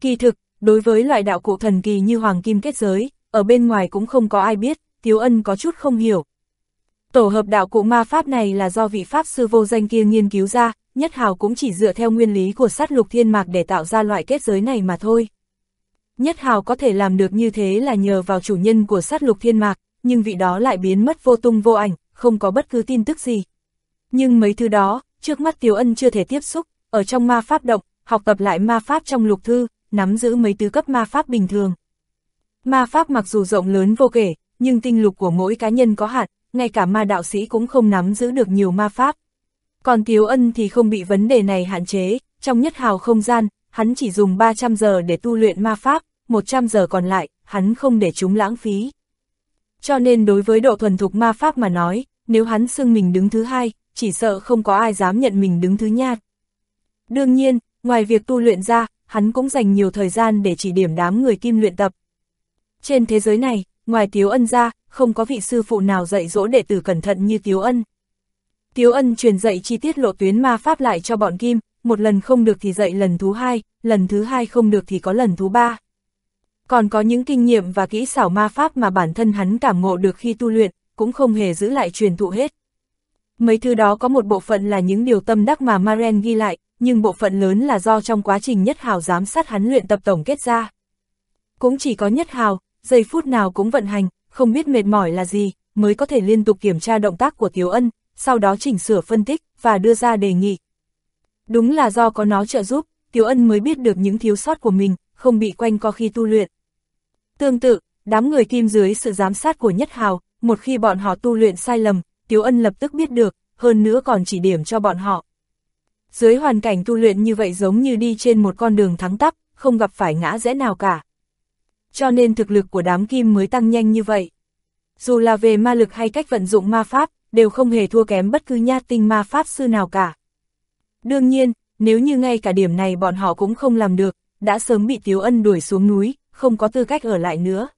Kỳ thực, đối với loại đạo cụ thần kỳ như hoàng kim kết giới, ở bên ngoài cũng không có ai biết, Tiếu Ân có chút không hiểu. Tổ hợp đạo cụ ma pháp này là do vị pháp sư vô danh kia nghiên cứu ra, Nhất Hào cũng chỉ dựa theo nguyên lý của sát lục thiên mạc để tạo ra loại kết giới này mà thôi. Nhất Hào có thể làm được như thế là nhờ vào chủ nhân của sát lục thiên mạc, nhưng vị đó lại biến mất vô tung vô ảnh, không có bất cứ tin tức gì. Nhưng mấy thứ đó, trước mắt Tiếu Ân chưa thể tiếp xúc, ở trong ma pháp động, học tập lại ma pháp trong lục thư, nắm giữ mấy tứ cấp ma pháp bình thường. Ma pháp mặc dù rộng lớn vô kể, nhưng tinh lục của mỗi cá nhân có hạn, ngay cả ma đạo sĩ cũng không nắm giữ được nhiều ma pháp. Còn Tiếu Ân thì không bị vấn đề này hạn chế, trong nhất hào không gian, hắn chỉ dùng 300 giờ để tu luyện ma pháp, 100 giờ còn lại, hắn không để chúng lãng phí. Cho nên đối với độ thuần thục ma pháp mà nói, nếu hắn xưng mình đứng thứ hai, chỉ sợ không có ai dám nhận mình đứng thứ nhát. Đương nhiên, ngoài việc tu luyện ra, hắn cũng dành nhiều thời gian để chỉ điểm đám người kim luyện tập. Trên thế giới này, ngoài Tiếu Ân ra, không có vị sư phụ nào dạy dỗ đệ tử cẩn thận như Tiếu Ân. Tiếu Ân truyền dạy chi tiết lộ tuyến ma pháp lại cho bọn kim, một lần không được thì dạy lần thứ hai, lần thứ hai không được thì có lần thứ ba. Còn có những kinh nghiệm và kỹ xảo ma pháp mà bản thân hắn cảm ngộ được khi tu luyện, cũng không hề giữ lại truyền thụ hết. Mấy thứ đó có một bộ phận là những điều tâm đắc mà Maren ghi lại, nhưng bộ phận lớn là do trong quá trình nhất hào giám sát hắn luyện tập tổng kết ra. Cũng chỉ có nhất hào, giây phút nào cũng vận hành, không biết mệt mỏi là gì, mới có thể liên tục kiểm tra động tác của Tiếu Ân, sau đó chỉnh sửa phân tích, và đưa ra đề nghị. Đúng là do có nó trợ giúp, Tiếu Ân mới biết được những thiếu sót của mình, không bị quanh co khi tu luyện. Tương tự, đám người kim dưới sự giám sát của Nhất Hào, một khi bọn họ tu luyện sai lầm, Tiếu Ân lập tức biết được, hơn nữa còn chỉ điểm cho bọn họ. Dưới hoàn cảnh tu luyện như vậy giống như đi trên một con đường thắng tắp, không gặp phải ngã rẽ nào cả. Cho nên thực lực của đám kim mới tăng nhanh như vậy. Dù là về ma lực hay cách vận dụng ma pháp, đều không hề thua kém bất cứ nha tinh ma pháp sư nào cả. Đương nhiên, nếu như ngay cả điểm này bọn họ cũng không làm được, đã sớm bị Tiếu Ân đuổi xuống núi, không có tư cách ở lại nữa.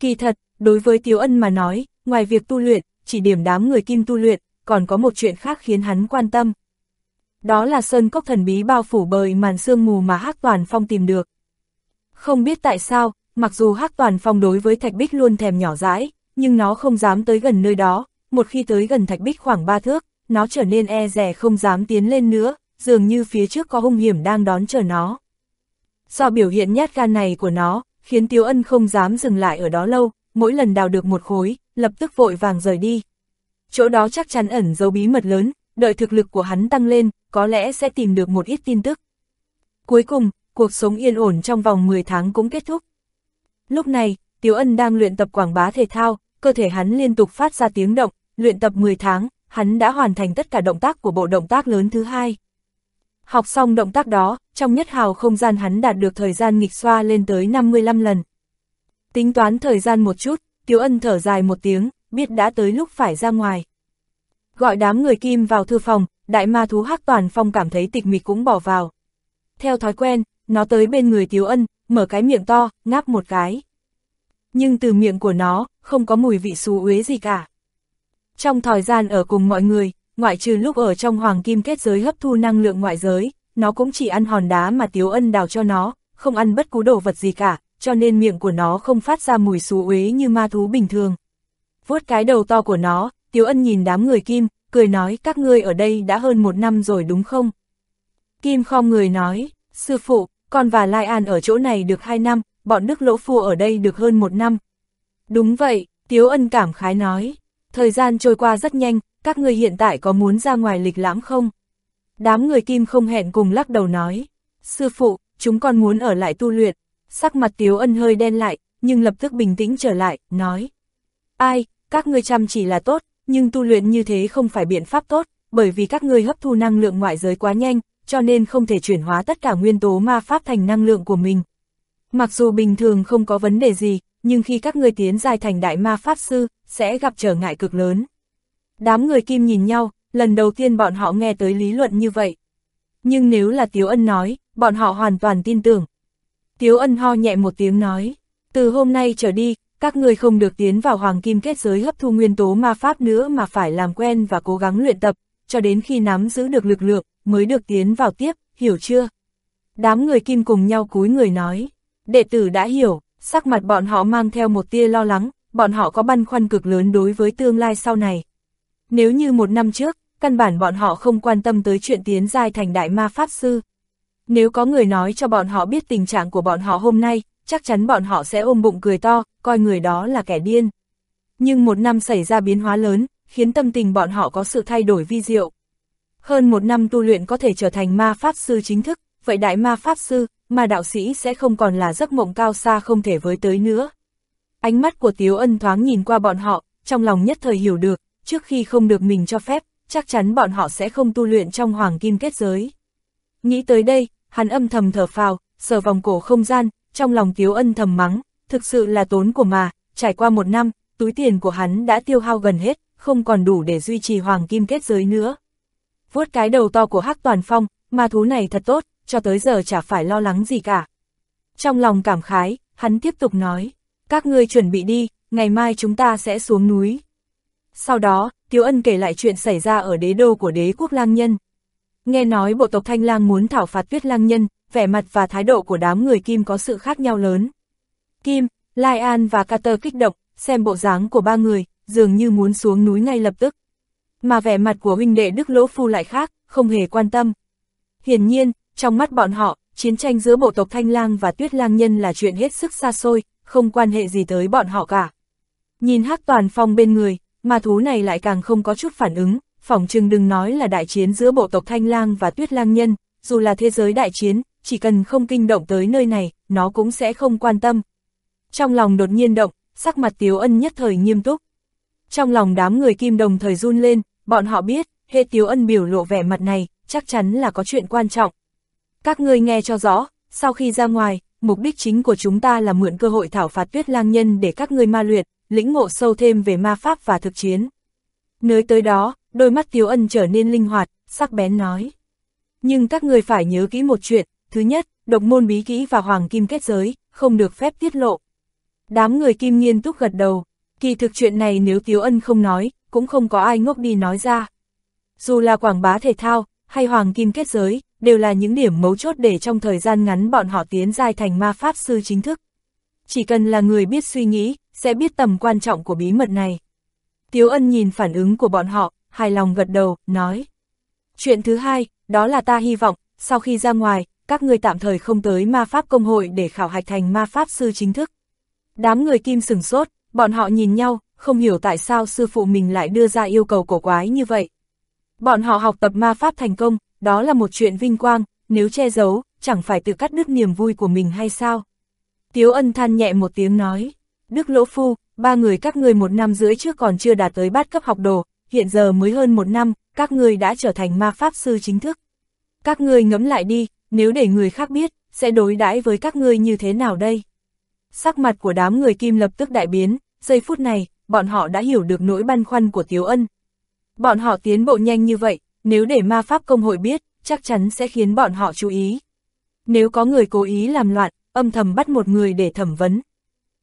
Kỳ thật, đối với Tiếu Ân mà nói, ngoài việc tu luyện, chỉ điểm đám người kim tu luyện, còn có một chuyện khác khiến hắn quan tâm. Đó là sơn cốc thần bí bao phủ bởi màn sương mù mà Hắc Toàn Phong tìm được. Không biết tại sao, mặc dù Hắc Toàn Phong đối với Thạch Bích luôn thèm nhỏ dãi, nhưng nó không dám tới gần nơi đó, một khi tới gần Thạch Bích khoảng ba thước, nó trở nên e rẻ không dám tiến lên nữa, dường như phía trước có hung hiểm đang đón chờ nó. Do biểu hiện nhát gan này của nó, khiến Tiếu Ân không dám dừng lại ở đó lâu, mỗi lần đào được một khối, lập tức vội vàng rời đi. Chỗ đó chắc chắn ẩn dấu bí mật lớn, đợi thực lực của hắn tăng lên, có lẽ sẽ tìm được một ít tin tức. Cuối cùng, cuộc sống yên ổn trong vòng 10 tháng cũng kết thúc. Lúc này, Tiếu Ân đang luyện tập quảng bá thể thao, cơ thể hắn liên tục phát ra tiếng động, luyện tập 10 tháng, hắn đã hoàn thành tất cả động tác của bộ động tác lớn thứ hai. Học xong động tác đó, trong nhất hào không gian hắn đạt được thời gian nghịch xoa lên tới 55 lần. Tính toán thời gian một chút, Tiếu Ân thở dài một tiếng, biết đã tới lúc phải ra ngoài. Gọi đám người kim vào thư phòng, đại ma thú hắc toàn phong cảm thấy tịch mịch cũng bỏ vào. Theo thói quen, nó tới bên người Tiếu Ân, mở cái miệng to, ngáp một cái. Nhưng từ miệng của nó, không có mùi vị xú uế gì cả. Trong thời gian ở cùng mọi người, ngoại trừ lúc ở trong hoàng kim kết giới hấp thu năng lượng ngoại giới, nó cũng chỉ ăn hòn đá mà Tiếu Ân đào cho nó, không ăn bất cứ đồ vật gì cả, cho nên miệng của nó không phát ra mùi xú uế như ma thú bình thường. Vuốt cái đầu to của nó, Tiếu Ân nhìn đám người Kim, cười nói các ngươi ở đây đã hơn một năm rồi đúng không? Kim khom người nói, sư phụ, con và Lai An ở chỗ này được hai năm, bọn Đức Lỗ Phu ở đây được hơn một năm. Đúng vậy, Tiếu Ân cảm khái nói, thời gian trôi qua rất nhanh, các ngươi hiện tại có muốn ra ngoài lịch lãm không? Đám người Kim không hẹn cùng lắc đầu nói, sư phụ, chúng con muốn ở lại tu luyện, sắc mặt Tiếu Ân hơi đen lại, nhưng lập tức bình tĩnh trở lại, nói, ai, các ngươi chăm chỉ là tốt, nhưng tu luyện như thế không phải biện pháp tốt, bởi vì các ngươi hấp thu năng lượng ngoại giới quá nhanh, cho nên không thể chuyển hóa tất cả nguyên tố ma pháp thành năng lượng của mình. Mặc dù bình thường không có vấn đề gì, nhưng khi các ngươi tiến dài thành đại ma pháp sư, sẽ gặp trở ngại cực lớn. Đám người kim nhìn nhau, lần đầu tiên bọn họ nghe tới lý luận như vậy. Nhưng nếu là Tiếu Ân nói, bọn họ hoàn toàn tin tưởng. Tiếu Ân ho nhẹ một tiếng nói, từ hôm nay trở đi, các người không được tiến vào hoàng kim kết giới hấp thu nguyên tố ma pháp nữa mà phải làm quen và cố gắng luyện tập, cho đến khi nắm giữ được lực lượng, mới được tiến vào tiếp, hiểu chưa? Đám người kim cùng nhau cúi người nói. Đệ tử đã hiểu, sắc mặt bọn họ mang theo một tia lo lắng, bọn họ có băn khoăn cực lớn đối với tương lai sau này. Nếu như một năm trước, căn bản bọn họ không quan tâm tới chuyện tiến giai thành đại ma pháp sư. Nếu có người nói cho bọn họ biết tình trạng của bọn họ hôm nay, chắc chắn bọn họ sẽ ôm bụng cười to, coi người đó là kẻ điên. Nhưng một năm xảy ra biến hóa lớn, khiến tâm tình bọn họ có sự thay đổi vi diệu. Hơn một năm tu luyện có thể trở thành ma pháp sư chính thức, vậy đại ma pháp sư, ma đạo sĩ sẽ không còn là giấc mộng cao xa không thể với tới nữa. Ánh mắt của Tiếu Ân thoáng nhìn qua bọn họ, trong lòng nhất thời hiểu được, trước khi không được mình cho phép, chắc chắn bọn họ sẽ không tu luyện trong hoàng kim kết giới. Nghĩ tới đây, hắn âm thầm thở phào, sờ vòng cổ không gian, trong lòng Tiếu Ân thầm mắng, thực sự là tốn của mà, trải qua một năm, túi tiền của hắn đã tiêu hao gần hết, không còn đủ để duy trì hoàng kim kết giới nữa. Vuốt cái đầu to của Hắc Toàn Phong, ma thú này thật tốt, cho tới giờ chả phải lo lắng gì cả. Trong lòng cảm khái, hắn tiếp tục nói, các ngươi chuẩn bị đi, ngày mai chúng ta sẽ xuống núi. Sau đó, Tiếu Ân kể lại chuyện xảy ra ở đế đô của đế quốc lang nhân. Nghe nói bộ tộc Thanh Lang muốn thảo phạt tuyết lang nhân, vẻ mặt và thái độ của đám người Kim có sự khác nhau lớn. Kim, Lai An và Carter kích động, xem bộ dáng của ba người, dường như muốn xuống núi ngay lập tức. Mà vẻ mặt của huynh đệ Đức Lỗ Phu lại khác, không hề quan tâm. Hiển nhiên, trong mắt bọn họ, chiến tranh giữa bộ tộc Thanh Lang và Tuyết Lang Nhân là chuyện hết sức xa xôi, không quan hệ gì tới bọn họ cả. Nhìn hắc toàn phong bên người, mà thú này lại càng không có chút phản ứng, phỏng chừng đừng nói là đại chiến giữa bộ tộc Thanh Lang và Tuyết Lang Nhân, dù là thế giới đại chiến, chỉ cần không kinh động tới nơi này, nó cũng sẽ không quan tâm. Trong lòng đột nhiên động, sắc mặt Tiếu Ân nhất thời nghiêm túc. Trong lòng đám người kim đồng thời run lên, bọn họ biết, hệ Tiếu Ân biểu lộ vẻ mặt này, chắc chắn là có chuyện quan trọng. Các ngươi nghe cho rõ, sau khi ra ngoài, mục đích chính của chúng ta là mượn cơ hội thảo phạt tuyết lang nhân để các ngươi ma luyện, lĩnh ngộ sâu thêm về ma pháp và thực chiến. Nơi tới đó, đôi mắt Tiếu Ân trở nên linh hoạt, sắc bén nói. Nhưng các ngươi phải nhớ kỹ một chuyện, thứ nhất, độc môn bí kỹ và hoàng kim kết giới, không được phép tiết lộ. Đám người kim nghiên túc gật đầu, kỳ thực chuyện này nếu Tiếu Ân không nói, cũng không có ai ngốc đi nói ra. Dù là quảng bá thể thao, hay hoàng kim kết giới, đều là những điểm mấu chốt để trong thời gian ngắn bọn họ tiến dài thành ma pháp sư chính thức. Chỉ cần là người biết suy nghĩ, sẽ biết tầm quan trọng của bí mật này. Tiếu ân nhìn phản ứng của bọn họ, hài lòng gật đầu, nói. Chuyện thứ hai, đó là ta hy vọng, sau khi ra ngoài, các người tạm thời không tới ma pháp công hội để khảo hạch thành ma pháp sư chính thức. Đám người kim sừng sốt, bọn họ nhìn nhau, không hiểu tại sao sư phụ mình lại đưa ra yêu cầu cổ quái như vậy. Bọn họ học tập ma pháp thành công, đó là một chuyện vinh quang, nếu che giấu, chẳng phải tự cắt đứt niềm vui của mình hay sao? Tiếu ân than nhẹ một tiếng nói, Đức Lỗ Phu, ba người các người một năm rưỡi trước còn chưa đạt tới bát cấp học đồ, hiện giờ mới hơn một năm, các người đã trở thành ma pháp sư chính thức. Các người ngẫm lại đi, nếu để người khác biết, sẽ đối đãi với các ngươi như thế nào đây? Sắc mặt của đám người kim lập tức đại biến, giây phút này, bọn họ đã hiểu được nỗi băn khoăn của Tiếu Ân. Bọn họ tiến bộ nhanh như vậy, nếu để ma pháp công hội biết, chắc chắn sẽ khiến bọn họ chú ý. Nếu có người cố ý làm loạn, âm thầm bắt một người để thẩm vấn.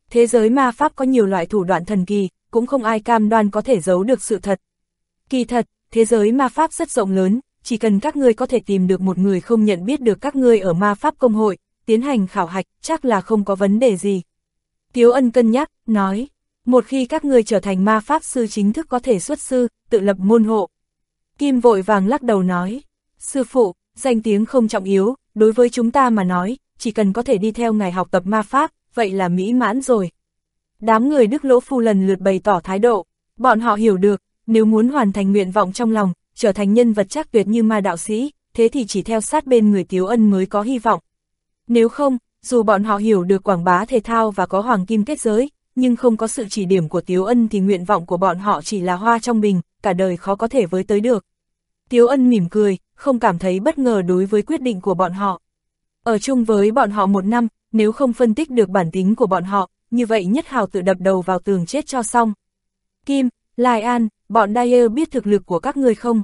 Thế giới ma pháp có nhiều loại thủ đoạn thần kỳ, cũng không ai cam đoan có thể giấu được sự thật. Kỳ thật, thế giới ma pháp rất rộng lớn, chỉ cần các ngươi có thể tìm được một người không nhận biết được các ngươi ở ma pháp công hội, tiến hành khảo hạch, chắc là không có vấn đề gì. Tiếu ân cân nhắc, nói, một khi các ngươi trở thành ma pháp sư chính thức có thể xuất sư, tự lập môn hộ, Kim vội vàng lắc đầu nói, sư phụ, danh tiếng không trọng yếu, đối với chúng ta mà nói, chỉ cần có thể đi theo ngài học tập ma pháp, vậy là mỹ mãn rồi. Đám người Đức Lỗ Phu lần lượt bày tỏ thái độ, bọn họ hiểu được, nếu muốn hoàn thành nguyện vọng trong lòng, trở thành nhân vật chắc tuyệt như ma đạo sĩ, thế thì chỉ theo sát bên người Tiếu Ân mới có hy vọng. Nếu không, dù bọn họ hiểu được quảng bá thể thao và có hoàng kim kết giới, nhưng không có sự chỉ điểm của Tiếu Ân thì nguyện vọng của bọn họ chỉ là hoa trong bình, cả đời khó có thể với tới được. Tiếu Ân mỉm cười, không cảm thấy bất ngờ đối với quyết định của bọn họ. Ở chung với bọn họ một năm, nếu không phân tích được bản tính của bọn họ, như vậy nhất hào tự đập đầu vào tường chết cho xong. Kim, Lai An, bọn Dyer biết thực lực của các người không?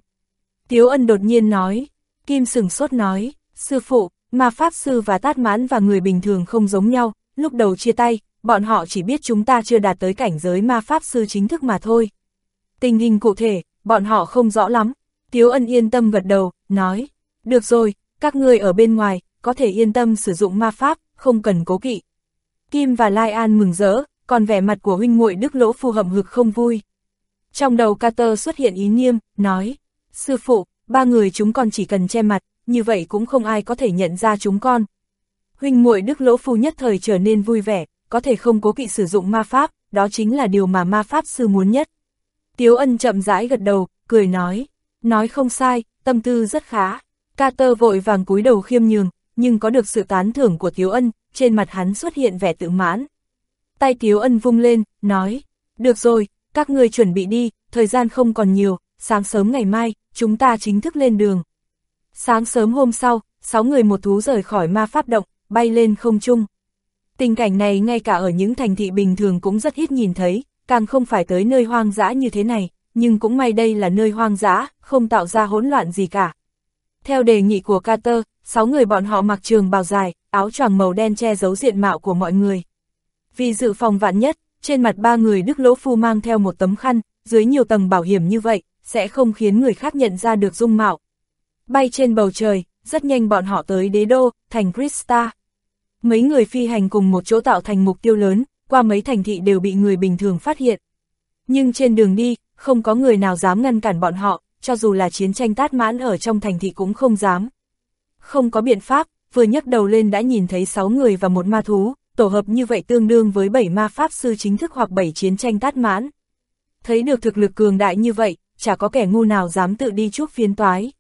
Tiếu Ân đột nhiên nói. Kim sừng sốt nói, sư phụ, mà Pháp Sư và Tát Mãn và người bình thường không giống nhau, lúc đầu chia tay, bọn họ chỉ biết chúng ta chưa đạt tới cảnh giới ma Pháp Sư chính thức mà thôi. Tình hình cụ thể, bọn họ không rõ lắm. Tiếu ân yên tâm gật đầu, nói, được rồi, các ngươi ở bên ngoài, có thể yên tâm sử dụng ma pháp, không cần cố kỵ. Kim và Lai An mừng rỡ, còn vẻ mặt của huynh muội Đức Lỗ Phu hậm hực không vui. Trong đầu Carter xuất hiện ý niêm, nói, sư phụ, ba người chúng con chỉ cần che mặt, như vậy cũng không ai có thể nhận ra chúng con. Huynh muội Đức Lỗ Phu nhất thời trở nên vui vẻ, có thể không cố kỵ sử dụng ma pháp, đó chính là điều mà ma pháp sư muốn nhất. Tiếu ân chậm rãi gật đầu, cười nói, nói không sai, tâm tư rất khá. Carter vội vàng cúi đầu khiêm nhường, nhưng có được sự tán thưởng của Tiếu ân, trên mặt hắn xuất hiện vẻ tự mãn. Tay Tiếu ân vung lên, nói, được rồi, các người chuẩn bị đi, thời gian không còn nhiều, sáng sớm ngày mai, chúng ta chính thức lên đường. Sáng sớm hôm sau, sáu người một thú rời khỏi ma pháp động, bay lên không trung. Tình cảnh này ngay cả ở những thành thị bình thường cũng rất ít nhìn thấy, càng không phải tới nơi hoang dã như thế này, nhưng cũng may đây là nơi hoang dã, không tạo ra hỗn loạn gì cả. Theo đề nghị của Carter, sáu người bọn họ mặc trường bào dài, áo choàng màu đen che giấu diện mạo của mọi người. Vì dự phòng vạn nhất, trên mặt ba người Đức Lỗ Phu mang theo một tấm khăn, dưới nhiều tầng bảo hiểm như vậy, sẽ không khiến người khác nhận ra được dung mạo. Bay trên bầu trời, rất nhanh bọn họ tới đế đô, thành Krista. Mấy người phi hành cùng một chỗ tạo thành mục tiêu lớn, qua mấy thành thị đều bị người bình thường phát hiện. Nhưng trên đường đi, không có người nào dám ngăn cản bọn họ, cho dù là chiến tranh tát mãn ở trong thành thị cũng không dám. Không có biện pháp, vừa nhấc đầu lên đã nhìn thấy 6 người và một ma thú, tổ hợp như vậy tương đương với 7 ma pháp sư chính thức hoặc 7 chiến tranh tát mãn. Thấy được thực lực cường đại như vậy, chả có kẻ ngu nào dám tự đi chuốc phiến toái.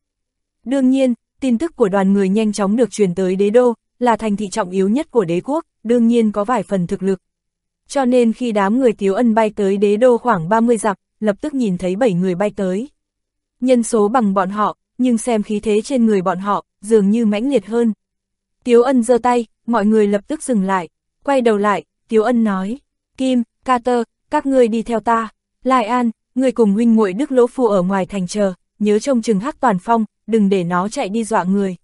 Đương nhiên, tin tức của đoàn người nhanh chóng được truyền tới đế đô, là thành thị trọng yếu nhất của đế quốc, đương nhiên có vài phần thực lực. Cho nên khi đám người Tiếu Ân bay tới đế đô khoảng 30 dặm, lập tức nhìn thấy 7 người bay tới. Nhân số bằng bọn họ, nhưng xem khí thế trên người bọn họ, dường như mãnh liệt hơn. Tiếu Ân giơ tay, mọi người lập tức dừng lại, quay đầu lại, Tiếu Ân nói, Kim, Carter, các ngươi đi theo ta, Lai An, người cùng huynh muội Đức Lỗ Phu ở ngoài thành chờ, nhớ trông chừng hắc toàn phong, đừng để nó chạy đi dọa người.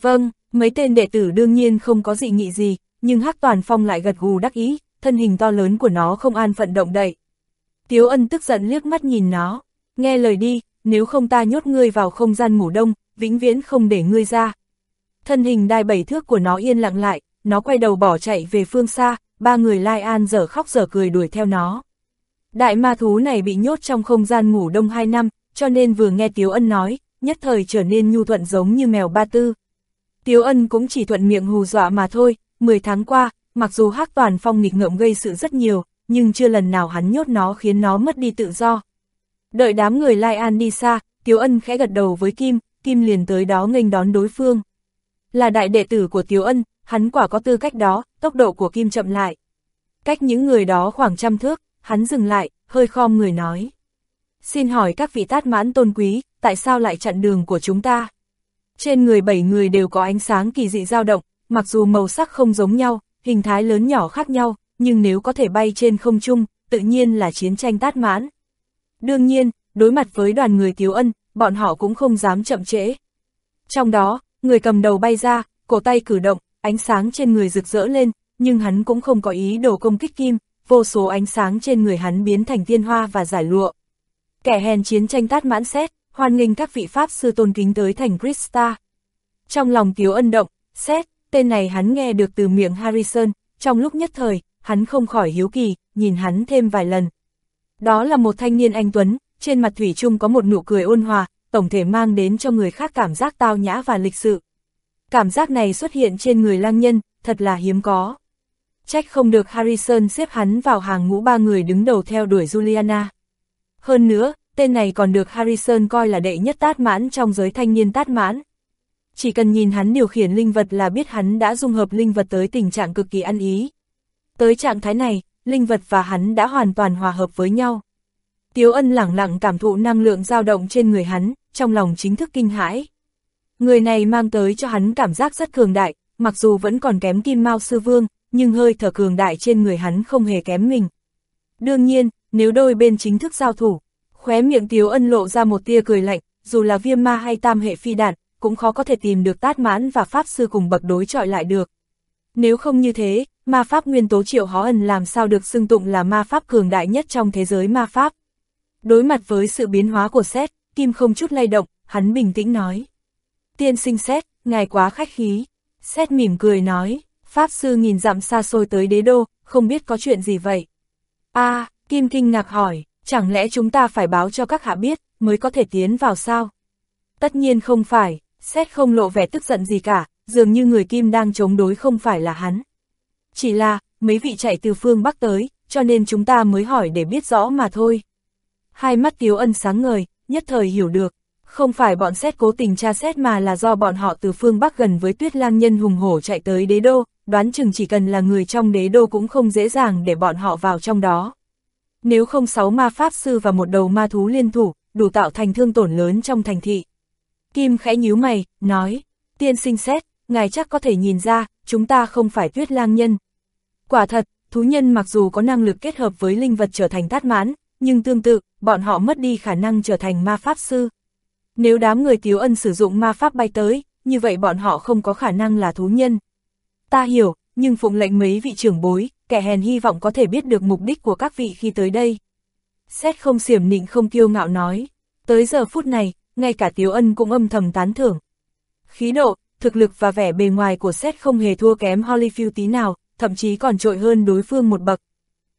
Vâng, mấy tên đệ tử đương nhiên không có dị nghị gì, nhưng hắc toàn phong lại gật gù đắc ý, thân hình to lớn của nó không an phận động đậy. Tiếu ân tức giận liếc mắt nhìn nó, nghe lời đi, nếu không ta nhốt ngươi vào không gian ngủ đông, vĩnh viễn không để ngươi ra. Thân hình đai bảy thước của nó yên lặng lại, nó quay đầu bỏ chạy về phương xa, ba người lai an dở khóc dở cười đuổi theo nó. Đại ma thú này bị nhốt trong không gian ngủ đông 2 năm, cho nên vừa nghe Tiếu Ân nói, nhất thời trở nên nhu thuận giống như mèo ba tư. Tiếu Ân cũng chỉ thuận miệng hù dọa mà thôi, 10 tháng qua, mặc dù hắc toàn phong nghịch ngợm gây sự rất nhiều, nhưng chưa lần nào hắn nhốt nó khiến nó mất đi tự do. Đợi đám người Lai An đi xa, Tiếu Ân khẽ gật đầu với Kim, Kim liền tới đó nghênh đón đối phương. Là đại đệ tử của Tiếu Ân, hắn quả có tư cách đó, tốc độ của Kim chậm lại. Cách những người đó khoảng trăm thước, hắn dừng lại, hơi khom người nói. Xin hỏi các vị tát mãn tôn quý, tại sao lại chặn đường của chúng ta? Trên người bảy người đều có ánh sáng kỳ dị dao động, mặc dù màu sắc không giống nhau, hình thái lớn nhỏ khác nhau, nhưng nếu có thể bay trên không trung, tự nhiên là chiến tranh tát mãn. Đương nhiên, đối mặt với đoàn người Tiếu Ân, bọn họ cũng không dám chậm trễ. Trong đó, người cầm đầu bay ra, cổ tay cử động, ánh sáng trên người rực rỡ lên, nhưng hắn cũng không có ý đồ công kích kim, vô số ánh sáng trên người hắn biến thành tiên hoa và giải lụa. Kẻ hèn chiến tranh tát mãn xét, hoan nghênh các vị Pháp sư tôn kính tới thành Krista. Trong lòng Tiếu Ân động, xét, tên này hắn nghe được từ miệng Harrison, trong lúc nhất thời, hắn không khỏi hiếu kỳ, nhìn hắn thêm vài lần. Đó là một thanh niên anh Tuấn, trên mặt Thủy chung có một nụ cười ôn hòa, tổng thể mang đến cho người khác cảm giác tao nhã và lịch sự. Cảm giác này xuất hiện trên người lang nhân, thật là hiếm có. Trách không được Harrison xếp hắn vào hàng ngũ ba người đứng đầu theo đuổi Juliana. Hơn nữa, tên này còn được Harrison coi là đệ nhất tát mãn trong giới thanh niên tát mãn. Chỉ cần nhìn hắn điều khiển linh vật là biết hắn đã dung hợp linh vật tới tình trạng cực kỳ ăn ý. Tới trạng thái này, linh vật và hắn đã hoàn toàn hòa hợp với nhau. Tiếu ân lẳng lặng cảm thụ năng lượng dao động trên người hắn, trong lòng chính thức kinh hãi. Người này mang tới cho hắn cảm giác rất cường đại, mặc dù vẫn còn kém kim mao sư vương, nhưng hơi thở cường đại trên người hắn không hề kém mình. Đương nhiên, nếu đôi bên chính thức giao thủ, khóe miệng Tiếu Ân lộ ra một tia cười lạnh, dù là viêm ma hay tam hệ phi đạn, cũng khó có thể tìm được tát mãn và pháp sư cùng bậc đối chọi lại được. Nếu không như thế, ma pháp nguyên tố triệu hó ẩn làm sao được xưng tụng là ma pháp cường đại nhất trong thế giới ma pháp. Đối mặt với sự biến hóa của Seth, Kim không chút lay động, hắn bình tĩnh nói. Tiên sinh xét, ngài quá khách khí. Xét mỉm cười nói, Pháp Sư nhìn dặm xa xôi tới đế đô, không biết có chuyện gì vậy. a Kim kinh ngạc hỏi, chẳng lẽ chúng ta phải báo cho các hạ biết, mới có thể tiến vào sao? Tất nhiên không phải, xét không lộ vẻ tức giận gì cả, dường như người Kim đang chống đối không phải là hắn. Chỉ là, mấy vị chạy từ phương Bắc tới, cho nên chúng ta mới hỏi để biết rõ mà thôi. Hai mắt Tiếu Ân sáng ngời, nhất thời hiểu được, không phải bọn xét cố tình tra xét mà là do bọn họ từ phương Bắc gần với tuyết lang nhân hùng hổ chạy tới đế đô, đoán chừng chỉ cần là người trong đế đô cũng không dễ dàng để bọn họ vào trong đó. Nếu không sáu ma pháp sư và một đầu ma thú liên thủ, đủ tạo thành thương tổn lớn trong thành thị. Kim khẽ nhíu mày, nói, tiên sinh xét, ngài chắc có thể nhìn ra, chúng ta không phải tuyết lang nhân. Quả thật, thú nhân mặc dù có năng lực kết hợp với linh vật trở thành tát mãn, nhưng tương tự, bọn họ mất đi khả năng trở thành ma pháp sư. Nếu đám người tiếu ân sử dụng ma pháp bay tới, như vậy bọn họ không có khả năng là thú nhân. Ta hiểu, nhưng phụng lệnh mấy vị trưởng bối, kẻ hèn hy vọng có thể biết được mục đích của các vị khi tới đây. Xét không xiểm nịnh không kiêu ngạo nói, tới giờ phút này, ngay cả Tiếu Ân cũng âm thầm tán thưởng. Khí độ, thực lực và vẻ bề ngoài của Seth không hề thua kém Holyfield tí nào, thậm chí còn trội hơn đối phương một bậc.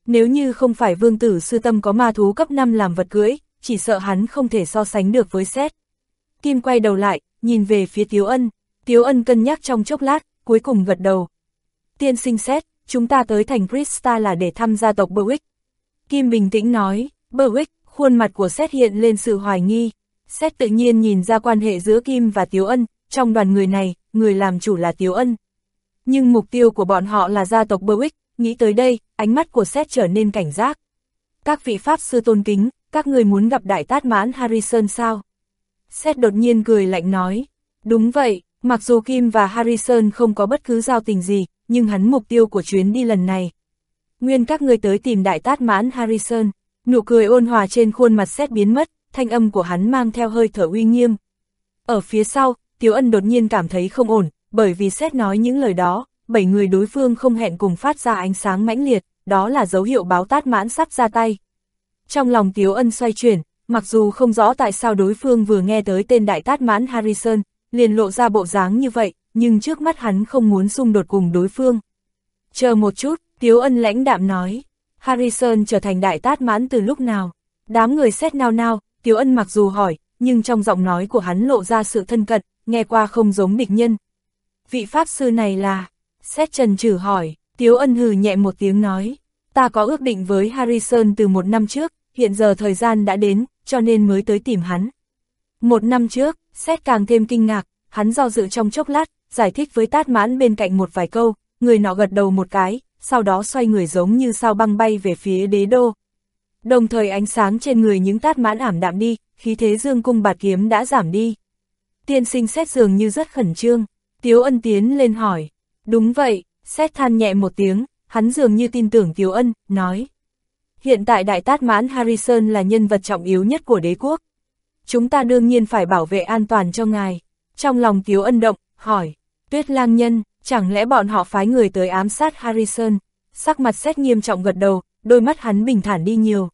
Nếu như không phải vương tử sư tâm có ma thú cấp 5 làm vật cưỡi, chỉ sợ hắn không thể so sánh được với Seth. Kim quay đầu lại, nhìn về phía Tiếu Ân, Tiếu Ân cân nhắc trong chốc lát, cuối cùng gật đầu. Tiên sinh xét, chúng ta tới thành Krista là để thăm gia tộc Berwick. Kim bình tĩnh nói, Berwick, khuôn mặt của Seth hiện lên sự hoài nghi. Seth tự nhiên nhìn ra quan hệ giữa Kim và Tiếu Ân, trong đoàn người này, người làm chủ là Tiếu Ân. Nhưng mục tiêu của bọn họ là gia tộc Berwick, nghĩ tới đây, ánh mắt của Seth trở nên cảnh giác. Các vị Pháp sư tôn kính, các người muốn gặp đại tát mãn Harrison sao? Seth đột nhiên cười lạnh nói, đúng vậy, mặc dù Kim và Harrison không có bất cứ giao tình gì, nhưng hắn mục tiêu của chuyến đi lần này. Nguyên các ngươi tới tìm đại tát mãn Harrison, nụ cười ôn hòa trên khuôn mặt Seth biến mất, thanh âm của hắn mang theo hơi thở uy nghiêm. Ở phía sau, Tiếu Ân đột nhiên cảm thấy không ổn, bởi vì xét nói những lời đó, bảy người đối phương không hẹn cùng phát ra ánh sáng mãnh liệt, đó là dấu hiệu báo tát mãn sắp ra tay. Trong lòng Tiếu Ân xoay chuyển, mặc dù không rõ tại sao đối phương vừa nghe tới tên đại tát mãn Harrison, liền lộ ra bộ dáng như vậy, nhưng trước mắt hắn không muốn xung đột cùng đối phương. Chờ một chút, Tiếu Ân lãnh đạm nói, Harrison trở thành đại tát mãn từ lúc nào? Đám người xét nao nao, Tiếu Ân mặc dù hỏi, nhưng trong giọng nói của hắn lộ ra sự thân cận, nghe qua không giống địch nhân. Vị Pháp sư này là... Xét trần trừ hỏi, Tiếu Ân hừ nhẹ một tiếng nói, ta có ước định với Harrison từ một năm trước, hiện giờ thời gian đã đến, cho nên mới tới tìm hắn. Một năm trước, Xét càng thêm kinh ngạc, hắn do dự trong chốc lát, giải thích với tát mãn bên cạnh một vài câu, người nọ gật đầu một cái, sau đó xoay người giống như sao băng bay về phía đế đô. Đồng thời ánh sáng trên người những tát mãn ảm đạm đi, khí thế dương cung bạt kiếm đã giảm đi. Tiên sinh xét dường như rất khẩn trương, Tiếu ân tiến lên hỏi. Đúng vậy, xét than nhẹ một tiếng, hắn dường như tin tưởng Tiếu ân, nói. Hiện tại đại tát mãn Harrison là nhân vật trọng yếu nhất của đế quốc. Chúng ta đương nhiên phải bảo vệ an toàn cho ngài. Trong lòng Tiếu ân động, hỏi, tuyết lang nhân, chẳng lẽ bọn họ phái người tới ám sát Harrison? Sắc mặt xét nghiêm trọng gật đầu, đôi mắt hắn bình thản đi nhiều.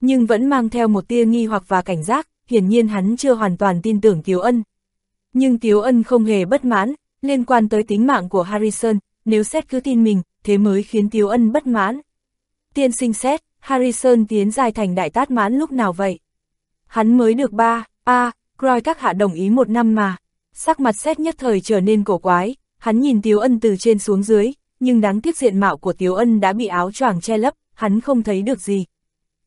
Nhưng vẫn mang theo một tia nghi hoặc và cảnh giác, hiển nhiên hắn chưa hoàn toàn tin tưởng Tiếu ân. Nhưng Tiếu ân không hề bất mãn, liên quan tới tính mạng của Harrison, nếu xét cứ tin mình, thế mới khiến Tiếu ân bất mãn. Tiên sinh xét, Harrison tiến dài thành đại tát mãn lúc nào vậy? Hắn mới được ba, a à, Croy các hạ đồng ý một năm mà. Sắc mặt xét nhất thời trở nên cổ quái, hắn nhìn Tiếu Ân từ trên xuống dưới, nhưng đáng tiếc diện mạo của Tiếu Ân đã bị áo choàng che lấp, hắn không thấy được gì.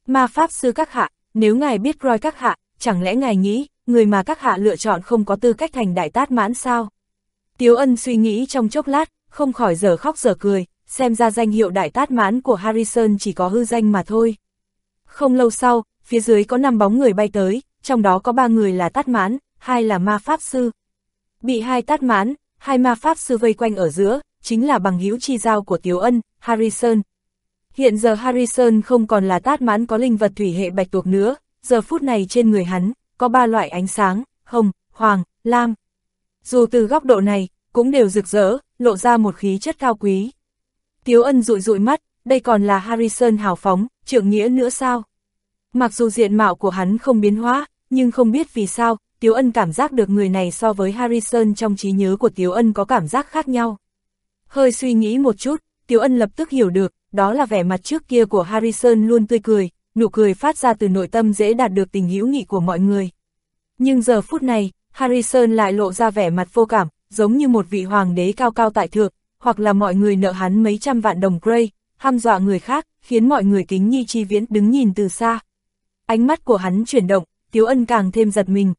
Ma Pháp Sư các hạ, nếu ngài biết Croy các hạ, chẳng lẽ ngài nghĩ, người mà các hạ lựa chọn không có tư cách thành đại tát mãn sao? Tiếu Ân suy nghĩ trong chốc lát, không khỏi giờ khóc giờ cười, xem ra danh hiệu đại tát mãn của Harrison chỉ có hư danh mà thôi. Không lâu sau, phía dưới có 5 bóng người bay tới, trong đó có 3 người là tát mãn, hai là ma pháp sư. Bị hai tát mãn, hai ma pháp sư vây quanh ở giữa, chính là bằng hữu chi giao của Tiếu Ân, Harrison. Hiện giờ Harrison không còn là tát mãn có linh vật thủy hệ bạch tuộc nữa, giờ phút này trên người hắn, có ba loại ánh sáng, hồng, hoàng, lam. Dù từ góc độ này, cũng đều rực rỡ, lộ ra một khí chất cao quý. Tiếu ân rụi rụi mắt, đây còn là Harrison hào phóng, trượng nghĩa nữa sao? Mặc dù diện mạo của hắn không biến hóa, nhưng không biết vì sao, Tiếu Ân cảm giác được người này so với Harrison trong trí nhớ của Tiếu Ân có cảm giác khác nhau. Hơi suy nghĩ một chút, Tiếu Ân lập tức hiểu được, đó là vẻ mặt trước kia của Harrison luôn tươi cười, nụ cười phát ra từ nội tâm dễ đạt được tình hữu nghị của mọi người. Nhưng giờ phút này, Harrison lại lộ ra vẻ mặt vô cảm, giống như một vị hoàng đế cao cao tại thượng, hoặc là mọi người nợ hắn mấy trăm vạn đồng Gray, ham dọa người khác, khiến mọi người kính nhi chi viễn đứng nhìn từ xa. Ánh mắt của hắn chuyển động, Tiếu Ân càng thêm giật mình.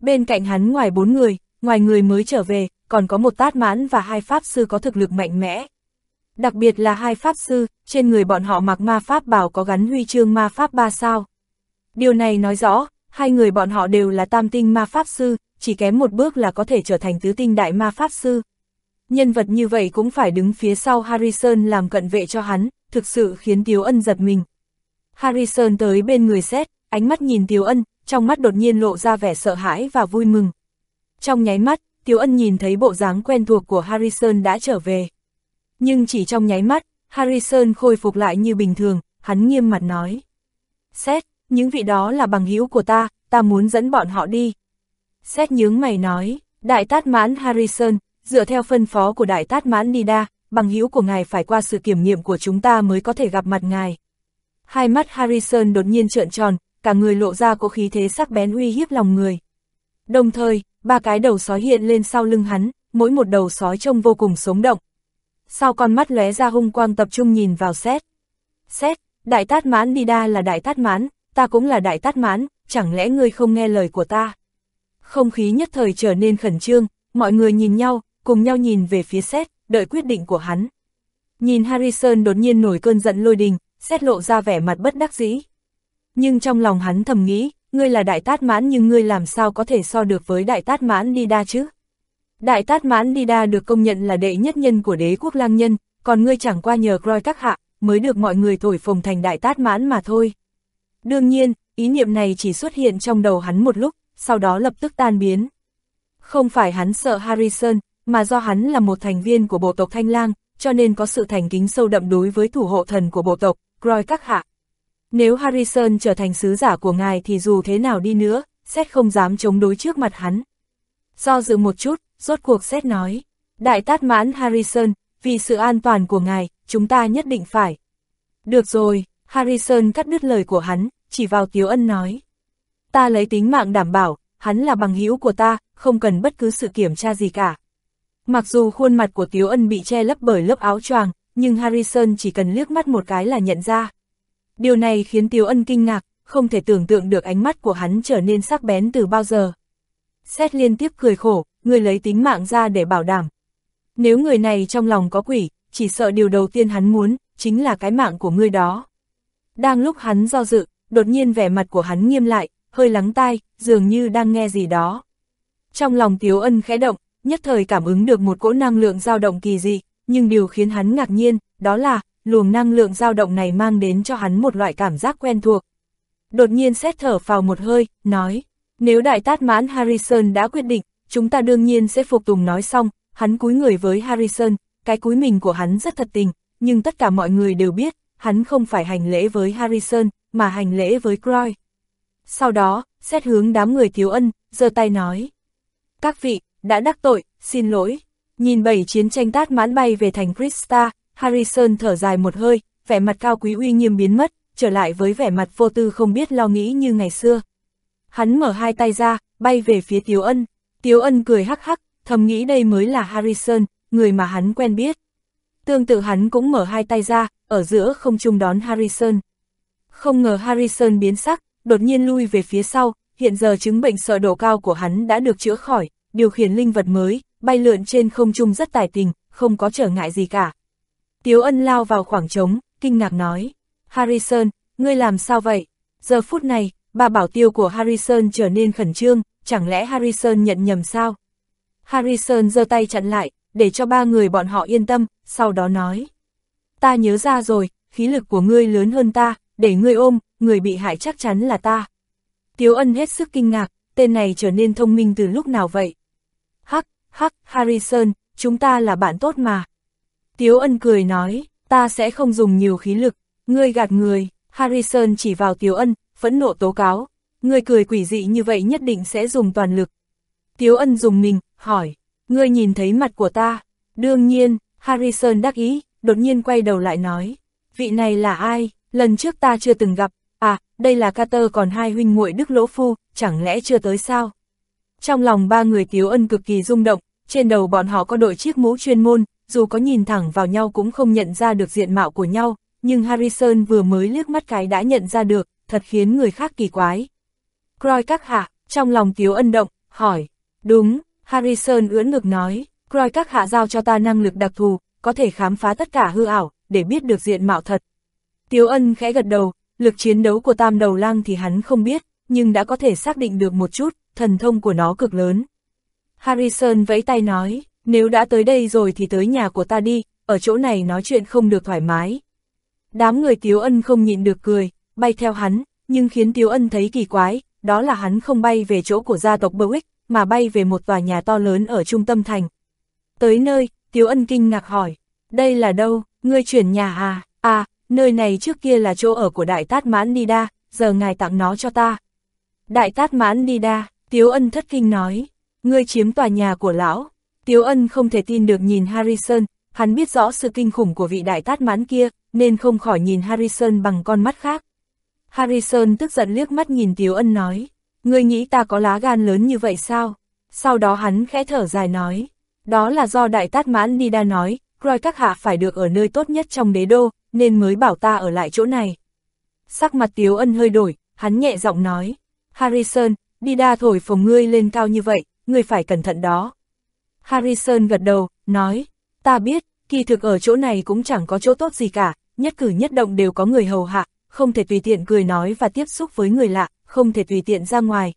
Bên cạnh hắn ngoài bốn người, ngoài người mới trở về, còn có một tát mãn và hai pháp sư có thực lực mạnh mẽ. Đặc biệt là hai pháp sư, trên người bọn họ mặc ma pháp bảo có gắn huy chương ma pháp ba sao. Điều này nói rõ, hai người bọn họ đều là tam tinh ma pháp sư, chỉ kém một bước là có thể trở thành tứ tinh đại ma pháp sư. Nhân vật như vậy cũng phải đứng phía sau Harrison làm cận vệ cho hắn, thực sự khiến Tiếu Ân giật mình. Harrison tới bên người xét, ánh mắt nhìn Tiếu Ân, trong mắt đột nhiên lộ ra vẻ sợ hãi và vui mừng. Trong nháy mắt, Tiếu Ân nhìn thấy bộ dáng quen thuộc của Harrison đã trở về. Nhưng chỉ trong nháy mắt, Harrison khôi phục lại như bình thường, hắn nghiêm mặt nói. Xét, những vị đó là bằng hữu của ta, ta muốn dẫn bọn họ đi. Xét nhướng mày nói, Đại Tát Mãn Harrison, dựa theo phân phó của Đại Tát Mãn Nida, bằng hữu của ngài phải qua sự kiểm nghiệm của chúng ta mới có thể gặp mặt ngài. Hai mắt Harrison đột nhiên trợn tròn, cả người lộ ra có khí thế sắc bén uy hiếp lòng người. Đồng thời, ba cái đầu sói hiện lên sau lưng hắn, mỗi một đầu sói trông vô cùng sống động. Sau con mắt lóe ra hung quang tập trung nhìn vào xét. Xét, đại tát mãn đi đa là đại tát mãn, ta cũng là đại tát mãn, chẳng lẽ ngươi không nghe lời của ta? Không khí nhất thời trở nên khẩn trương, mọi người nhìn nhau, cùng nhau nhìn về phía xét, đợi quyết định của hắn. Nhìn Harrison đột nhiên nổi cơn giận lôi đình, xét lộ ra vẻ mặt bất đắc dĩ. Nhưng trong lòng hắn thầm nghĩ, ngươi là đại tát mãn nhưng ngươi làm sao có thể so được với đại tát mãn Nida chứ? Đại tát mãn Nida được công nhận là đệ nhất nhân của đế quốc lang nhân, còn ngươi chẳng qua nhờ Croy các hạ, mới được mọi người thổi phồng thành đại tát mãn mà thôi. Đương nhiên, ý niệm này chỉ xuất hiện trong đầu hắn một lúc, sau đó lập tức tan biến. Không phải hắn sợ Harrison, mà do hắn là một thành viên của bộ tộc Thanh Lang, cho nên có sự thành kính sâu đậm đối với thủ hộ thần của bộ tộc, Groy các hạ. Nếu Harrison trở thành sứ giả của ngài thì dù thế nào đi nữa, Seth không dám chống đối trước mặt hắn. Do dự một chút, rốt cuộc Seth nói, Đại tát mãn Harrison, vì sự an toàn của ngài, chúng ta nhất định phải. Được rồi, Harrison cắt đứt lời của hắn, chỉ vào Tiếu Ân nói. Ta lấy tính mạng đảm bảo, hắn là bằng hữu của ta, không cần bất cứ sự kiểm tra gì cả. Mặc dù khuôn mặt của Tiếu Ân bị che lấp bởi lớp áo choàng, nhưng Harrison chỉ cần liếc mắt một cái là nhận ra. Điều này khiến Tiếu Ân kinh ngạc, không thể tưởng tượng được ánh mắt của hắn trở nên sắc bén từ bao giờ. Xét liên tiếp cười khổ, người lấy tính mạng ra để bảo đảm. Nếu người này trong lòng có quỷ, chỉ sợ điều đầu tiên hắn muốn, chính là cái mạng của người đó. Đang lúc hắn do dự, đột nhiên vẻ mặt của hắn nghiêm lại, hơi lắng tai, dường như đang nghe gì đó. Trong lòng Tiếu Ân khẽ động, nhất thời cảm ứng được một cỗ năng lượng dao động kỳ dị, nhưng điều khiến hắn ngạc nhiên, đó là, luồng năng lượng dao động này mang đến cho hắn một loại cảm giác quen thuộc. Đột nhiên xét thở vào một hơi, nói, nếu đại tát mãn Harrison đã quyết định, chúng ta đương nhiên sẽ phục tùng nói xong, hắn cúi người với Harrison, cái cúi mình của hắn rất thật tình, nhưng tất cả mọi người đều biết, hắn không phải hành lễ với Harrison, mà hành lễ với Croy. Sau đó, xét hướng đám người thiếu ân, giơ tay nói. Các vị, đã đắc tội, xin lỗi. Nhìn bảy chiến tranh tát mãn bay về thành Krista, Harrison thở dài một hơi, vẻ mặt cao quý uy nghiêm biến mất, trở lại với vẻ mặt vô tư không biết lo nghĩ như ngày xưa. Hắn mở hai tay ra, bay về phía Tiếu Ân. Tiếu Ân cười hắc hắc, thầm nghĩ đây mới là Harrison, người mà hắn quen biết. Tương tự hắn cũng mở hai tay ra, ở giữa không trung đón Harrison. Không ngờ Harrison biến sắc, đột nhiên lui về phía sau, hiện giờ chứng bệnh sợ độ cao của hắn đã được chữa khỏi, điều khiển linh vật mới, bay lượn trên không trung rất tài tình, không có trở ngại gì cả. Tiếu ân lao vào khoảng trống, kinh ngạc nói, Harrison, ngươi làm sao vậy? Giờ phút này, bà bảo tiêu của Harrison trở nên khẩn trương, chẳng lẽ Harrison nhận nhầm sao? Harrison giơ tay chặn lại, để cho ba người bọn họ yên tâm, sau đó nói. Ta nhớ ra rồi, khí lực của ngươi lớn hơn ta, để ngươi ôm, người bị hại chắc chắn là ta. Tiếu ân hết sức kinh ngạc, tên này trở nên thông minh từ lúc nào vậy? Hắc, hắc, Harrison, chúng ta là bạn tốt mà. Tiếu ân cười nói, ta sẽ không dùng nhiều khí lực, ngươi gạt người, Harrison chỉ vào Tiếu ân, phẫn nộ tố cáo. Ngươi cười quỷ dị như vậy nhất định sẽ dùng toàn lực. Tiếu ân dùng mình, hỏi, ngươi nhìn thấy mặt của ta. Đương nhiên, Harrison đắc ý, đột nhiên quay đầu lại nói, vị này là ai, lần trước ta chưa từng gặp, à, đây là Carter còn hai huynh muội Đức Lỗ Phu, chẳng lẽ chưa tới sao? Trong lòng ba người Tiếu Ân cực kỳ rung động, trên đầu bọn họ có đội chiếc mũ chuyên môn, dù có nhìn thẳng vào nhau cũng không nhận ra được diện mạo của nhau, nhưng Harrison vừa mới liếc mắt cái đã nhận ra được, thật khiến người khác kỳ quái. Croy các hạ, trong lòng Tiếu Ân động, hỏi, đúng, Harrison ưỡn ngực nói, Croy các hạ giao cho ta năng lực đặc thù, có thể khám phá tất cả hư ảo, để biết được diện mạo thật. Tiếu Ân khẽ gật đầu, lực chiến đấu của tam đầu lang thì hắn không biết, nhưng đã có thể xác định được một chút, thần thông của nó cực lớn. Harrison vẫy tay nói, nếu đã tới đây rồi thì tới nhà của ta đi, ở chỗ này nói chuyện không được thoải mái. Đám người Tiếu Ân không nhịn được cười, bay theo hắn, nhưng khiến Tiếu Ân thấy kỳ quái, đó là hắn không bay về chỗ của gia tộc Berwick, mà bay về một tòa nhà to lớn ở trung tâm thành. Tới nơi, Tiếu Ân kinh ngạc hỏi, đây là đâu, ngươi chuyển nhà à, à, nơi này trước kia là chỗ ở của Đại Tát Mãn Nida, giờ ngài tặng nó cho ta. Đại Tát Mãn Nida, Tiếu Ân thất kinh nói, ngươi chiếm tòa nhà của lão. Tiếu Ân không thể tin được nhìn Harrison, hắn biết rõ sự kinh khủng của vị Đại Tát Mãn kia, nên không khỏi nhìn Harrison bằng con mắt khác. Harrison tức giận liếc mắt nhìn Tiếu Ân nói, ngươi nghĩ ta có lá gan lớn như vậy sao? Sau đó hắn khẽ thở dài nói, đó là do Đại Tát Mãn Nida nói, Roy các hạ phải được ở nơi tốt nhất trong đế đô, nên mới bảo ta ở lại chỗ này. Sắc mặt Tiếu Ân hơi đổi, hắn nhẹ giọng nói, Harrison, Dida thổi phồng ngươi lên cao như vậy, ngươi phải cẩn thận đó. Harrison gật đầu, nói, ta biết, kỳ thực ở chỗ này cũng chẳng có chỗ tốt gì cả, nhất cử nhất động đều có người hầu hạ, không thể tùy tiện cười nói và tiếp xúc với người lạ, không thể tùy tiện ra ngoài.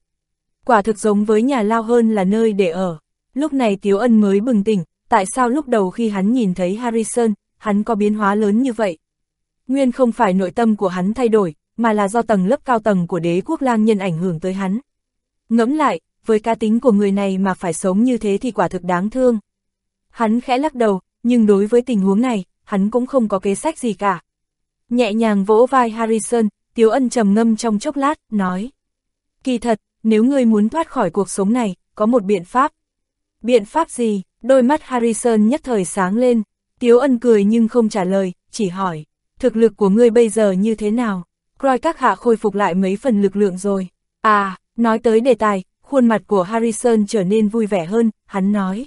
Quả thực giống với nhà lao hơn là nơi để ở. Lúc này Tiếu Ân mới bừng tỉnh, tại sao lúc đầu khi hắn nhìn thấy Harrison, hắn có biến hóa lớn như vậy? Nguyên không phải nội tâm của hắn thay đổi, mà là do tầng lớp cao tầng của đế quốc lang nhân ảnh hưởng tới hắn. Ngẫm lại, với cá tính của người này mà phải sống như thế thì quả thực đáng thương. Hắn khẽ lắc đầu, nhưng đối với tình huống này, hắn cũng không có kế sách gì cả. Nhẹ nhàng vỗ vai Harrison, Tiếu Ân trầm ngâm trong chốc lát, nói. Kỳ thật, nếu ngươi muốn thoát khỏi cuộc sống này, có một biện pháp. Biện pháp gì? Đôi mắt Harrison nhất thời sáng lên. Tiếu Ân cười nhưng không trả lời, chỉ hỏi. Thực lực của ngươi bây giờ như thế nào? Croy các hạ khôi phục lại mấy phần lực lượng rồi. À, nói tới đề tài, khuôn mặt của Harrison trở nên vui vẻ hơn, hắn nói.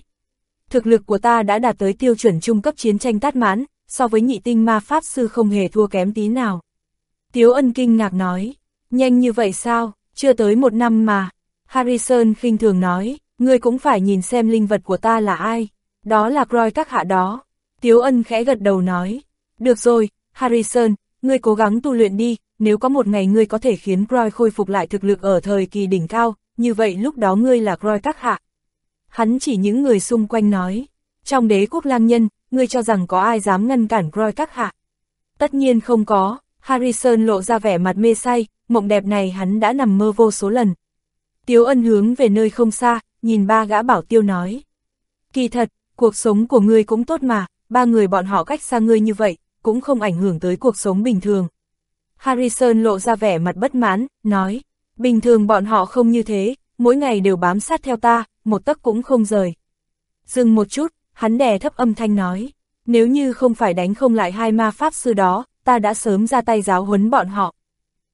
Thực lực của ta đã đạt tới tiêu chuẩn trung cấp chiến tranh tát mãn, so với nhị tinh ma pháp sư không hề thua kém tí nào. Tiếu ân kinh ngạc nói, nhanh như vậy sao, chưa tới một năm mà. Harrison khinh thường nói, ngươi cũng phải nhìn xem linh vật của ta là ai, đó là Croy các hạ đó. Tiếu ân khẽ gật đầu nói, được rồi, Harrison, ngươi cố gắng tu luyện đi, nếu có một ngày ngươi có thể khiến Croy khôi phục lại thực lực ở thời kỳ đỉnh cao, như vậy lúc đó ngươi là Croy các hạ. Hắn chỉ những người xung quanh nói, trong đế quốc lang nhân, ngươi cho rằng có ai dám ngăn cản Croy các hạ. Tất nhiên không có, Harrison lộ ra vẻ mặt mê say, mộng đẹp này hắn đã nằm mơ vô số lần. Tiếu ân hướng về nơi không xa, nhìn ba gã bảo tiêu nói. Kỳ thật, cuộc sống của ngươi cũng tốt mà, ba người bọn họ cách xa ngươi như vậy, cũng không ảnh hưởng tới cuộc sống bình thường. Harrison lộ ra vẻ mặt bất mãn, nói, bình thường bọn họ không như thế, mỗi ngày đều bám sát theo ta, một tấc cũng không rời. Dừng một chút, hắn đè thấp âm thanh nói, nếu như không phải đánh không lại hai ma pháp sư đó, ta đã sớm ra tay giáo huấn bọn họ.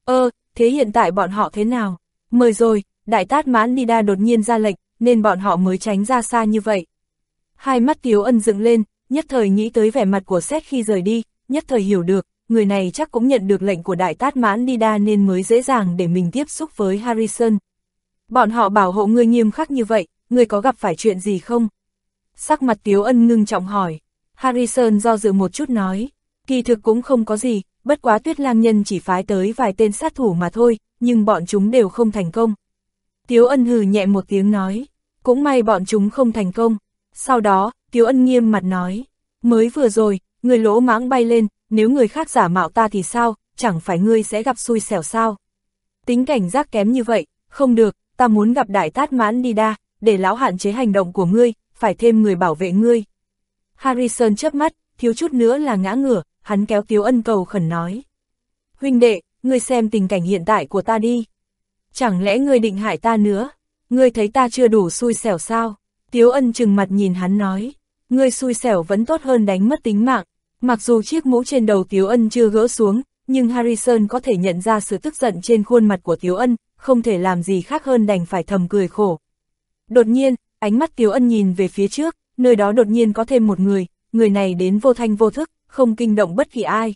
Ơ, thế hiện tại bọn họ thế nào? Mời rồi, đại tát mãn Nida đột nhiên ra lệnh, nên bọn họ mới tránh ra xa như vậy. Hai mắt Tiếu Ân dựng lên, nhất thời nghĩ tới vẻ mặt của Seth khi rời đi, nhất thời hiểu được, người này chắc cũng nhận được lệnh của đại tát mãn Nida nên mới dễ dàng để mình tiếp xúc với Harrison. Bọn họ bảo hộ ngươi nghiêm khắc như vậy, ngươi có gặp phải chuyện gì không? Sắc mặt Tiếu Ân ngưng trọng hỏi. Harrison do dự một chút nói, kỳ thực cũng không có gì, bất quá tuyết lang nhân chỉ phái tới vài tên sát thủ mà thôi, nhưng bọn chúng đều không thành công. Tiếu Ân hừ nhẹ một tiếng nói, cũng may bọn chúng không thành công. Sau đó, Tiếu Ân nghiêm mặt nói, mới vừa rồi, người lỗ mãng bay lên, nếu người khác giả mạo ta thì sao, chẳng phải ngươi sẽ gặp xui xẻo sao. Tính cảnh giác kém như vậy, không được, ta muốn gặp đại tát mãn đi đa, để lão hạn chế hành động của ngươi, phải thêm người bảo vệ ngươi. Harrison chớp mắt, thiếu chút nữa là ngã ngửa, hắn kéo Tiếu Ân cầu khẩn nói. Huynh đệ, ngươi xem tình cảnh hiện tại của ta đi. chẳng lẽ ngươi định hại ta nữa? Ngươi thấy ta chưa đủ xui xẻo sao? Tiếu ân chừng mặt nhìn hắn nói, ngươi xui xẻo vẫn tốt hơn đánh mất tính mạng. Mặc dù chiếc mũ trên đầu Tiếu ân chưa gỡ xuống, nhưng Harrison có thể nhận ra sự tức giận trên khuôn mặt của Tiếu ân, không thể làm gì khác hơn đành phải thầm cười khổ. Đột nhiên, ánh mắt Tiếu ân nhìn về phía trước, nơi đó đột nhiên có thêm một người, người này đến vô thanh vô thức, không kinh động bất kỳ ai.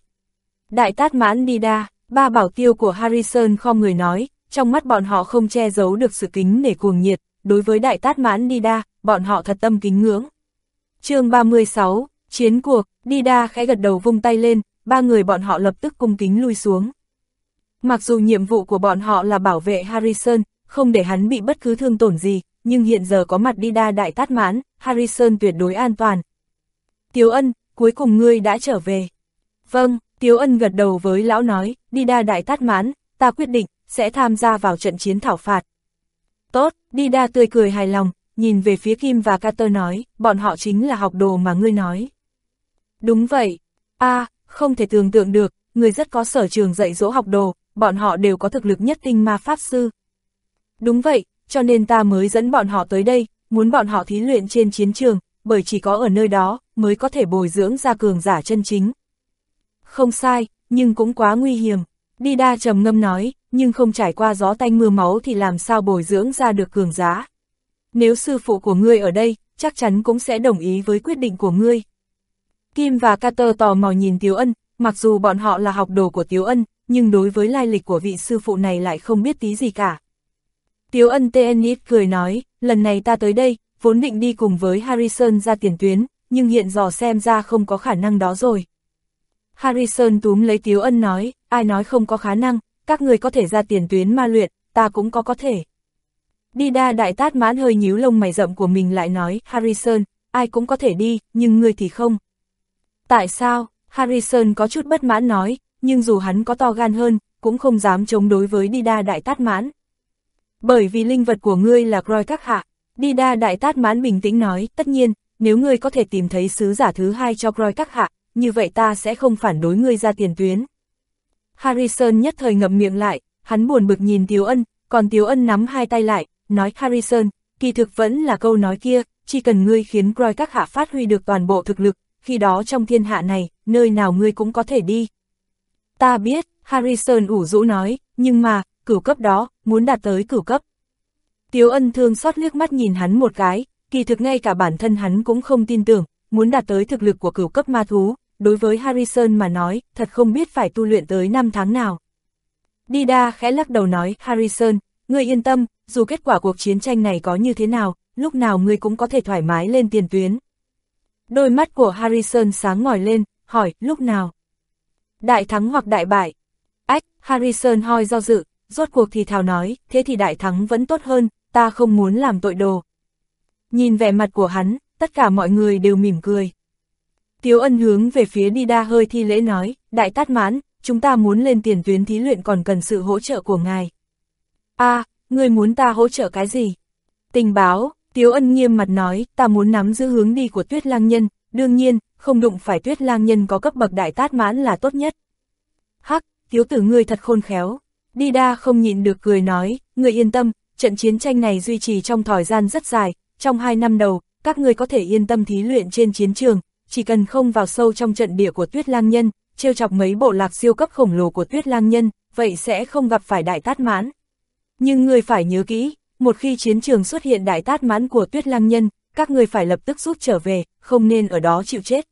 Đại tát mãn đi đa, ba bảo tiêu của Harrison không người nói, trong mắt bọn họ không che giấu được sự kính nể cuồng nhiệt, đối với đại tát mãn đi đa, bọn họ thật tâm kính ngưỡng. chương 36, Chiến cuộc, đi đa khẽ gật đầu vung tay lên, ba người bọn họ lập tức cung kính lui xuống. Mặc dù nhiệm vụ của bọn họ là bảo vệ Harrison, không để hắn bị bất cứ thương tổn gì, nhưng hiện giờ có mặt đi đa đại tát mãn, Harrison tuyệt đối an toàn. Tiếu ân, cuối cùng ngươi đã trở về. Vâng, Tiếu ân gật đầu với lão nói, đi đa đại tát mãn, ta quyết định, sẽ tham gia vào trận chiến thảo phạt. Tốt, đi đa tươi cười hài lòng, nhìn về phía Kim và Carter nói, bọn họ chính là học đồ mà ngươi nói. Đúng vậy, a không thể tưởng tượng được, người rất có sở trường dạy dỗ học đồ, bọn họ đều có thực lực nhất tinh ma pháp sư. Đúng vậy, cho nên ta mới dẫn bọn họ tới đây, muốn bọn họ thí luyện trên chiến trường, bởi chỉ có ở nơi đó, mới có thể bồi dưỡng ra cường giả chân chính. Không sai, nhưng cũng quá nguy hiểm. Đi đa trầm ngâm nói, nhưng không trải qua gió tanh mưa máu thì làm sao bồi dưỡng ra được cường giá. Nếu sư phụ của ngươi ở đây, chắc chắn cũng sẽ đồng ý với quyết định của ngươi. Kim và Carter tò mò nhìn Tiếu Ân, mặc dù bọn họ là học đồ của Tiếu Ân, nhưng đối với lai lịch của vị sư phụ này lại không biết tí gì cả. Tiếu Ân Tennis cười nói, lần này ta tới đây, vốn định đi cùng với Harrison ra tiền tuyến, nhưng hiện dò xem ra không có khả năng đó rồi. Harrison túm lấy Tiếu Ân nói, ai nói không có khả năng, các người có thể ra tiền tuyến ma luyện, ta cũng có có thể. Đi đa đại tát mãn hơi nhíu lông mày rậm của mình lại nói, Harrison, ai cũng có thể đi, nhưng ngươi thì không. Tại sao? Harrison có chút bất mãn nói, nhưng dù hắn có to gan hơn, cũng không dám chống đối với Dida đại tát mãn. Bởi vì linh vật của ngươi là Croy các hạ, Dida đại tát mãn bình tĩnh nói, tất nhiên, nếu ngươi có thể tìm thấy sứ giả thứ hai cho Croy các hạ, như vậy ta sẽ không phản đối ngươi ra tiền tuyến. Harrison nhất thời ngậm miệng lại, hắn buồn bực nhìn Tiếu Ân, còn Tiếu Ân nắm hai tay lại, nói Harrison, kỳ thực vẫn là câu nói kia, chỉ cần ngươi khiến Croy các hạ phát huy được toàn bộ thực lực, khi đó trong thiên hạ này, nơi nào ngươi cũng có thể đi. Ta biết, Harrison ủ rũ nói, nhưng mà, cửu cấp đó, muốn đạt tới cửu cấp. Tiếu ân thương xót liếc mắt nhìn hắn một cái, kỳ thực ngay cả bản thân hắn cũng không tin tưởng, muốn đạt tới thực lực của cửu cấp ma thú, đối với Harrison mà nói, thật không biết phải tu luyện tới năm tháng nào. Dida khẽ lắc đầu nói, Harrison, ngươi yên tâm, dù kết quả cuộc chiến tranh này có như thế nào, lúc nào ngươi cũng có thể thoải mái lên tiền tuyến. Đôi mắt của Harrison sáng ngỏi lên, hỏi, lúc nào? Đại thắng hoặc đại bại? Ách, Harrison hoi do dự, rốt cuộc thì thào nói, thế thì đại thắng vẫn tốt hơn, ta không muốn làm tội đồ. Nhìn vẻ mặt của hắn, tất cả mọi người đều mỉm cười. Tiếu ân hướng về phía đi đa hơi thi lễ nói, đại tát mãn, chúng ta muốn lên tiền tuyến thí luyện còn cần sự hỗ trợ của ngài. a à, người muốn ta hỗ trợ cái gì? Tình báo, Tiếu ân nghiêm mặt nói, ta muốn nắm giữ hướng đi của tuyết lang nhân, đương nhiên, không đụng phải tuyết lang nhân có cấp bậc đại tát mãn là tốt nhất. Hắc, tiếu tử ngươi thật khôn khéo. Đi đa không nhịn được cười nói, Ngươi yên tâm, trận chiến tranh này duy trì trong thời gian rất dài, trong hai năm đầu, các ngươi có thể yên tâm thí luyện trên chiến trường, chỉ cần không vào sâu trong trận địa của tuyết lang nhân, trêu chọc mấy bộ lạc siêu cấp khổng lồ của tuyết lang nhân, vậy sẽ không gặp phải đại tát mãn. Nhưng người phải nhớ kỹ, một khi chiến trường xuất hiện đại tát mãn của tuyết lang nhân, các người phải lập tức rút trở về, không nên ở đó chịu chết.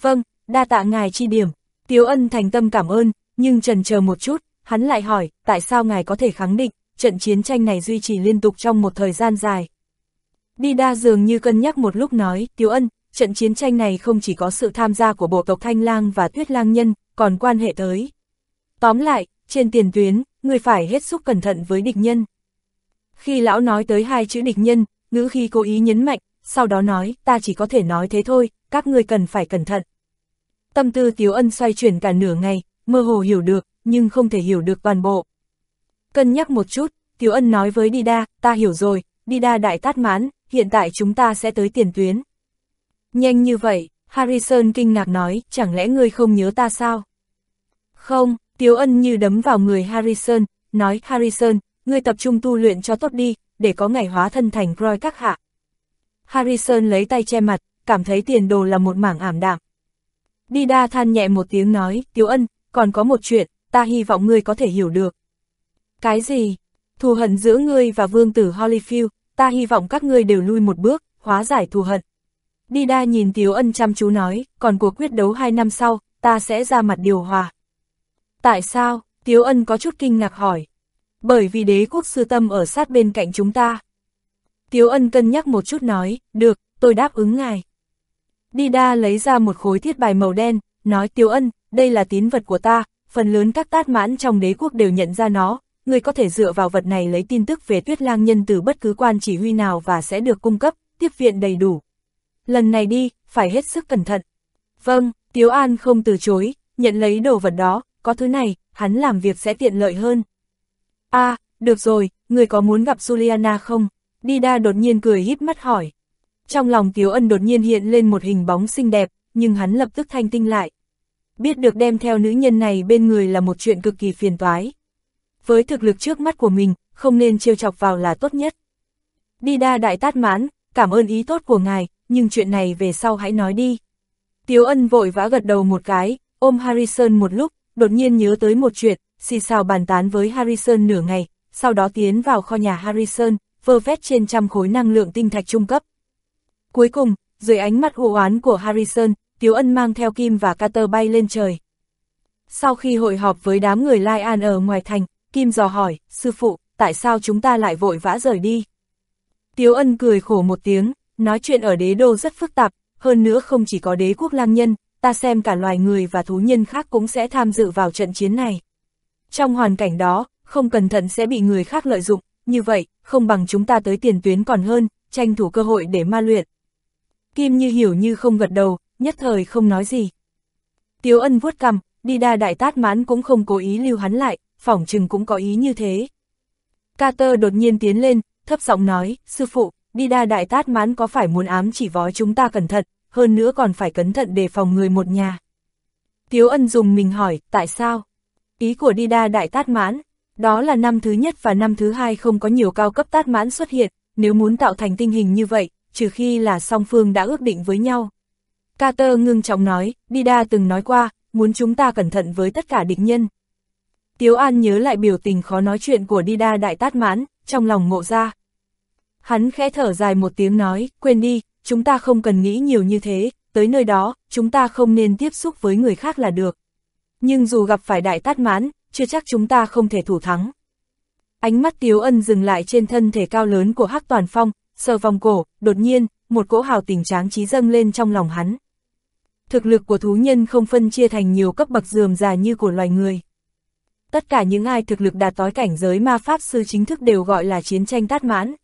Vâng, đa tạ ngài chi điểm, Tiếu ân thành tâm cảm ơn, nhưng trần chờ một chút, hắn lại hỏi, tại sao ngài có thể khẳng định, trận chiến tranh này duy trì liên tục trong một thời gian dài. Đi đa dường như cân nhắc một lúc nói, Tiếu ân, trận chiến tranh này không chỉ có sự tham gia của bộ tộc Thanh Lang và Tuyết Lang Nhân, còn quan hệ tới. Tóm lại, trên tiền tuyến, người phải hết sức cẩn thận với địch nhân. Khi lão nói tới hai chữ địch nhân, ngữ khi cố ý nhấn mạnh, sau đó nói, ta chỉ có thể nói thế thôi, các ngươi cần phải cẩn thận. Tâm tư Tiếu Ân xoay chuyển cả nửa ngày, mơ hồ hiểu được, nhưng không thể hiểu được toàn bộ. Cân nhắc một chút, Tiếu Ân nói với Dida, ta hiểu rồi, Dida đại tát mãn, hiện tại chúng ta sẽ tới tiền tuyến. Nhanh như vậy, Harrison kinh ngạc nói, chẳng lẽ ngươi không nhớ ta sao? Không, Tiếu Ân như đấm vào người Harrison, nói Harrison, ngươi tập trung tu luyện cho tốt đi, để có ngày hóa thân thành Roy các hạ. Harrison lấy tay che mặt, cảm thấy tiền đồ là một mảng ảm đạm. Dida than nhẹ một tiếng nói, Tiếu Ân, còn có một chuyện, ta hy vọng ngươi có thể hiểu được. Cái gì? Thù hận giữa ngươi và vương tử Holyfield, ta hy vọng các ngươi đều lui một bước, hóa giải thù hận. Dida nhìn Tiếu Ân chăm chú nói, còn cuộc quyết đấu hai năm sau, ta sẽ ra mặt điều hòa. Tại sao? Tiếu Ân có chút kinh ngạc hỏi. Bởi vì đế quốc sư tâm ở sát bên cạnh chúng ta. Tiếu Ân cân nhắc một chút nói, được, tôi đáp ứng ngài. đi đa lấy ra một khối thiết bài màu đen, nói Tiếu Ân, đây là tín vật của ta, phần lớn các tát mãn trong đế quốc đều nhận ra nó, người có thể dựa vào vật này lấy tin tức về tuyết lang nhân từ bất cứ quan chỉ huy nào và sẽ được cung cấp, tiếp viện đầy đủ. Lần này đi, phải hết sức cẩn thận. Vâng, Tiếu An không từ chối, nhận lấy đồ vật đó, có thứ này, hắn làm việc sẽ tiện lợi hơn a à, được rồi, người có muốn gặp Juliana không? Dida đột nhiên cười híp mắt hỏi. Trong lòng Tiếu Ân đột nhiên hiện lên một hình bóng xinh đẹp, nhưng hắn lập tức thanh tinh lại. Biết được đem theo nữ nhân này bên người là một chuyện cực kỳ phiền toái. Với thực lực trước mắt của mình, không nên trêu chọc vào là tốt nhất. Dida đại tát mãn, cảm ơn ý tốt của ngài, nhưng chuyện này về sau hãy nói đi. Tiếu ân vội vã gật đầu một cái, ôm Harrison một lúc, đột nhiên nhớ tới một chuyện, xì xào bàn tán với Harrison nửa ngày, sau đó tiến vào kho nhà Harrison, vơ vét trên trăm khối năng lượng tinh thạch trung cấp. Cuối cùng, dưới ánh mắt u oán của Harrison, Tiếu Ân mang theo Kim và Carter bay lên trời. Sau khi hội họp với đám người Lai An ở ngoài thành, Kim dò hỏi, sư phụ, tại sao chúng ta lại vội vã rời đi? Tiếu Ân cười khổ một tiếng, nói chuyện ở đế đô rất phức tạp, hơn nữa không chỉ có đế quốc lang nhân, ta xem cả loài người và thú nhân khác cũng sẽ tham dự vào trận chiến này. Trong hoàn cảnh đó, không cẩn thận sẽ bị người khác lợi dụng, như vậy, không bằng chúng ta tới tiền tuyến còn hơn, tranh thủ cơ hội để ma luyện. Kim như hiểu như không gật đầu, nhất thời không nói gì. Tiếu ân vuốt cằm đi đa đại tát mãn cũng không cố ý lưu hắn lại, phỏng chừng cũng có ý như thế. Carter đột nhiên tiến lên, thấp giọng nói, sư phụ, đi đa đại tát mãn có phải muốn ám chỉ vói chúng ta cẩn thận, hơn nữa còn phải cẩn thận đề phòng người một nhà. Tiếu ân dùng mình hỏi, tại sao? Ý của đi đa đại tát mãn, đó là năm thứ nhất và năm thứ hai không có nhiều cao cấp tát mãn xuất hiện, nếu muốn tạo thành tinh hình như vậy, trừ khi là song phương đã ước định với nhau. Carter ngưng trọng nói, Dida từng nói qua, muốn chúng ta cẩn thận với tất cả địch nhân. Tiếu An nhớ lại biểu tình khó nói chuyện của Dida đại tát mãn, trong lòng ngộ ra. Hắn khẽ thở dài một tiếng nói, quên đi, chúng ta không cần nghĩ nhiều như thế, tới nơi đó, chúng ta không nên tiếp xúc với người khác là được. Nhưng dù gặp phải đại tát mãn, chưa chắc chúng ta không thể thủ thắng. Ánh mắt Tiếu Ân dừng lại trên thân thể cao lớn của Hắc Toàn Phong, sờ vòng cổ, đột nhiên, một cỗ hào tình tráng trí dâng lên trong lòng hắn. Thực lực của thú nhân không phân chia thành nhiều cấp bậc dườm già như của loài người. Tất cả những ai thực lực đạt tối cảnh giới ma pháp sư chính thức đều gọi là chiến tranh tát mãn.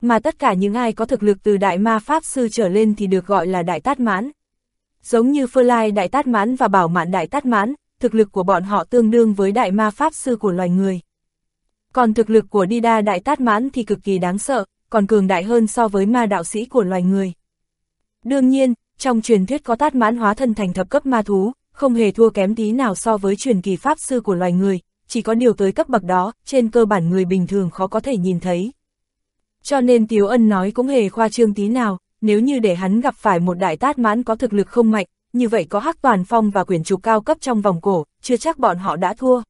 Mà tất cả những ai có thực lực từ đại ma pháp sư trở lên thì được gọi là đại tát mãn. Giống như Phơ Lai đại tát mãn và Bảo Mạn đại tát mãn, thực lực của bọn họ tương đương với đại ma pháp sư của loài người. Còn thực lực của Đida đại tát mãn thì cực kỳ đáng sợ, còn cường đại hơn so với ma đạo sĩ của loài người. Đương nhiên, trong truyền thuyết có tát mãn hóa thân thành thập cấp ma thú, không hề thua kém tí nào so với truyền kỳ pháp sư của loài người, chỉ có điều tới cấp bậc đó, trên cơ bản người bình thường khó có thể nhìn thấy. Cho nên Tiếu Ân nói cũng hề khoa trương tí nào, nếu như để hắn gặp phải một đại tát mãn có thực lực không mạnh, như vậy có hắc toàn phong và quyển trục cao cấp trong vòng cổ, chưa chắc bọn họ đã thua.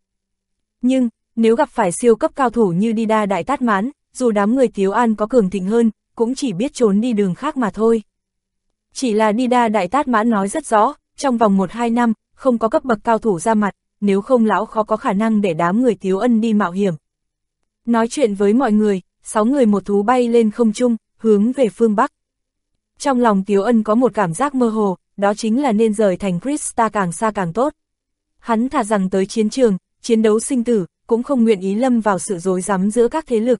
Nhưng, nếu gặp phải siêu cấp cao thủ như Dida đại tát mãn, dù đám người Tiếu An có cường thịnh hơn, cũng chỉ biết trốn đi đường khác mà thôi. Chỉ là Dida đại tát mãn nói rất rõ, trong vòng 1-2 năm, không có cấp bậc cao thủ ra mặt, nếu không lão khó có khả năng để đám người Tiếu Ân đi mạo hiểm. Nói chuyện với mọi người, sáu người một thú bay lên không trung, hướng về phương Bắc. Trong lòng Tiếu Ân có một cảm giác mơ hồ, đó chính là nên rời thành Krista càng xa càng tốt. Hắn thà rằng tới chiến trường, chiến đấu sinh tử, cũng không nguyện ý lâm vào sự dối rắm giữa các thế lực.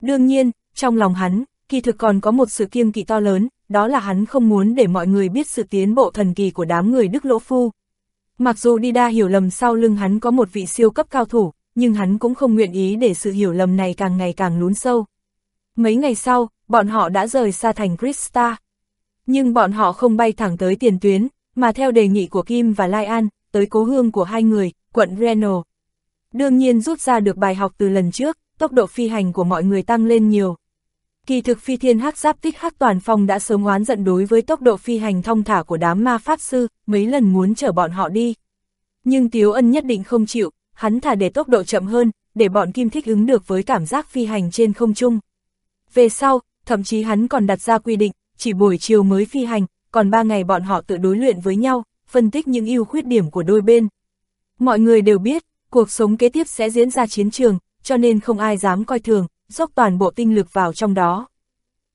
Đương nhiên, trong lòng hắn, kỳ thực còn có một sự kiêng kỵ to lớn, đó là hắn không muốn để mọi người biết sự tiến bộ thần kỳ của đám người Đức Lỗ Phu. Mặc dù Đi Đa hiểu lầm sau lưng hắn có một vị siêu cấp cao thủ, nhưng hắn cũng không nguyện ý để sự hiểu lầm này càng ngày càng lún sâu. Mấy ngày sau, bọn họ đã rời xa thành Krista. Nhưng bọn họ không bay thẳng tới tiền tuyến, mà theo đề nghị của Kim và Lai An, tới cố hương của hai người, quận Reno. Đương nhiên rút ra được bài học từ lần trước, tốc độ phi hành của mọi người tăng lên nhiều. Kỳ thực phi thiên hắc giáp tích hắc toàn phong đã sớm oán giận đối với tốc độ phi hành thông thả của đám ma pháp sư, mấy lần muốn chở bọn họ đi. Nhưng Tiếu Ân nhất định không chịu, hắn thả để tốc độ chậm hơn, để bọn kim thích ứng được với cảm giác phi hành trên không trung. Về sau, thậm chí hắn còn đặt ra quy định, chỉ buổi chiều mới phi hành, còn ba ngày bọn họ tự đối luyện với nhau, phân tích những ưu khuyết điểm của đôi bên. Mọi người đều biết, cuộc sống kế tiếp sẽ diễn ra chiến trường, cho nên không ai dám coi thường, dốc toàn bộ tinh lực vào trong đó.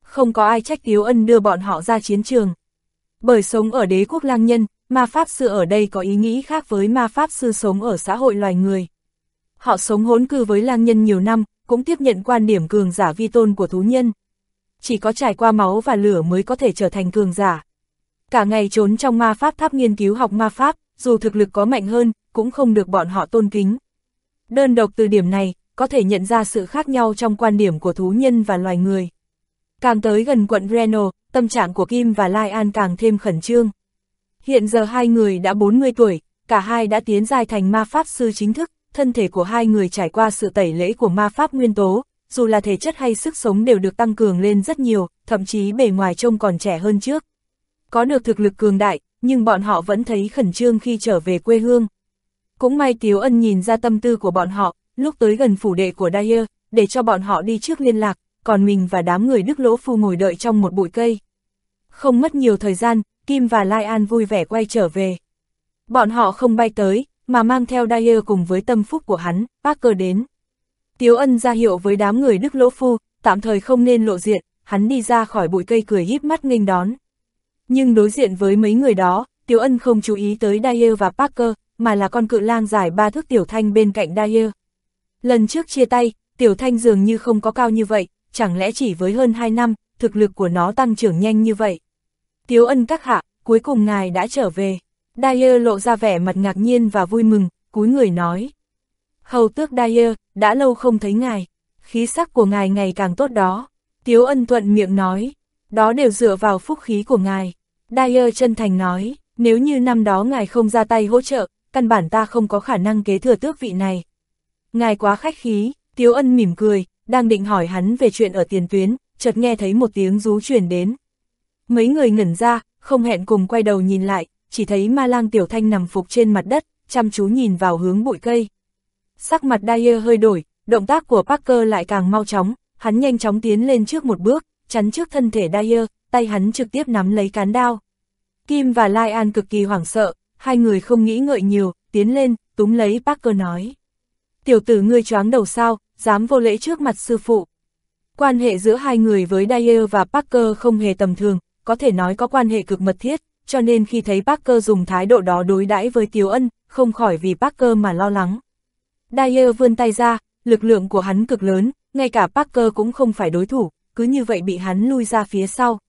Không có ai trách Tiếu Ân đưa bọn họ ra chiến trường. Bởi sống ở đế quốc lang nhân, ma pháp sư ở đây có ý nghĩ khác với ma pháp sư sống ở xã hội loài người. Họ sống hỗn cư với lang nhân nhiều năm, cũng tiếp nhận quan điểm cường giả vi tôn của thú nhân. Chỉ có trải qua máu và lửa mới có thể trở thành cường giả. Cả ngày trốn trong ma pháp tháp nghiên cứu học ma pháp, dù thực lực có mạnh hơn, cũng không được bọn họ tôn kính. Đơn độc từ điểm này, có thể nhận ra sự khác nhau trong quan điểm của thú nhân và loài người. Càng tới gần quận Reno, tâm trạng của Kim và Lai An càng thêm khẩn trương. Hiện giờ hai người đã 40 tuổi, cả hai đã tiến dài thành ma pháp sư chính thức, thân thể của hai người trải qua sự tẩy lễ của ma pháp nguyên tố, dù là thể chất hay sức sống đều được tăng cường lên rất nhiều, thậm chí bề ngoài trông còn trẻ hơn trước. Có được thực lực cường đại, nhưng bọn họ vẫn thấy khẩn trương khi trở về quê hương. Cũng may Tiếu Ân nhìn ra tâm tư của bọn họ, lúc tới gần phủ đệ của Dyer, để cho bọn họ đi trước liên lạc, còn mình và đám người Đức Lỗ Phu ngồi đợi trong một bụi cây. Không mất nhiều thời gian, Kim và Lai An vui vẻ quay trở về. Bọn họ không bay tới, mà mang theo Dyer cùng với tâm phúc của hắn, Parker đến. Tiếu ân ra hiệu với đám người Đức Lỗ Phu, tạm thời không nên lộ diện, hắn đi ra khỏi bụi cây cười híp mắt nghênh đón. Nhưng đối diện với mấy người đó, Tiếu ân không chú ý tới Dyer và Parker, mà là con cự lang dài ba thước Tiểu Thanh bên cạnh Dyer. Lần trước chia tay, Tiểu Thanh dường như không có cao như vậy, chẳng lẽ chỉ với hơn 2 năm, thực lực của nó tăng trưởng nhanh như vậy. Tiếu ân các hạ, cuối cùng ngài đã trở về. Dyer lộ ra vẻ mặt ngạc nhiên và vui mừng, cúi người nói. Hầu tước Dyer, đã lâu không thấy ngài, khí sắc của ngài ngày càng tốt đó. Tiếu ân thuận miệng nói, đó đều dựa vào phúc khí của ngài. Dyer chân thành nói, nếu như năm đó ngài không ra tay hỗ trợ, căn bản ta không có khả năng kế thừa tước vị này. Ngài quá khách khí, Tiếu ân mỉm cười, đang định hỏi hắn về chuyện ở tiền tuyến, chợt nghe thấy một tiếng rú truyền đến. Mấy người ngẩn ra, không hẹn cùng quay đầu nhìn lại, chỉ thấy ma lang tiểu thanh nằm phục trên mặt đất, chăm chú nhìn vào hướng bụi cây. Sắc mặt Dyer hơi đổi, động tác của Parker lại càng mau chóng, hắn nhanh chóng tiến lên trước một bước, chắn trước thân thể Dyer, tay hắn trực tiếp nắm lấy cán đao. Kim và Lai An cực kỳ hoảng sợ, hai người không nghĩ ngợi nhiều, tiến lên, túm lấy Parker nói. Tiểu tử ngươi choáng đầu sao, dám vô lễ trước mặt sư phụ. Quan hệ giữa hai người với Dyer và Parker không hề tầm thường, có thể nói có quan hệ cực mật thiết, cho nên khi thấy Parker dùng thái độ đó đối đãi với Tiếu Ân, không khỏi vì Parker mà lo lắng. Dyer vươn tay ra, lực lượng của hắn cực lớn, ngay cả Parker cũng không phải đối thủ, cứ như vậy bị hắn lui ra phía sau.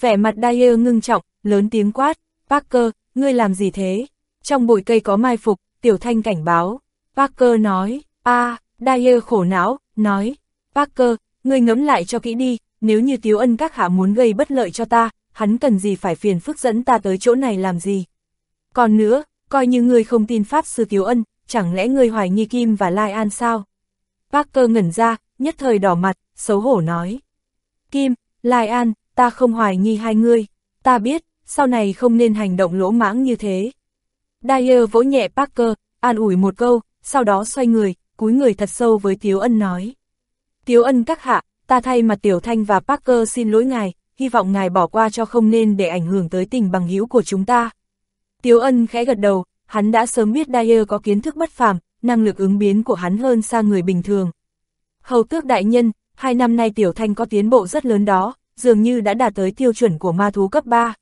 Vẻ mặt Dyer ngưng trọng, lớn tiếng quát, Parker, ngươi làm gì thế? Trong bụi cây có mai phục, Tiểu Thanh cảnh báo. Parker nói, a Dyer khổ não, nói, Parker, ngươi ngẫm lại cho kỹ đi, nếu như Tiếu Ân các hạ muốn gây bất lợi cho ta, hắn cần gì phải phiền phức dẫn ta tới chỗ này làm gì. Còn nữa, coi như ngươi không tin Pháp Sư Tiếu Ân, chẳng lẽ ngươi hoài nghi Kim và Lai An sao? Parker ngẩn ra, nhất thời đỏ mặt, xấu hổ nói. Kim, Lai An, ta không hoài nghi hai ngươi, ta biết, sau này không nên hành động lỗ mãng như thế. Dyer vỗ nhẹ Parker, an ủi một câu, sau đó xoay người, cúi người thật sâu với Tiếu Ân nói. Tiếu Ân các hạ, ta thay mặt Tiểu Thanh và Parker xin lỗi ngài, hy vọng ngài bỏ qua cho không nên để ảnh hưởng tới tình bằng hữu của chúng ta. Tiếu Ân khẽ gật đầu, hắn đã sớm biết Dyer có kiến thức bất phàm, năng lực ứng biến của hắn hơn xa người bình thường. Hầu tước đại nhân, hai năm nay Tiểu Thanh có tiến bộ rất lớn đó, dường như đã đạt tới tiêu chuẩn của ma thú cấp 3.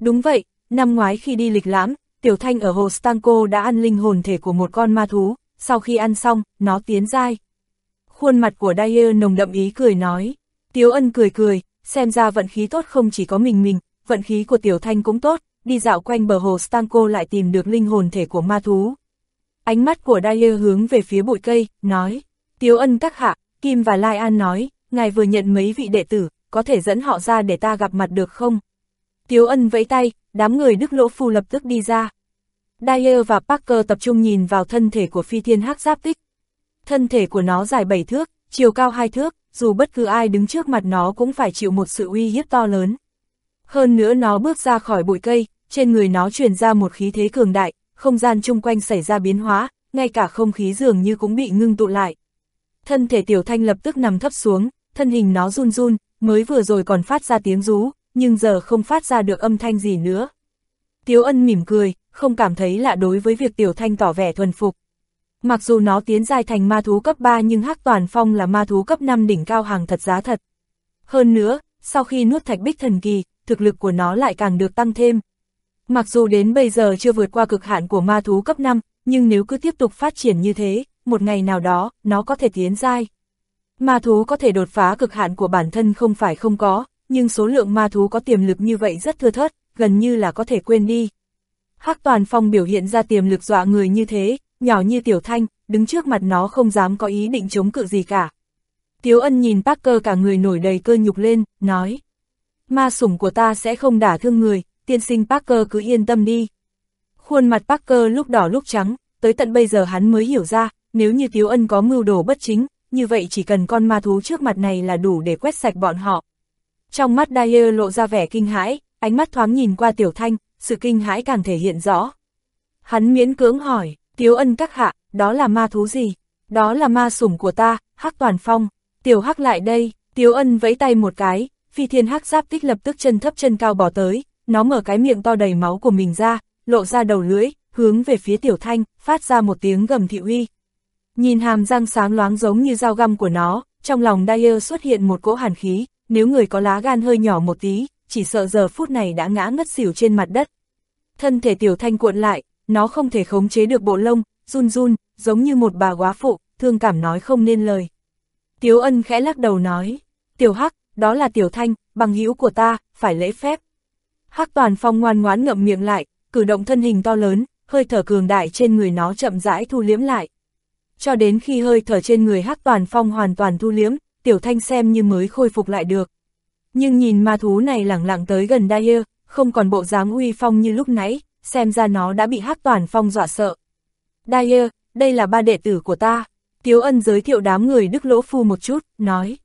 Đúng vậy, năm ngoái khi đi lịch lãm, Tiểu Thanh ở hồ Stanko đã ăn linh hồn thể của một con ma thú, sau khi ăn xong, nó tiến dai. Khuôn mặt của Dyer nồng đậm ý cười nói, Tiếu Ân cười cười, xem ra vận khí tốt không chỉ có mình mình, vận khí của Tiểu Thanh cũng tốt, đi dạo quanh bờ hồ Stanko lại tìm được linh hồn thể của ma thú. Ánh mắt của Dyer hướng về phía bụi cây, nói, Tiếu Ân các hạ, Kim và Lai An nói, ngài vừa nhận mấy vị đệ tử, có thể dẫn họ ra để ta gặp mặt được không? Tiếu Ân vẫy tay, đám người Đức Lỗ Phu lập tức đi ra. Dyer và Parker tập trung nhìn vào thân thể của phi thiên hắc giáp tích. Thân thể của nó dài 7 thước, chiều cao 2 thước, dù bất cứ ai đứng trước mặt nó cũng phải chịu một sự uy hiếp to lớn. Hơn nữa nó bước ra khỏi bụi cây, trên người nó truyền ra một khí thế cường đại, không gian chung quanh xảy ra biến hóa, ngay cả không khí dường như cũng bị ngưng tụ lại. Thân thể tiểu thanh lập tức nằm thấp xuống, thân hình nó run run, mới vừa rồi còn phát ra tiếng rú, nhưng giờ không phát ra được âm thanh gì nữa. Tiếu ân mỉm cười, không cảm thấy lạ đối với việc tiểu thanh tỏ vẻ thuần phục. Mặc dù nó tiến dài thành ma thú cấp 3 nhưng hắc toàn phong là ma thú cấp 5 đỉnh cao hàng thật giá thật. Hơn nữa, sau khi nuốt thạch bích thần kỳ, thực lực của nó lại càng được tăng thêm. Mặc dù đến bây giờ chưa vượt qua cực hạn của ma thú cấp 5, nhưng nếu cứ tiếp tục phát triển như thế, một ngày nào đó, nó có thể tiến dai. Ma thú có thể đột phá cực hạn của bản thân không phải không có, nhưng số lượng ma thú có tiềm lực như vậy rất thưa thớt, gần như là có thể quên đi. Hắc Toàn Phong biểu hiện ra tiềm lực dọa người như thế, nhỏ như tiểu thanh, đứng trước mặt nó không dám có ý định chống cự gì cả. Tiếu ân nhìn Parker cả người nổi đầy cơ nhục lên, nói. Ma sủng của ta sẽ không đả thương người, tiên sinh Parker cứ yên tâm đi. Khuôn mặt Parker lúc đỏ lúc trắng, tới tận bây giờ hắn mới hiểu ra, nếu như Tiếu ân có mưu đồ bất chính, như vậy chỉ cần con ma thú trước mặt này là đủ để quét sạch bọn họ. Trong mắt Dyer lộ ra vẻ kinh hãi, ánh mắt thoáng nhìn qua Tiểu Thanh, sự kinh hãi càng thể hiện rõ. Hắn miễn cưỡng hỏi, Tiếu ân các hạ, đó là ma thú gì? Đó là ma sủng của ta, Hắc Toàn Phong. Tiểu Hắc lại đây, Tiếu ân vẫy tay một cái, phi thiên Hắc giáp tích lập tức chân thấp chân cao bỏ tới, nó mở cái miệng to đầy máu của mình ra, lộ ra đầu lưỡi, hướng về phía Tiểu Thanh, phát ra một tiếng gầm thị uy. Nhìn hàm răng sáng loáng giống như dao găm của nó, trong lòng Dyer xuất hiện một cỗ hàn khí, nếu người có lá gan hơi nhỏ một tí, chỉ sợ giờ phút này đã ngã ngất xỉu trên mặt đất. Thân thể Tiểu Thanh cuộn lại, nó không thể khống chế được bộ lông, run run, giống như một bà quá phụ, thương cảm nói không nên lời. Tiếu ân khẽ lắc đầu nói, Tiểu Hắc, đó là Tiểu Thanh, bằng hữu của ta, phải lễ phép. Hắc toàn phong ngoan ngoãn ngậm miệng lại, cử động thân hình to lớn, hơi thở cường đại trên người nó chậm rãi thu liếm lại. Cho đến khi hơi thở trên người Hắc toàn phong hoàn toàn thu liếm, Tiểu Thanh xem như mới khôi phục lại được. Nhưng nhìn ma thú này lẳng lặng tới gần Dyer, không còn bộ dáng uy phong như lúc nãy, xem ra nó đã bị hắc toàn phong dọa sợ. Dyer, đây là ba đệ tử của ta. Tiếu ân giới thiệu đám người Đức Lỗ Phu một chút, nói.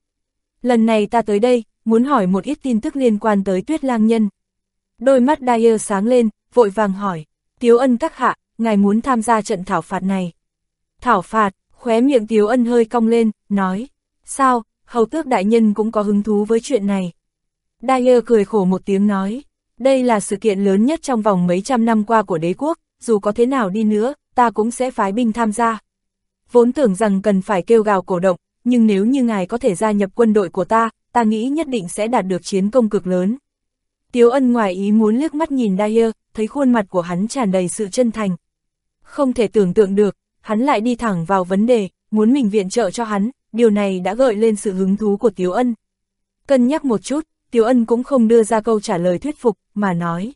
Lần này ta tới đây, muốn hỏi một ít tin tức liên quan tới tuyết lang nhân. Đôi mắt Dyer sáng lên, vội vàng hỏi. Tiếu ân các hạ, ngài muốn tham gia trận thảo phạt này. Thảo phạt, khóe miệng Tiếu ân hơi cong lên, nói. Sao, hầu tước đại nhân cũng có hứng thú với chuyện này. Dyer cười khổ một tiếng nói. Đây là sự kiện lớn nhất trong vòng mấy trăm năm qua của đế quốc, dù có thế nào đi nữa, ta cũng sẽ phái binh tham gia. Vốn tưởng rằng cần phải kêu gào cổ động, nhưng nếu như ngài có thể gia nhập quân đội của ta, ta nghĩ nhất định sẽ đạt được chiến công cực lớn. Tiếu ân ngoài ý muốn liếc mắt nhìn Dyer, thấy khuôn mặt của hắn tràn đầy sự chân thành. Không thể tưởng tượng được, hắn lại đi thẳng vào vấn đề, muốn mình viện trợ cho hắn, điều này đã gợi lên sự hứng thú của Tiếu ân. Cân nhắc một chút, Tiếu Ân cũng không đưa ra câu trả lời thuyết phục, mà nói.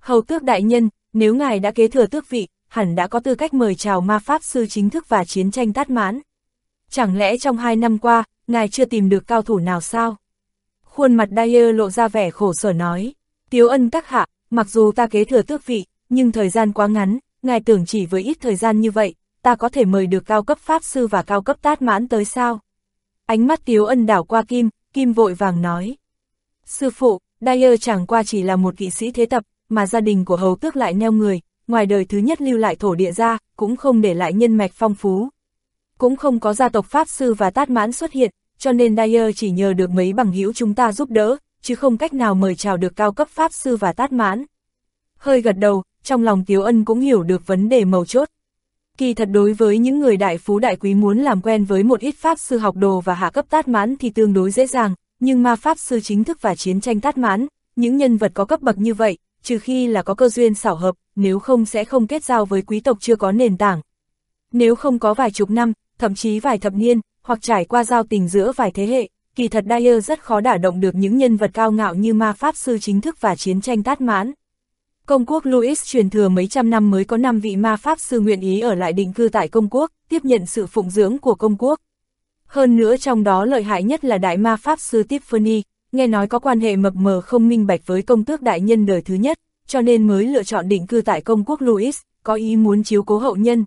Hầu tước đại nhân, nếu ngài đã kế thừa tước vị, hẳn đã có tư cách mời chào ma pháp sư chính thức và chiến tranh tát mãn. Chẳng lẽ trong hai năm qua, ngài chưa tìm được cao thủ nào sao? Khuôn mặt Dyer lộ ra vẻ khổ sở nói. Tiếu ân các hạ, mặc dù ta kế thừa tước vị, nhưng thời gian quá ngắn, ngài tưởng chỉ với ít thời gian như vậy, ta có thể mời được cao cấp pháp sư và cao cấp tát mãn tới sao? Ánh mắt Tiếu ân đảo qua Kim, Kim vội vàng nói. Sư phụ, Dyer chẳng qua chỉ là một kỵ sĩ thế tập, mà gia đình của hầu tước lại neo người, ngoài đời thứ nhất lưu lại thổ địa ra, cũng không để lại nhân mạch phong phú. Cũng không có gia tộc Pháp Sư và Tát Mãn xuất hiện, cho nên Dyer chỉ nhờ được mấy bằng hữu chúng ta giúp đỡ, chứ không cách nào mời chào được cao cấp Pháp Sư và Tát Mãn. Hơi gật đầu, trong lòng Tiếu Ân cũng hiểu được vấn đề mấu chốt. Kỳ thật đối với những người đại phú đại quý muốn làm quen với một ít Pháp Sư học đồ và hạ cấp Tát Mãn thì tương đối dễ dàng, nhưng ma pháp sư chính thức và chiến tranh tát mãn, những nhân vật có cấp bậc như vậy, trừ khi là có cơ duyên xảo hợp, nếu không sẽ không kết giao với quý tộc chưa có nền tảng. Nếu không có vài chục năm, thậm chí vài thập niên, hoặc trải qua giao tình giữa vài thế hệ, kỳ thật Dyer rất khó đả động được những nhân vật cao ngạo như ma pháp sư chính thức và chiến tranh tát mãn. Công quốc Louis truyền thừa mấy trăm năm mới có 5 vị ma pháp sư nguyện ý ở lại định cư tại công quốc, tiếp nhận sự phụng dưỡng của công quốc. Hơn nữa trong đó lợi hại nhất là đại ma pháp sư Tiffany, nghe nói có quan hệ mập mờ không minh bạch với công tước đại nhân đời thứ nhất, cho nên mới lựa chọn định cư tại công quốc Louis, có ý muốn chiếu cố hậu nhân.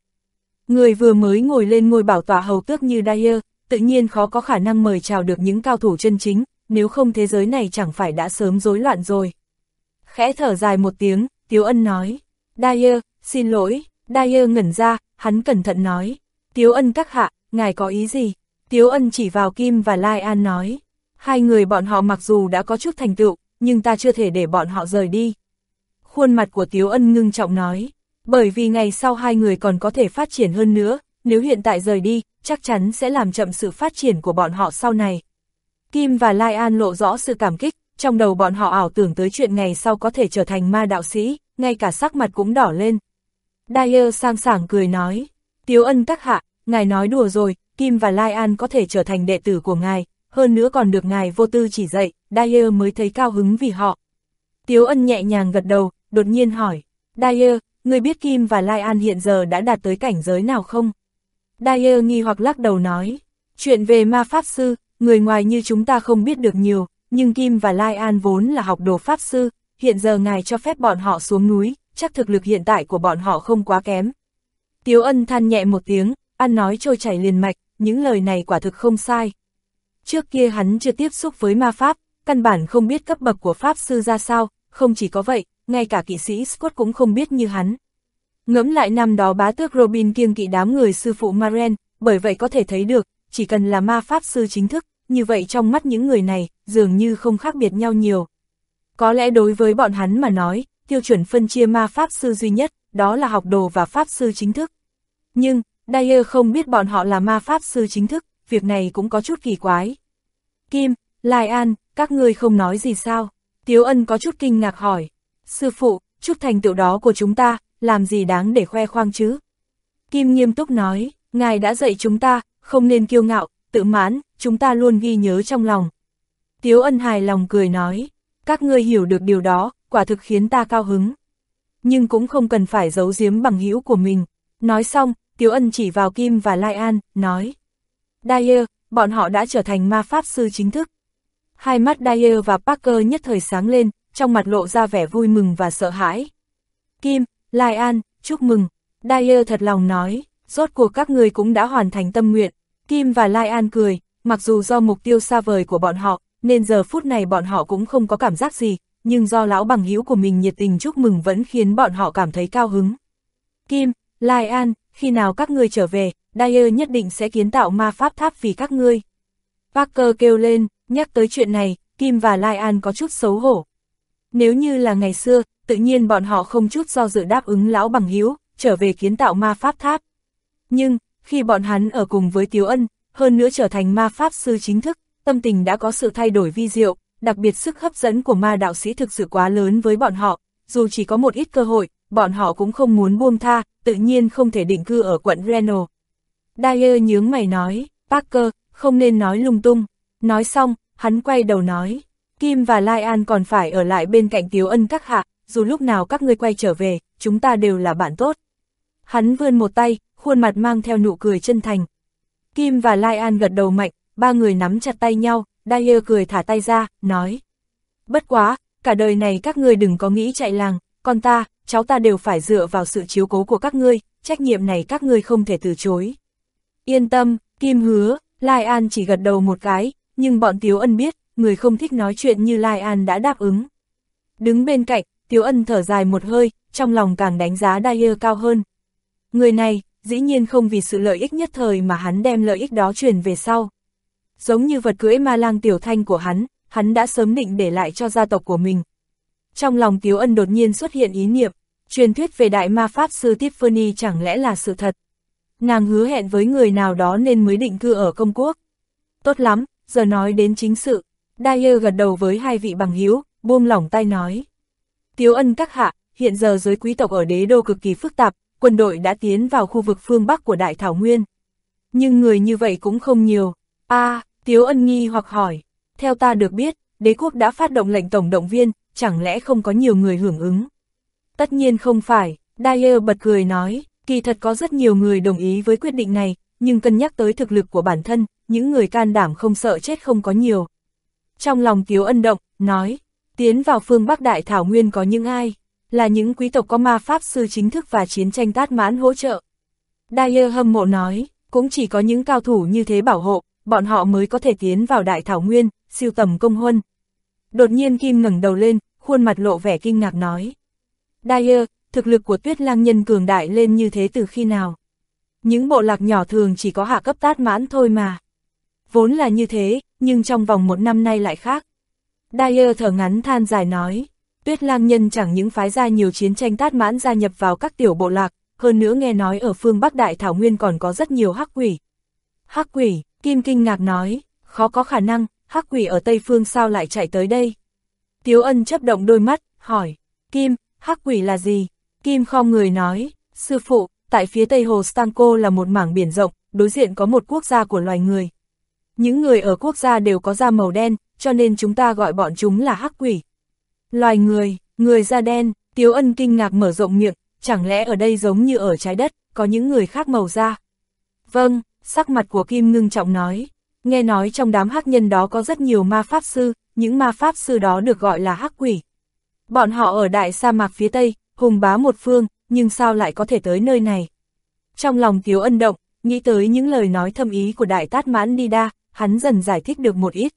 Người vừa mới ngồi lên ngôi bảo tọa hầu tước như Dyer, tự nhiên khó có khả năng mời chào được những cao thủ chân chính, nếu không thế giới này chẳng phải đã sớm rối loạn rồi. Khẽ thở dài một tiếng, Tiếu Ân nói, Dyer, xin lỗi, Dyer ngẩn ra, hắn cẩn thận nói, Tiếu Ân các hạ, ngài có ý gì? Tiếu Ân chỉ vào Kim và Lai An nói, hai người bọn họ mặc dù đã có chút thành tựu, nhưng ta chưa thể để bọn họ rời đi. Khuôn mặt của Tiếu Ân ngưng trọng nói, bởi vì ngày sau hai người còn có thể phát triển hơn nữa, nếu hiện tại rời đi, chắc chắn sẽ làm chậm sự phát triển của bọn họ sau này. Kim và Lai An lộ rõ sự cảm kích, trong đầu bọn họ ảo tưởng tới chuyện ngày sau có thể trở thành ma đạo sĩ, ngay cả sắc mặt cũng đỏ lên. Dyer sang sảng cười nói, Tiếu ân các hạ, ngài nói đùa rồi, Kim và Lai An có thể trở thành đệ tử của ngài, hơn nữa còn được ngài vô tư chỉ dạy, Dyer mới thấy cao hứng vì họ. Tiếu ân nhẹ nhàng gật đầu, đột nhiên hỏi, Dyer, người biết Kim và Lai An hiện giờ đã đạt tới cảnh giới nào không? Dyer nghi hoặc lắc đầu nói, chuyện về ma pháp sư, người ngoài như chúng ta không biết được nhiều, nhưng Kim và Lai An vốn là học đồ pháp sư, hiện giờ ngài cho phép bọn họ xuống núi, chắc thực lực hiện tại của bọn họ không quá kém. Tiếu ân than nhẹ một tiếng, ăn nói trôi chảy liền mạch, những lời này quả thực không sai. Trước kia hắn chưa tiếp xúc với ma pháp, căn bản không biết cấp bậc của pháp sư ra sao, không chỉ có vậy, ngay cả kỵ sĩ Scott cũng không biết như hắn. Ngẫm lại năm đó bá tước Robin kiêng kỵ đám người sư phụ Maren, bởi vậy có thể thấy được, chỉ cần là ma pháp sư chính thức, như vậy trong mắt những người này, dường như không khác biệt nhau nhiều. Có lẽ đối với bọn hắn mà nói, tiêu chuẩn phân chia ma pháp sư duy nhất, đó là học đồ và pháp sư chính thức. Nhưng, Dyer không biết bọn họ là ma pháp sư chính thức, việc này cũng có chút kỳ quái. Kim, Lai An, các ngươi không nói gì sao? Tiếu ân có chút kinh ngạc hỏi. Sư phụ, chút thành tựu đó của chúng ta, làm gì đáng để khoe khoang chứ? Kim nghiêm túc nói, ngài đã dạy chúng ta, không nên kiêu ngạo, tự mãn, chúng ta luôn ghi nhớ trong lòng. Tiếu ân hài lòng cười nói, các ngươi hiểu được điều đó, quả thực khiến ta cao hứng. Nhưng cũng không cần phải giấu giếm bằng hữu của mình. Nói xong, Tiếu ân chỉ vào Kim và Lai An, nói. Dyer, bọn họ đã trở thành ma pháp sư chính thức. Hai mắt Dyer và Parker nhất thời sáng lên, trong mặt lộ ra vẻ vui mừng và sợ hãi. Kim, Lai An, chúc mừng. Dyer thật lòng nói, rốt cuộc các người cũng đã hoàn thành tâm nguyện. Kim và Lai An cười, mặc dù do mục tiêu xa vời của bọn họ, nên giờ phút này bọn họ cũng không có cảm giác gì, nhưng do lão bằng hữu của mình nhiệt tình chúc mừng vẫn khiến bọn họ cảm thấy cao hứng. Kim, Lai An, khi nào các ngươi trở về, Dyer nhất định sẽ kiến tạo ma pháp tháp vì các ngươi. Parker kêu lên, nhắc tới chuyện này, Kim và Lai An có chút xấu hổ. Nếu như là ngày xưa, tự nhiên bọn họ không chút do dự đáp ứng lão bằng hữu trở về kiến tạo ma pháp tháp. Nhưng, khi bọn hắn ở cùng với Tiếu Ân, hơn nữa trở thành ma pháp sư chính thức, tâm tình đã có sự thay đổi vi diệu, đặc biệt sức hấp dẫn của ma đạo sĩ thực sự quá lớn với bọn họ, dù chỉ có một ít cơ hội, bọn họ cũng không muốn buông tha, tự nhiên không thể định cư ở quận Reno. Dyer nhướng mày nói, Parker, không nên nói lung tung. Nói xong, hắn quay đầu nói, Kim và Lai An còn phải ở lại bên cạnh Tiếu Ân các hạ, dù lúc nào các ngươi quay trở về, chúng ta đều là bạn tốt. Hắn vươn một tay, khuôn mặt mang theo nụ cười chân thành. Kim và Lai An gật đầu mạnh, ba người nắm chặt tay nhau, Dyer cười thả tay ra, nói. Bất quá, cả đời này các ngươi đừng có nghĩ chạy làng, con ta, cháu ta đều phải dựa vào sự chiếu cố của các ngươi, trách nhiệm này các ngươi không thể từ chối. Yên tâm, Kim hứa, Lai An chỉ gật đầu một cái, nhưng bọn Tiếu Ân biết, người không thích nói chuyện như Lai An đã đáp ứng. Đứng bên cạnh, Tiếu Ân thở dài một hơi, trong lòng càng đánh giá Dyer cao hơn. Người này, dĩ nhiên không vì sự lợi ích nhất thời mà hắn đem lợi ích đó truyền về sau. Giống như vật cưỡi ma lang tiểu thanh của hắn, hắn đã sớm định để lại cho gia tộc của mình. Trong lòng Tiếu Ân đột nhiên xuất hiện ý niệm, truyền thuyết về đại ma pháp sư Tiffany chẳng lẽ là sự thật. Nàng hứa hẹn với người nào đó nên mới định cư ở công quốc. Tốt lắm, giờ nói đến chính sự. Dyer gật đầu với hai vị bằng hiếu, buông lỏng tay nói. Tiếu ân các hạ, hiện giờ giới quý tộc ở đế đô cực kỳ phức tạp, quân đội đã tiến vào khu vực phương Bắc của Đại Thảo Nguyên. Nhưng người như vậy cũng không nhiều. a à, Tiếu ân nghi hoặc hỏi. Theo ta được biết, đế quốc đã phát động lệnh tổng động viên, chẳng lẽ không có nhiều người hưởng ứng? Tất nhiên không phải, Dyer bật cười nói, kỳ thật có rất nhiều người đồng ý với quyết định này, nhưng cân nhắc tới thực lực của bản thân, những người can đảm không sợ chết không có nhiều. Trong lòng Tiếu ân động, nói, tiến vào phương Bắc Đại Thảo Nguyên có những ai? Là những quý tộc có ma pháp sư chính thức và chiến tranh tát mãn hỗ trợ. Dyer hâm mộ nói, cũng chỉ có những cao thủ như thế bảo hộ, bọn họ mới có thể tiến vào đại thảo nguyên, siêu tầm công huân. Đột nhiên Kim ngẩng đầu lên, khuôn mặt lộ vẻ kinh ngạc nói. Dyer, thực lực của tuyết lang nhân cường đại lên như thế từ khi nào? Những bộ lạc nhỏ thường chỉ có hạ cấp tát mãn thôi mà. Vốn là như thế, nhưng trong vòng một năm nay lại khác. Dyer thở ngắn than dài nói, tuyết lang nhân chẳng những phái ra nhiều chiến tranh tát mãn gia nhập vào các tiểu bộ lạc, hơn nữa nghe nói ở phương Bắc Đại Thảo Nguyên còn có rất nhiều hắc quỷ. Hắc quỷ, Kim kinh ngạc nói, khó có khả năng, hắc quỷ ở Tây Phương sao lại chạy tới đây? Tiếu ân chấp động đôi mắt, hỏi, Kim, hắc quỷ là gì? Kim khom người nói, sư phụ, tại phía Tây Hồ Stanko là một mảng biển rộng, đối diện có một quốc gia của loài người. Những người ở quốc gia đều có da màu đen, cho nên chúng ta gọi bọn chúng là hắc quỷ. Loài người, người da đen, Tiếu ân kinh ngạc mở rộng miệng, chẳng lẽ ở đây giống như ở trái đất, có những người khác màu da? Vâng, sắc mặt của Kim ngưng trọng nói, nghe nói trong đám hắc nhân đó có rất nhiều ma pháp sư, những ma pháp sư đó được gọi là hắc quỷ. Bọn họ ở đại sa mạc phía Tây, hùng bá một phương, nhưng sao lại có thể tới nơi này? Trong lòng Tiếu ân động, nghĩ tới những lời nói thâm ý của đại tát mãn đi đa, hắn dần giải thích được một ít.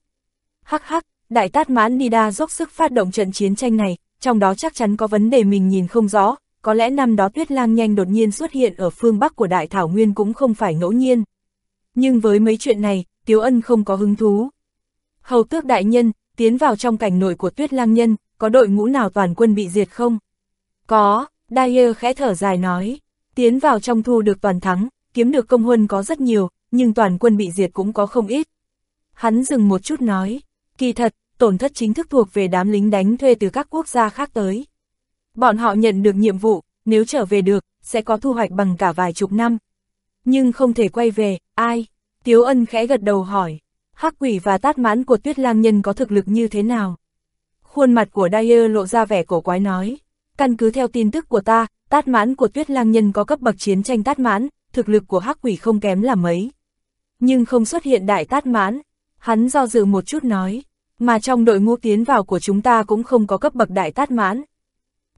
Hắc hắc, đại tát mãn đi đa dốc sức phát động trận chiến tranh này, trong đó chắc chắn có vấn đề mình nhìn không rõ, có lẽ năm đó tuyết lang nhanh đột nhiên xuất hiện ở phương Bắc của Đại Thảo Nguyên cũng không phải ngẫu nhiên. Nhưng với mấy chuyện này, Tiếu Ân không có hứng thú. Hầu tước đại nhân, tiến vào trong cảnh nội của tuyết lang nhân, có đội ngũ nào toàn quân bị diệt không? Có, Dyer khẽ thở dài nói, tiến vào trong thu được toàn thắng, kiếm được công huân có rất nhiều, nhưng toàn quân bị diệt cũng có không ít. Hắn dừng một chút nói, kỳ thật, tổn thất chính thức thuộc về đám lính đánh thuê từ các quốc gia khác tới. Bọn họ nhận được nhiệm vụ, nếu trở về được, sẽ có thu hoạch bằng cả vài chục năm. Nhưng không thể quay về, ai? Tiếu ân khẽ gật đầu hỏi, hắc quỷ và tát mãn của tuyết lang nhân có thực lực như thế nào? Khuôn mặt của Dyer lộ ra vẻ cổ quái nói, căn cứ theo tin tức của ta, tát mãn của tuyết lang nhân có cấp bậc chiến tranh tát mãn, thực lực của hắc quỷ không kém là mấy. Nhưng không xuất hiện đại tát mãn, hắn do dự một chút nói, mà trong đội ngũ tiến vào của chúng ta cũng không có cấp bậc đại tát mãn.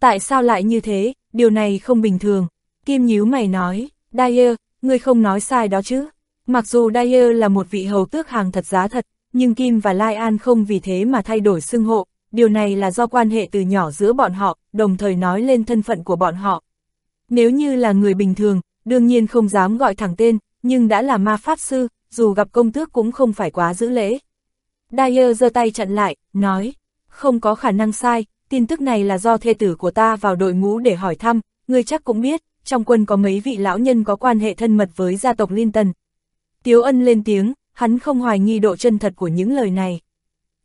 Tại sao lại như thế, điều này không bình thường. Kim nhíu mày nói, Dyer, ngươi không nói sai đó chứ. Mặc dù Dyer là một vị hầu tước hàng thật giá thật, nhưng Kim và Lai An không vì thế mà thay đổi xưng hộ, điều này là do quan hệ từ nhỏ giữa bọn họ, đồng thời nói lên thân phận của bọn họ. Nếu như là người bình thường, đương nhiên không dám gọi thẳng tên, nhưng đã là ma pháp sư, dù gặp công tước cũng không phải quá giữ lễ. Dyer giơ tay chặn lại, nói, không có khả năng sai, tin tức này là do thê tử của ta vào đội ngũ để hỏi thăm, ngươi chắc cũng biết, trong quân có mấy vị lão nhân có quan hệ thân mật với gia tộc Linton. Tiếu ân lên tiếng, hắn không hoài nghi độ chân thật của những lời này.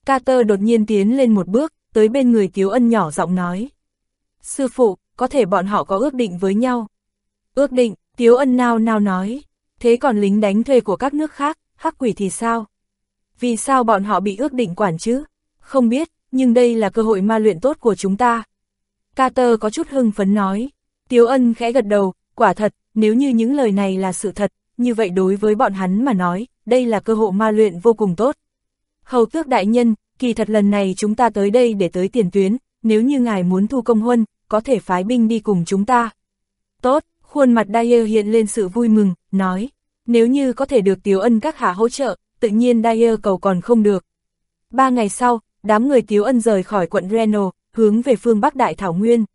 Carter đột nhiên tiến lên một bước, tới bên người Tiếu ân nhỏ giọng nói. Sư phụ, có thể bọn họ có ước định với nhau. Ước định, Tiếu ân nao nao nói. Thế còn lính đánh thuê của các nước khác, hắc quỷ thì sao? Vì sao bọn họ bị ước định quản chứ? Không biết, nhưng đây là cơ hội ma luyện tốt của chúng ta. Carter có chút hưng phấn nói. Tiếu ân khẽ gật đầu, quả thật, nếu như những lời này là sự thật, như vậy đối với bọn hắn mà nói, đây là cơ hội ma luyện vô cùng tốt. Hầu tước đại nhân, kỳ thật lần này chúng ta tới đây để tới tiền tuyến, nếu như ngài muốn thu công huân, có thể phái binh đi cùng chúng ta. Tốt, khuôn mặt Dyer hiện lên sự vui mừng, nói, nếu như có thể được Tiếu ân các hạ hỗ trợ, tự nhiên Dyer cầu còn không được. Ba ngày sau, đám người Tiếu Ân rời khỏi quận Reno, hướng về phương Bắc Đại Thảo Nguyên.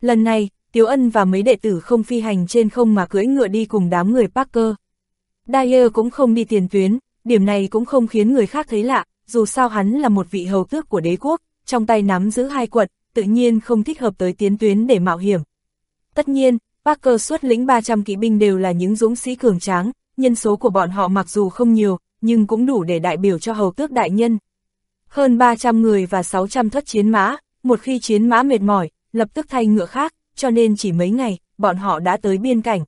Lần này, Tiếu Ân và mấy đệ tử không phi hành trên không mà cưỡi ngựa đi cùng đám người Parker. Dyer cũng không đi tiền tuyến, điểm này cũng không khiến người khác thấy lạ, dù sao hắn là một vị hầu tước của đế quốc, trong tay nắm giữ hai quận, tự nhiên không thích hợp tới tiến tuyến để mạo hiểm. Tất nhiên, Parker xuất lĩnh 300 kỵ binh đều là những dũng sĩ cường tráng, nhân số của bọn họ mặc dù không nhiều, nhưng cũng đủ để đại biểu cho hầu tước đại nhân hơn 300 người và 600 thất chiến mã, một khi chiến mã mệt mỏi, lập tức thay ngựa khác, cho nên chỉ mấy ngày, bọn họ đã tới biên cảnh.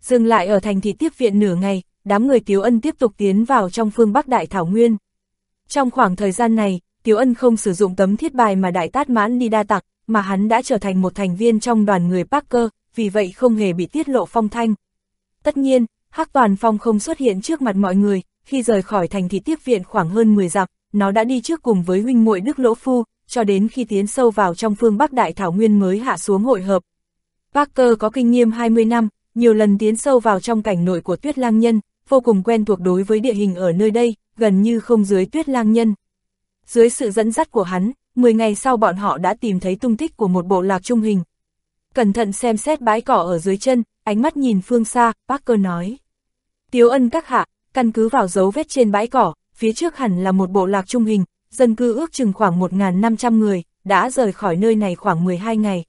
Dừng lại ở thành thị tiếp viện nửa ngày, đám người Tiếu Ân tiếp tục tiến vào trong phương Bắc Đại Thảo Nguyên. Trong khoảng thời gian này, Tiếu Ân không sử dụng tấm thiết bài mà Đại Tát Mãn đi đa tặng, mà hắn đã trở thành một thành viên trong đoàn người Parker, vì vậy không hề bị tiết lộ phong thanh. Tất nhiên, Hắc Toàn Phong không xuất hiện trước mặt mọi người, khi rời khỏi thành thị tiếp viện khoảng hơn 10 dặm, nó đã đi trước cùng với huynh muội Đức Lỗ Phu, cho đến khi tiến sâu vào trong phương Bắc Đại Thảo Nguyên mới hạ xuống hội hợp. Parker có kinh nghiệm 20 năm, nhiều lần tiến sâu vào trong cảnh nội của tuyết lang nhân, vô cùng quen thuộc đối với địa hình ở nơi đây, gần như không dưới tuyết lang nhân. Dưới sự dẫn dắt của hắn, 10 ngày sau bọn họ đã tìm thấy tung tích của một bộ lạc trung hình. Cẩn thận xem xét bãi cỏ ở dưới chân, ánh mắt nhìn phương xa, Parker nói. Tiếu ân các hạ, căn cứ vào dấu vết trên bãi cỏ, phía trước hẳn là một bộ lạc trung hình, dân cư ước chừng khoảng 1.500 người, đã rời khỏi nơi này khoảng 12 ngày.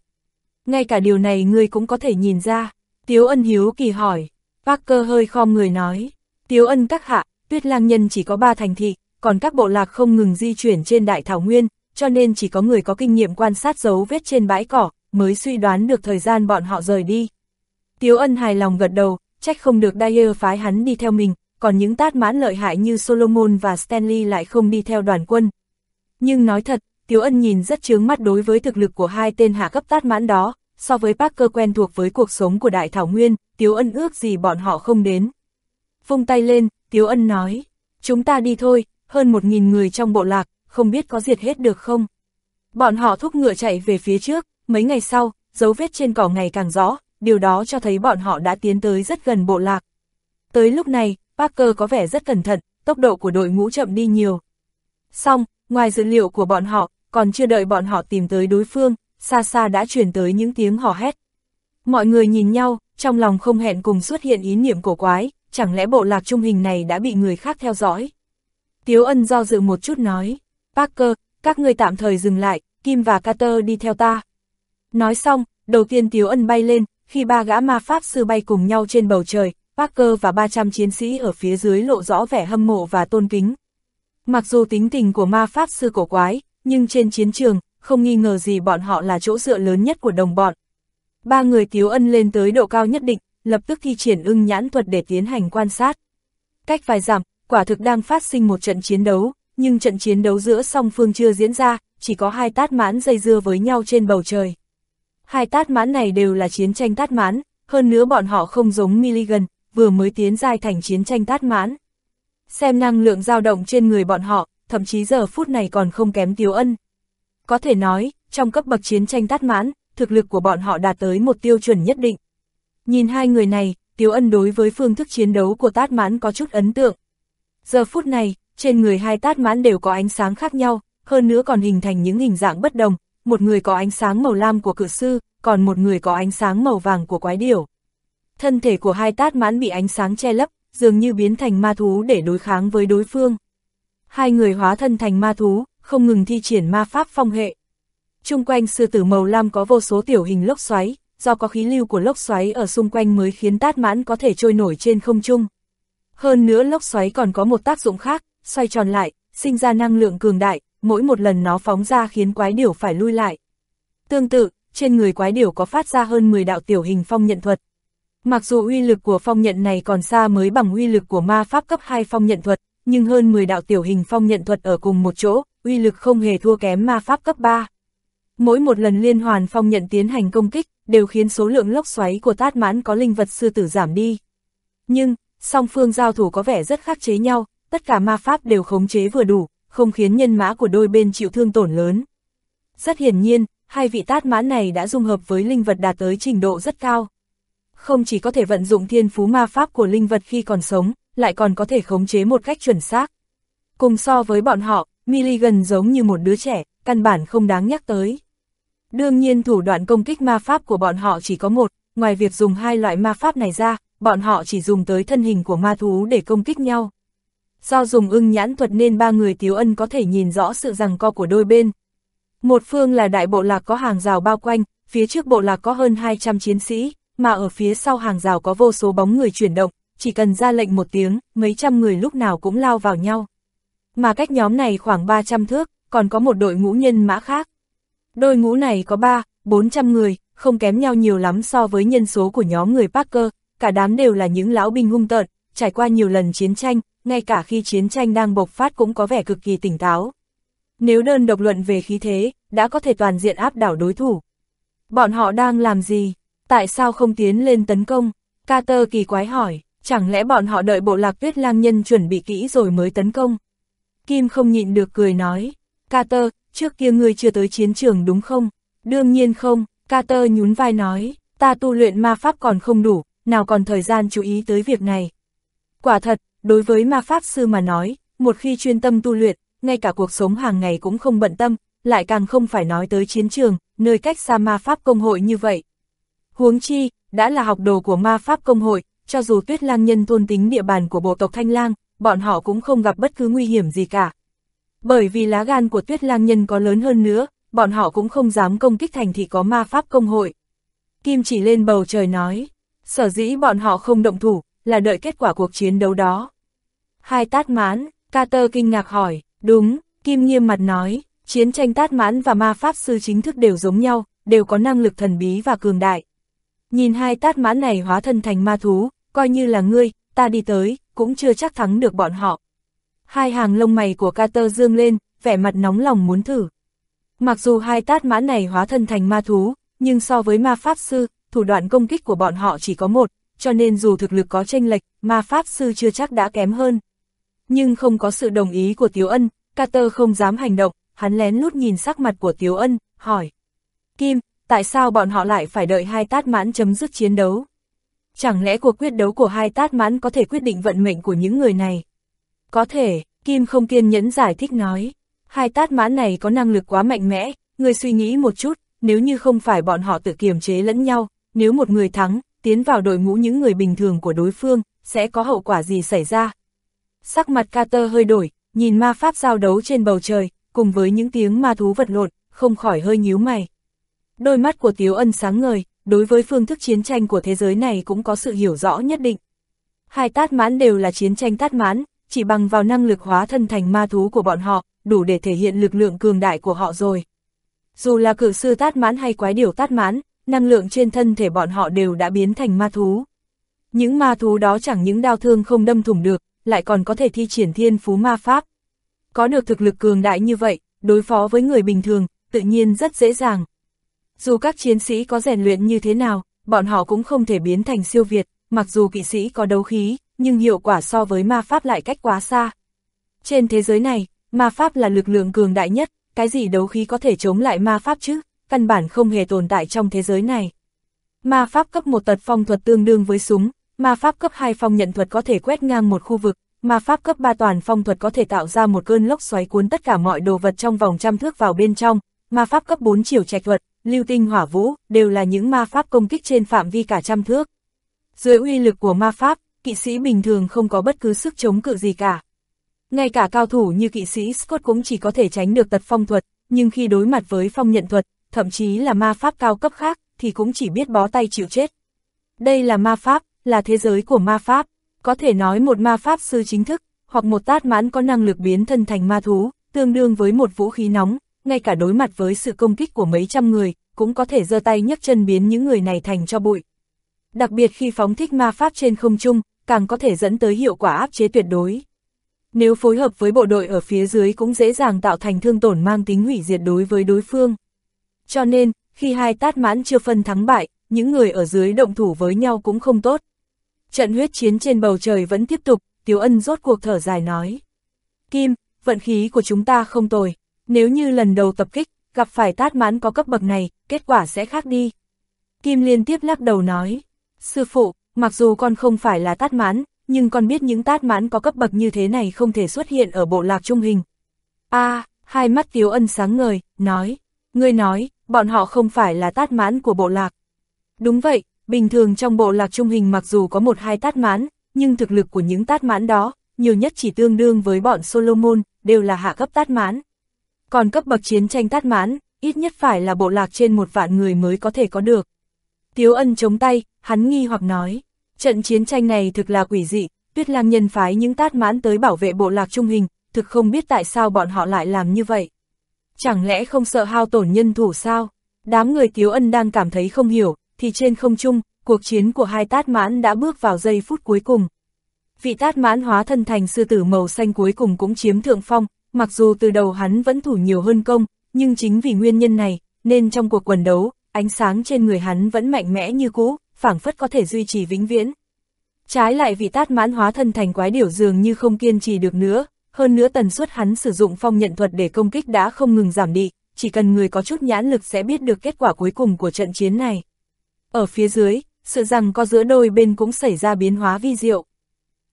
Ngay cả điều này ngươi cũng có thể nhìn ra. Tiếu ân hiếu kỳ hỏi. Parker hơi khom người nói. Tiếu ân các hạ, tuyết lang nhân chỉ có 3 thành thị, còn các bộ lạc không ngừng di chuyển trên đại thảo nguyên, cho nên chỉ có người có kinh nghiệm quan sát dấu vết trên bãi cỏ, mới suy đoán được thời gian bọn họ rời đi. Tiếu ân hài lòng gật đầu, trách không được Dyer phái hắn đi theo mình, còn những tát mãn lợi hại như Solomon và Stanley lại không đi theo đoàn quân. Nhưng nói thật, Tiếu ân nhìn rất chướng mắt đối với thực lực của hai tên hạ cấp tát mãn đó, so với Parker quen thuộc với cuộc sống của Đại Thảo Nguyên, Tiếu ân ước gì bọn họ không đến. Vung tay lên, Tiếu ân nói, chúng ta đi thôi, hơn một nghìn người trong bộ lạc, không biết có diệt hết được không. Bọn họ thúc ngựa chạy về phía trước, mấy ngày sau, dấu vết trên cỏ ngày càng rõ, điều đó cho thấy bọn họ đã tiến tới rất gần bộ lạc. Tới lúc này, Parker có vẻ rất cẩn thận, tốc độ của đội ngũ chậm đi nhiều. Xong, ngoài dữ liệu của bọn họ, còn chưa đợi bọn họ tìm tới đối phương, xa xa đã truyền tới những tiếng hò hét. Mọi người nhìn nhau, trong lòng không hẹn cùng xuất hiện ý niệm cổ quái, chẳng lẽ bộ lạc trung hình này đã bị người khác theo dõi. Tiếu ân do dự một chút nói, Parker, các người tạm thời dừng lại, Kim và Carter đi theo ta. Nói xong, đầu tiên Tiếu ân bay lên, khi ba gã ma pháp sư bay cùng nhau trên bầu trời, Parker và 300 chiến sĩ ở phía dưới lộ rõ vẻ hâm mộ và tôn kính. Mặc dù tính tình của ma pháp sư cổ quái, nhưng trên chiến trường, không nghi ngờ gì bọn họ là chỗ dựa lớn nhất của đồng bọn. Ba người Tiếu Ân lên tới độ cao nhất định, lập tức thi triển ưng nhãn thuật để tiến hành quan sát. Cách vài giảm, quả thực đang phát sinh một trận chiến đấu, nhưng trận chiến đấu giữa song phương chưa diễn ra, chỉ có hai tát mãn dây dưa với nhau trên bầu trời. Hai tát mãn này đều là chiến tranh tát mãn, hơn nữa bọn họ không giống Milligan, vừa mới tiến giai thành chiến tranh tát mãn. Xem năng lượng dao động trên người bọn họ, thậm chí giờ phút này còn không kém Tiếu Ân. Có thể nói, trong cấp bậc chiến tranh tát mãn, thực lực của bọn họ đạt tới một tiêu chuẩn nhất định. Nhìn hai người này, Tiếu Ân đối với phương thức chiến đấu của tát mãn có chút ấn tượng. Giờ phút này, trên người hai tát mãn đều có ánh sáng khác nhau, hơn nữa còn hình thành những hình dạng bất đồng, một người có ánh sáng màu lam của cự sư, còn một người có ánh sáng màu vàng của quái điểu. Thân thể của hai tát mãn bị ánh sáng che lấp, dường như biến thành ma thú để đối kháng với đối phương. Hai người hóa thân thành ma thú, không ngừng thi triển ma pháp phong hệ. Trung quanh sư tử màu lam có vô số tiểu hình lốc xoáy, do có khí lưu của lốc xoáy ở xung quanh mới khiến tát mãn có thể trôi nổi trên không trung. Hơn nữa lốc xoáy còn có một tác dụng khác, xoay tròn lại, sinh ra năng lượng cường đại, mỗi một lần nó phóng ra khiến quái điểu phải lui lại. Tương tự, trên người quái điểu có phát ra hơn 10 đạo tiểu hình phong nhận thuật. Mặc dù uy lực của phong nhận này còn xa mới bằng uy lực của ma pháp cấp 2 phong nhận thuật, nhưng hơn 10 đạo tiểu hình phong nhận thuật ở cùng một chỗ, uy lực không hề thua kém ma pháp cấp 3. Mỗi một lần liên hoàn phong nhận tiến hành công kích, đều khiến số lượng lốc xoáy của tát mãn có linh vật sư tử giảm đi. Nhưng, song phương giao thủ có vẻ rất khắc chế nhau, tất cả ma pháp đều khống chế vừa đủ, không khiến nhân mã của đôi bên chịu thương tổn lớn. Rất hiển nhiên, hai vị tát mãn này đã dung hợp với linh vật đạt tới trình độ rất cao. Không chỉ có thể vận dụng thiên phú ma pháp của linh vật khi còn sống, lại còn có thể khống chế một cách chuẩn xác. Cùng so với bọn họ, Milligan giống như một đứa trẻ, căn bản không đáng nhắc tới. Đương nhiên thủ đoạn công kích ma pháp của bọn họ chỉ có một, ngoài việc dùng hai loại ma pháp này ra, bọn họ chỉ dùng tới thân hình của ma thú để công kích nhau. Do dùng ưng nhãn thuật nên ba người Tiếu Ân có thể nhìn rõ sự rằng co của đôi bên. Một phương là đại bộ lạc có hàng rào bao quanh, phía trước bộ lạc có hơn 200 chiến sĩ, mà ở phía sau hàng rào có vô số bóng người chuyển động, chỉ cần ra lệnh một tiếng, mấy trăm người lúc nào cũng lao vào nhau. Mà cách nhóm này khoảng 300 thước, còn có một đội ngũ nhân mã khác. Đội ngũ này có 3, 400 người, không kém nhau nhiều lắm so với nhân số của nhóm người Parker, cả đám đều là những lão binh hung tợn, trải qua nhiều lần chiến tranh, ngay cả khi chiến tranh đang bộc phát cũng có vẻ cực kỳ tỉnh táo. Nếu đơn độc luận về khí thế, đã có thể toàn diện áp đảo đối thủ. Bọn họ đang làm gì? Tại sao không tiến lên tấn công? Carter kỳ quái hỏi, chẳng lẽ bọn họ đợi bộ lạc tuyết lang nhân chuẩn bị kỹ rồi mới tấn công? Kim không nhịn được cười nói, Carter, trước kia ngươi chưa tới chiến trường đúng không? Đương nhiên không, Carter nhún vai nói, ta tu luyện ma pháp còn không đủ, nào còn thời gian chú ý tới việc này. Quả thật, đối với ma pháp sư mà nói, một khi chuyên tâm tu luyện, ngay cả cuộc sống hàng ngày cũng không bận tâm, lại càng không phải nói tới chiến trường, nơi cách xa ma pháp công hội như vậy. Huống chi, đã là học đồ của ma pháp công hội, cho dù tuyết lang nhân thôn tính địa bàn của bộ tộc Thanh Lang, bọn họ cũng không gặp bất cứ nguy hiểm gì cả. Bởi vì lá gan của tuyết lang nhân có lớn hơn nữa, bọn họ cũng không dám công kích thành thị có ma pháp công hội. Kim chỉ lên bầu trời nói, sở dĩ bọn họ không động thủ, là đợi kết quả cuộc chiến đấu đó. Hai tát mãn, Carter kinh ngạc hỏi, đúng, Kim nghiêm mặt nói, chiến tranh tát mãn và ma pháp sư chính thức đều giống nhau, đều có năng lực thần bí và cường đại. Nhìn hai tát mãn này hóa thân thành ma thú, coi như là ngươi, ta đi tới, cũng chưa chắc thắng được bọn họ. Hai hàng lông mày của Carter dương lên, vẻ mặt nóng lòng muốn thử. Mặc dù hai tát mãn này hóa thân thành ma thú, nhưng so với ma pháp sư, thủ đoạn công kích của bọn họ chỉ có một, cho nên dù thực lực có tranh lệch, ma pháp sư chưa chắc đã kém hơn. Nhưng không có sự đồng ý của Tiếu Ân, Carter không dám hành động, hắn lén lút nhìn sắc mặt của Tiếu Ân, hỏi. Kim, tại sao bọn họ lại phải đợi hai tát mãn chấm dứt chiến đấu? Chẳng lẽ cuộc quyết đấu của hai tát mãn có thể quyết định vận mệnh của những người này? Có thể, Kim không kiên nhẫn giải thích nói. Hai tát mãn này có năng lực quá mạnh mẽ, người suy nghĩ một chút, nếu như không phải bọn họ tự kiềm chế lẫn nhau, nếu một người thắng, tiến vào đội ngũ những người bình thường của đối phương, sẽ có hậu quả gì xảy ra? Sắc mặt Carter hơi đổi, nhìn ma pháp giao đấu trên bầu trời, cùng với những tiếng ma thú vật lộn, không khỏi hơi nhíu mày. Đôi mắt của Tiếu Ân sáng ngời, đối với phương thức chiến tranh của thế giới này cũng có sự hiểu rõ nhất định. Hai tát mãn đều là chiến tranh tát mãn, chỉ bằng vào năng lực hóa thân thành ma thú của bọn họ, đủ để thể hiện lực lượng cường đại của họ rồi. Dù là cử sư tát mãn hay quái điểu tát mãn, năng lượng trên thân thể bọn họ đều đã biến thành ma thú. Những ma thú đó chẳng những đau thương không đâm thủng được, lại còn có thể thi triển thiên phú ma pháp. Có được thực lực cường đại như vậy, đối phó với người bình thường, tự nhiên rất dễ dàng. Dù các chiến sĩ có rèn luyện như thế nào, bọn họ cũng không thể biến thành siêu việt, mặc dù kỵ sĩ có đấu khí, nhưng hiệu quả so với ma pháp lại cách quá xa. Trên thế giới này, ma pháp là lực lượng cường đại nhất, cái gì đấu khí có thể chống lại ma pháp chứ, căn bản không hề tồn tại trong thế giới này. Ma pháp cấp một tật phong thuật tương đương với súng, ma pháp cấp 2 phong nhận thuật có thể quét ngang một khu vực, ma pháp cấp 3 toàn phong thuật có thể tạo ra một cơn lốc xoáy cuốn tất cả mọi đồ vật trong vòng trăm thước vào bên trong, ma pháp cấp 4 chiều trạch thuật, lưu tinh hỏa vũ, đều là những ma pháp công kích trên phạm vi cả trăm thước. Dưới uy lực của ma pháp, kỵ sĩ bình thường không có bất cứ sức chống cự gì cả. Ngay cả cao thủ như kỵ sĩ Scott cũng chỉ có thể tránh được tật phong thuật, nhưng khi đối mặt với phong nhận thuật, thậm chí là ma pháp cao cấp khác, thì cũng chỉ biết bó tay chịu chết. Đây là ma pháp, là thế giới của ma pháp, có thể nói một ma pháp sư chính thức, hoặc một tát mãn có năng lực biến thân thành ma thú, tương đương với một vũ khí nóng, ngay cả đối mặt với sự công kích của mấy trăm người, cũng có thể giơ tay nhấc chân biến những người này thành cho bụi. Đặc biệt khi phóng thích ma pháp trên không trung, càng có thể dẫn tới hiệu quả áp chế tuyệt đối. Nếu phối hợp với bộ đội ở phía dưới cũng dễ dàng tạo thành thương tổn mang tính hủy diệt đối với đối phương. Cho nên, khi hai tát mãn chưa phân thắng bại, những người ở dưới động thủ với nhau cũng không tốt. Trận huyết chiến trên bầu trời vẫn tiếp tục, Tiếu Ân rốt cuộc thở dài nói. Kim, vận khí của chúng ta không tồi, nếu như lần đầu tập kích, gặp phải tát mãn có cấp bậc này, kết quả sẽ khác đi. Kim liên tiếp lắc đầu nói, sư phụ, mặc dù con không phải là tát mãn, nhưng con biết những tát mãn có cấp bậc như thế này không thể xuất hiện ở bộ lạc trung hình. a hai mắt Tiếu Ân sáng ngời, nói, ngươi nói, bọn họ không phải là tát mãn của bộ lạc. Đúng vậy, bình thường trong bộ lạc trung hình mặc dù có một hai tát mãn, nhưng thực lực của những tát mãn đó, nhiều nhất chỉ tương đương với bọn Solomon, đều là hạ cấp tát mãn. Còn cấp bậc chiến tranh tát mãn, ít nhất phải là bộ lạc trên một vạn người mới có thể có được. Tiếu ân chống tay, hắn nghi hoặc nói, trận chiến tranh này thực là quỷ dị, tuyết lang nhân phái những tát mãn tới bảo vệ bộ lạc trung hình, thực không biết tại sao bọn họ lại làm như vậy. Chẳng lẽ không sợ hao tổn nhân thủ sao? Đám người Tiếu Ân đang cảm thấy không hiểu, thì trên không trung, cuộc chiến của hai tát mãn đã bước vào giây phút cuối cùng. Vị tát mãn hóa thân thành sư tử màu xanh cuối cùng cũng chiếm thượng phong, mặc dù từ đầu hắn vẫn thủ nhiều hơn công, nhưng chính vì nguyên nhân này, nên trong cuộc quần đấu, ánh sáng trên người hắn vẫn mạnh mẽ như cũ, phảng phất có thể duy trì vĩnh viễn. Trái lại vị tát mãn hóa thân thành quái điểu dường như không kiên trì được nữa, hơn nữa tần suất hắn sử dụng phong nhận thuật để công kích đã không ngừng giảm đi, chỉ cần người có chút nhãn lực sẽ biết được kết quả cuối cùng của trận chiến này. Ở phía dưới, sự rằng có giữa đôi bên cũng xảy ra biến hóa vi diệu.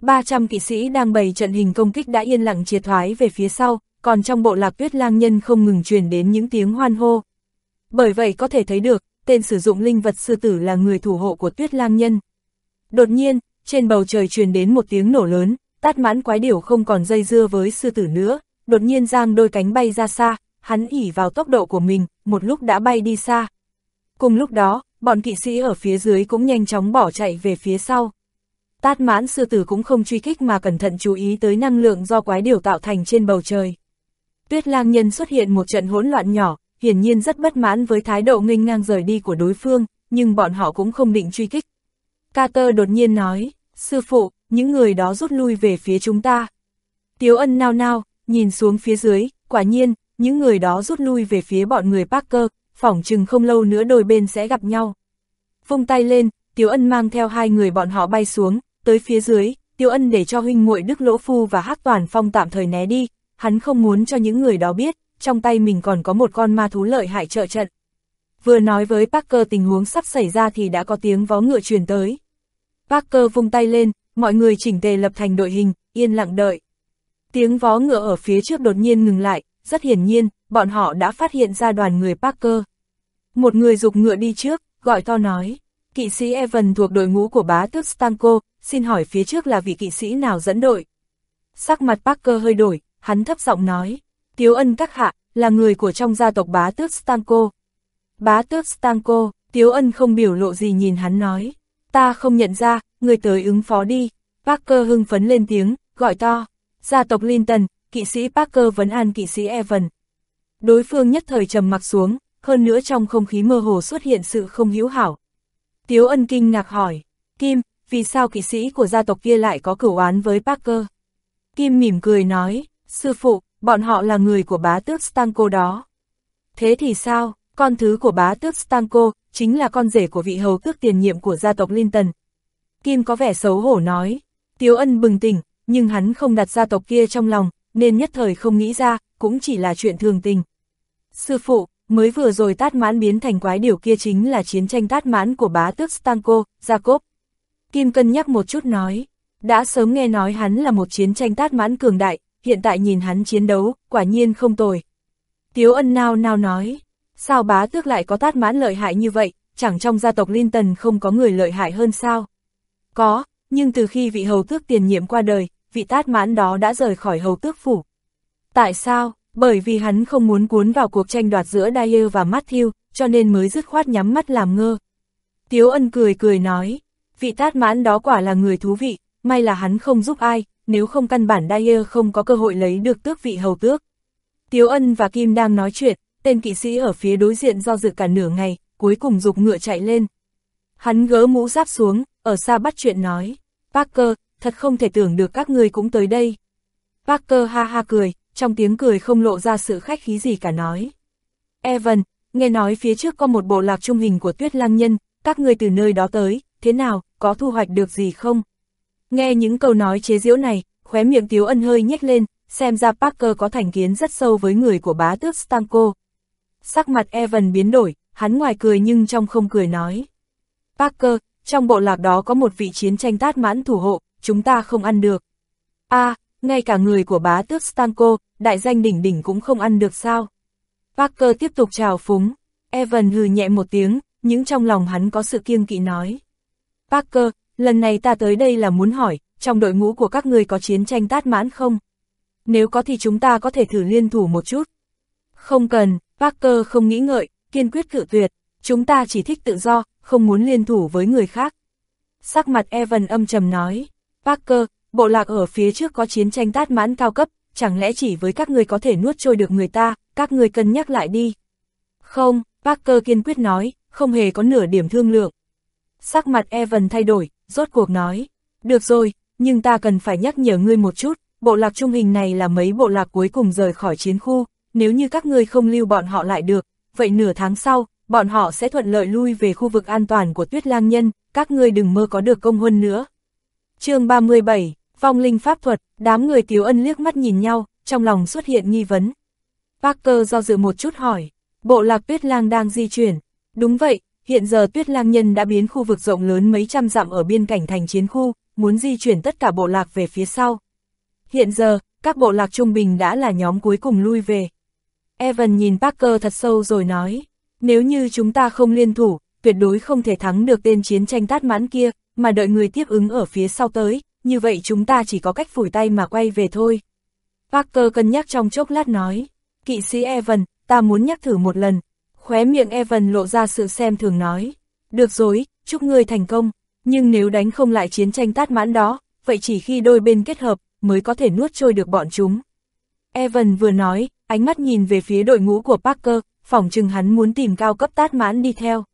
300 kỵ sĩ đang bày trận hình công kích đã yên lặng triệt thoái về phía sau, còn trong bộ lạc tuyết lang nhân không ngừng truyền đến những tiếng hoan hô. Bởi vậy có thể thấy được, tên sử dụng linh vật sư tử là người thủ hộ của tuyết lang nhân. Đột nhiên, trên bầu trời truyền đến một tiếng nổ lớn, tát mãn quái điểu không còn dây dưa với sư tử nữa, đột nhiên giang đôi cánh bay ra xa, hắn ỉ vào tốc độ của mình, một lúc đã bay đi xa. Cùng lúc đó, bọn kỵ sĩ ở phía dưới cũng nhanh chóng bỏ chạy về phía sau. Tát mãn sư tử cũng không truy kích mà cẩn thận chú ý tới năng lượng do quái điều tạo thành trên bầu trời. Tuyết lang nhân xuất hiện một trận hỗn loạn nhỏ, hiển nhiên rất bất mãn với thái độ nghênh ngang rời đi của đối phương, nhưng bọn họ cũng không định truy kích. Carter đột nhiên nói, sư phụ, những người đó rút lui về phía chúng ta. Tiếu ân nao nao, nhìn xuống phía dưới, quả nhiên, những người đó rút lui về phía bọn người Parker, phỏng chừng không lâu nữa đôi bên sẽ gặp nhau. Vung tay lên, Tiếu Ân mang theo hai người bọn họ bay xuống, tới phía dưới, Tiếu Ân để cho huynh muội Đức Lỗ Phu và Hắc Toàn Phong tạm thời né đi, hắn không muốn cho những người đó biết, trong tay mình còn có một con ma thú lợi hại trợ trận. Vừa nói với Parker tình huống sắp xảy ra thì đã có tiếng vó ngựa truyền tới. Parker vung tay lên, mọi người chỉnh tề lập thành đội hình, yên lặng đợi. Tiếng vó ngựa ở phía trước đột nhiên ngừng lại, rất hiển nhiên, bọn họ đã phát hiện ra đoàn người Parker. Một người dục ngựa đi trước, gọi to nói, kỵ sĩ Evan thuộc đội ngũ của bá tước Stanko, xin hỏi phía trước là vị kỵ sĩ nào dẫn đội. Sắc mặt Parker hơi đổi, hắn thấp giọng nói, Tiếu ân các hạ, là người của trong gia tộc bá tước Stanko. Bá tước Stanko, Tiếu ân không biểu lộ gì nhìn hắn nói, ta không nhận ra, người tới ứng phó đi. Parker hưng phấn lên tiếng, gọi to, gia tộc Linton, kỵ sĩ Parker vấn an kỵ sĩ Evan. Đối phương nhất thời trầm mặc xuống, hơn nữa trong không khí mơ hồ xuất hiện sự không hữu hảo. Tiếu ân kinh ngạc hỏi, Kim, vì sao kỵ sĩ của gia tộc kia lại có cửu oán với Parker? Kim mỉm cười nói, sư phụ, bọn họ là người của bá tước Stanko đó. Thế thì sao, con thứ của bá tước Stanko, chính là con rể của vị hầu tước tiền nhiệm của gia tộc Linton. Kim có vẻ xấu hổ nói, Tiếu ân bừng tỉnh, nhưng hắn không đặt gia tộc kia trong lòng, nên nhất thời không nghĩ ra, cũng chỉ là chuyện thường tình. Sư phụ, mới vừa rồi tát mãn biến thành quái điều kia chính là chiến tranh tát mãn của bá tước Stanko, Jacob. Kim cân nhắc một chút nói, đã sớm nghe nói hắn là một chiến tranh tát mãn cường đại, hiện tại nhìn hắn chiến đấu, quả nhiên không tồi. Tiếu ân nao nao nói, sao bá tước lại có tát mãn lợi hại như vậy, chẳng trong gia tộc Linton không có người lợi hại hơn sao? Có, nhưng từ khi vị hầu tước tiền nhiệm qua đời, vị tát mãn đó đã rời khỏi hầu tước phủ. Tại sao? Bởi vì hắn không muốn cuốn vào cuộc tranh đoạt giữa Dyer và Matthew, cho nên mới dứt khoát nhắm mắt làm ngơ. Tiếu ân cười cười nói, vị tát mãn đó quả là người thú vị, may là hắn không giúp ai, nếu không căn bản Dyer không có cơ hội lấy được tước vị hầu tước. Tiếu ân và Kim đang nói chuyện, tên kỵ sĩ ở phía đối diện do dự cả nửa ngày, cuối cùng dục ngựa chạy lên. Hắn gỡ mũ giáp xuống, ở xa bắt chuyện nói, Parker, thật không thể tưởng được các người cũng tới đây. Parker ha ha cười, trong tiếng cười không lộ ra sự khách khí gì cả nói. Evan, nghe nói phía trước có một bộ lạc trung hình của tuyết lang nhân, các người từ nơi đó tới, thế nào, có thu hoạch được gì không? Nghe những câu nói chế giễu này, khóe miệng Tiếu Ân hơi nhếch lên, xem ra Parker có thành kiến rất sâu với người của bá tước Stanko. Sắc mặt Evan biến đổi, hắn ngoài cười nhưng trong không cười nói. Parker, trong bộ lạc đó có một vị chiến tranh tát mãn thủ hộ, chúng ta không ăn được. a à, ngay cả người của bá tước Stanko, đại danh đỉnh đỉnh cũng không ăn được sao. Parker tiếp tục chào phúng, Evan hừ nhẹ một tiếng, nhưng trong lòng hắn có sự kiêng kỵ nói. Parker, lần này ta tới đây là muốn hỏi, trong đội ngũ của các người có chiến tranh tát mãn không? Nếu có thì chúng ta có thể thử liên thủ một chút. Không cần, Parker không nghĩ ngợi, kiên quyết cự tuyệt, chúng ta chỉ thích tự do, không muốn liên thủ với người khác. Sắc mặt Evan âm trầm nói, Parker, bộ lạc ở phía trước có chiến tranh tát mãn cao cấp, chẳng lẽ chỉ với các người có thể nuốt trôi được người ta, các người cân nhắc lại đi. Không, Parker kiên quyết nói, không hề có nửa điểm thương lượng. Sắc mặt Evan thay đổi, rốt cuộc nói, được rồi, nhưng ta cần phải nhắc nhở ngươi một chút, bộ lạc trung hình này là mấy bộ lạc cuối cùng rời khỏi chiến khu, nếu như các ngươi không lưu bọn họ lại được, vậy nửa tháng sau, bọn họ sẽ thuận lợi lui về khu vực an toàn của tuyết lang nhân, các ngươi đừng mơ có được công huân nữa. chương 37, Vong linh pháp thuật, đám người Tiếu Ân liếc mắt nhìn nhau, trong lòng xuất hiện nghi vấn. Parker do dự một chút hỏi, bộ lạc tuyết lang đang di chuyển. Đúng vậy, hiện giờ tuyết lang nhân đã biến khu vực rộng lớn mấy trăm dặm ở biên cảnh thành chiến khu, muốn di chuyển tất cả bộ lạc về phía sau. Hiện giờ, các bộ lạc trung bình đã là nhóm cuối cùng lui về. Evan nhìn Parker thật sâu rồi nói, nếu như chúng ta không liên thủ, tuyệt đối không thể thắng được tên chiến tranh tát mãn kia, mà đợi người tiếp ứng ở phía sau tới, như vậy chúng ta chỉ có cách phủi tay mà quay về thôi. Parker cân nhắc trong chốc lát nói, kỵ sĩ Evan, ta muốn nhắc thử một lần. Khóe miệng Evan lộ ra sự xem thường nói, được rồi, chúc ngươi thành công, nhưng nếu đánh không lại chiến tranh tát mãn đó, vậy chỉ khi đôi bên kết hợp, mới có thể nuốt trôi được bọn chúng. Evan vừa nói, ánh mắt nhìn về phía đội ngũ của Parker, phỏng chừng hắn muốn tìm cao cấp tát mãn đi theo.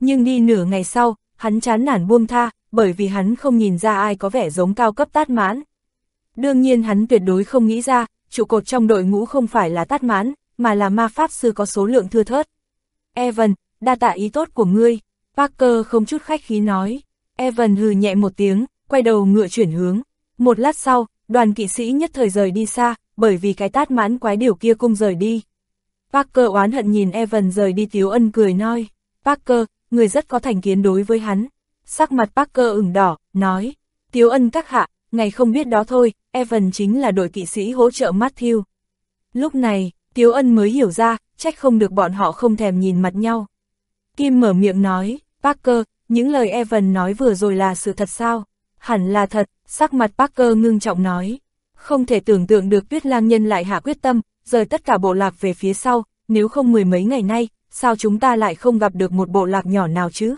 Nhưng đi nửa ngày sau, hắn chán nản buông tha, bởi vì hắn không nhìn ra ai có vẻ giống cao cấp tát mãn. Đương nhiên hắn tuyệt đối không nghĩ ra, trụ cột trong đội ngũ không phải là tát mãn, mà là ma pháp sư có số lượng thưa thớt. Evan, đa tạ ý tốt của ngươi, Parker không chút khách khí nói. Evan hừ nhẹ một tiếng, quay đầu ngựa chuyển hướng. Một lát sau, đoàn kỵ sĩ nhất thời rời đi xa, bởi vì cái tát mãn quái điều kia cung rời đi. Parker oán hận nhìn Evan rời đi Tiếu Ân cười nói. Parker, người rất có thành kiến đối với hắn. Sắc mặt Parker ửng đỏ, nói. Tiếu Ân các hạ, ngày không biết đó thôi, Evan chính là đội kỵ sĩ hỗ trợ Matthew. Lúc này, Tiếu Ân mới hiểu ra, trách không được bọn họ không thèm nhìn mặt nhau. Kim mở miệng nói, Parker, những lời Evan nói vừa rồi là sự thật sao? Hẳn là thật, sắc mặt Parker ngưng trọng nói. Không thể tưởng tượng được tuyết lang nhân lại hạ quyết tâm, rời tất cả bộ lạc về phía sau, nếu không mười mấy ngày nay, sao chúng ta lại không gặp được một bộ lạc nhỏ nào chứ?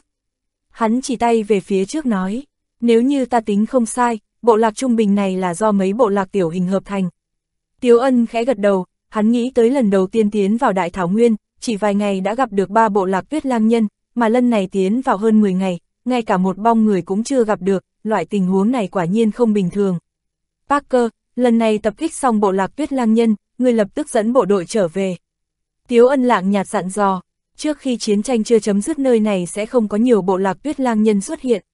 Hắn chỉ tay về phía trước nói, nếu như ta tính không sai, bộ lạc trung bình này là do mấy bộ lạc tiểu hình hợp thành. Tiếu ân khẽ gật đầu, hắn nghĩ tới lần đầu tiên tiến vào Đại Thảo Nguyên, chỉ vài ngày đã gặp được ba bộ lạc tuyết lang nhân, mà lần này tiến vào hơn 10 ngày, ngay cả một bong người cũng chưa gặp được, loại tình huống này quả nhiên không bình thường. Parker, lần này tập kích xong bộ lạc tuyết lang nhân, người lập tức dẫn bộ đội trở về. Tiếu ân lạng nhạt dặn dò, trước khi chiến tranh chưa chấm dứt nơi này sẽ không có nhiều bộ lạc tuyết lang nhân xuất hiện.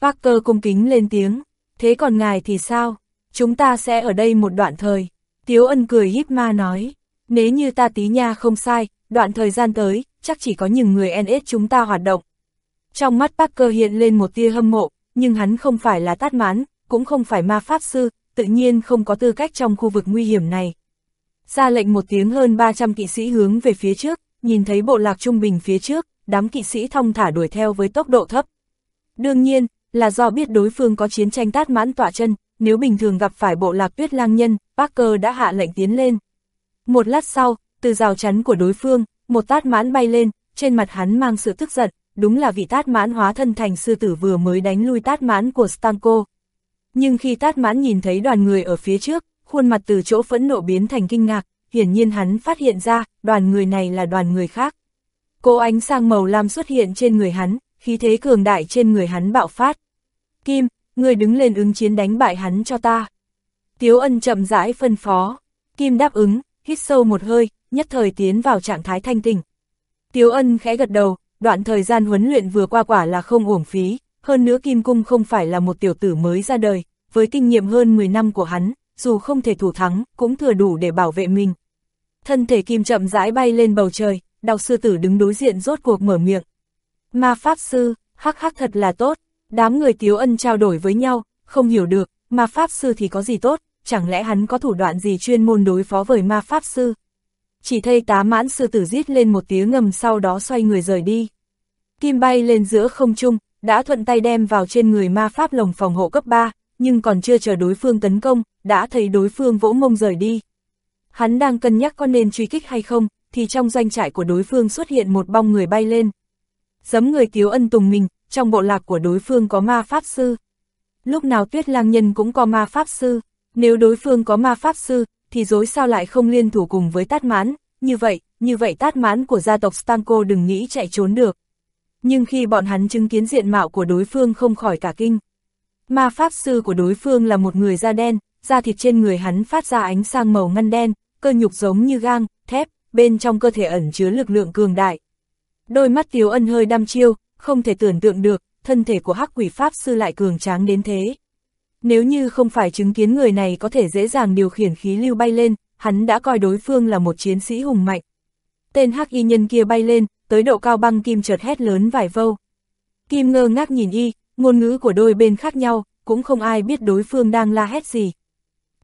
Parker cung kính lên tiếng, thế còn ngài thì sao? Chúng ta sẽ ở đây một đoạn thời. Tiếu ân cười híp ma nói, nếu như ta tí nha không sai, đoạn thời gian tới, chắc chỉ có những người NS chúng ta hoạt động. Trong mắt Parker hiện lên một tia hâm mộ, nhưng hắn không phải là tát mán, cũng không phải ma pháp sư, tự nhiên không có tư cách trong khu vực nguy hiểm này. Ra lệnh một tiếng hơn 300 kỵ sĩ hướng về phía trước, nhìn thấy bộ lạc trung bình phía trước, đám kỵ sĩ thong thả đuổi theo với tốc độ thấp. Đương nhiên, là do biết đối phương có chiến tranh tát mãn tỏa chân, nếu bình thường gặp phải bộ lạc tuyết lang nhân, Parker đã hạ lệnh tiến lên. Một lát sau, từ rào chắn của đối phương, một tát mãn bay lên, trên mặt hắn mang sự tức giận, đúng là vị tát mãn hóa thân thành sư tử vừa mới đánh lui tát mãn của Stanko. Nhưng khi tát mãn nhìn thấy đoàn người ở phía trước, khuôn mặt từ chỗ phẫn nộ biến thành kinh ngạc, hiển nhiên hắn phát hiện ra, đoàn người này là đoàn người khác. Cô ánh sang màu lam xuất hiện trên người hắn, khí thế cường đại trên người hắn bạo phát. Kim, người đứng lên ứng chiến đánh bại hắn cho ta. Tiếu ân chậm rãi phân phó. Kim đáp ứng, hít sâu một hơi, nhất thời tiến vào trạng thái thanh tỉnh. Tiếu ân khẽ gật đầu, đoạn thời gian huấn luyện vừa qua quả là không uổng phí, hơn nữa Kim Cung không phải là một tiểu tử mới ra đời, với kinh nghiệm hơn 10 năm của hắn, dù không thể thủ thắng, cũng thừa đủ để bảo vệ mình. Thân thể Kim chậm rãi bay lên bầu trời, đào sư tử đứng đối diện rốt cuộc mở miệng. Ma Pháp Sư, hắc hắc thật là tốt, đám người Tiếu Ân trao đổi với nhau, không hiểu được, ma Pháp Sư thì có gì tốt, chẳng lẽ hắn có thủ đoạn gì chuyên môn đối phó với ma Pháp Sư. Chỉ thấy tá mãn sư tử rít lên một tiếng ngầm sau đó xoay người rời đi. Kim bay lên giữa không trung, đã thuận tay đem vào trên người ma pháp lồng phòng hộ cấp 3, nhưng còn chưa chờ đối phương tấn công, đã thấy đối phương vỗ mông rời đi. Hắn đang cân nhắc có nên truy kích hay không, thì trong doanh trại của đối phương xuất hiện một bong người bay lên. Giấm người tiếu ân tùng mình, trong bộ lạc của đối phương có ma pháp sư. Lúc nào tuyết lang nhân cũng có ma pháp sư, nếu đối phương có ma pháp sư, thì dối sao lại không liên thủ cùng với tát mán như vậy, như vậy tát mán của gia tộc Stanko đừng nghĩ chạy trốn được. Nhưng khi bọn hắn chứng kiến diện mạo của đối phương không khỏi cả kinh. Ma pháp sư của đối phương là một người da đen, da thịt trên người hắn phát ra ánh sang màu ngăn đen, cơ nhục giống như gang, thép, bên trong cơ thể ẩn chứa lực lượng cường đại. Đôi mắt Tiếu Ân hơi đăm chiêu, không thể tưởng tượng được, thân thể của hắc quỷ pháp sư lại cường tráng đến thế. Nếu như không phải chứng kiến người này có thể dễ dàng điều khiển khí lưu bay lên, hắn đã coi đối phương là một chiến sĩ hùng mạnh. Tên hắc y nhân kia bay lên, tới độ cao băng kim chợt hét lớn vài vâu. Kim ngơ ngác nhìn y, ngôn ngữ của đôi bên khác nhau, cũng không ai biết đối phương đang la hét gì.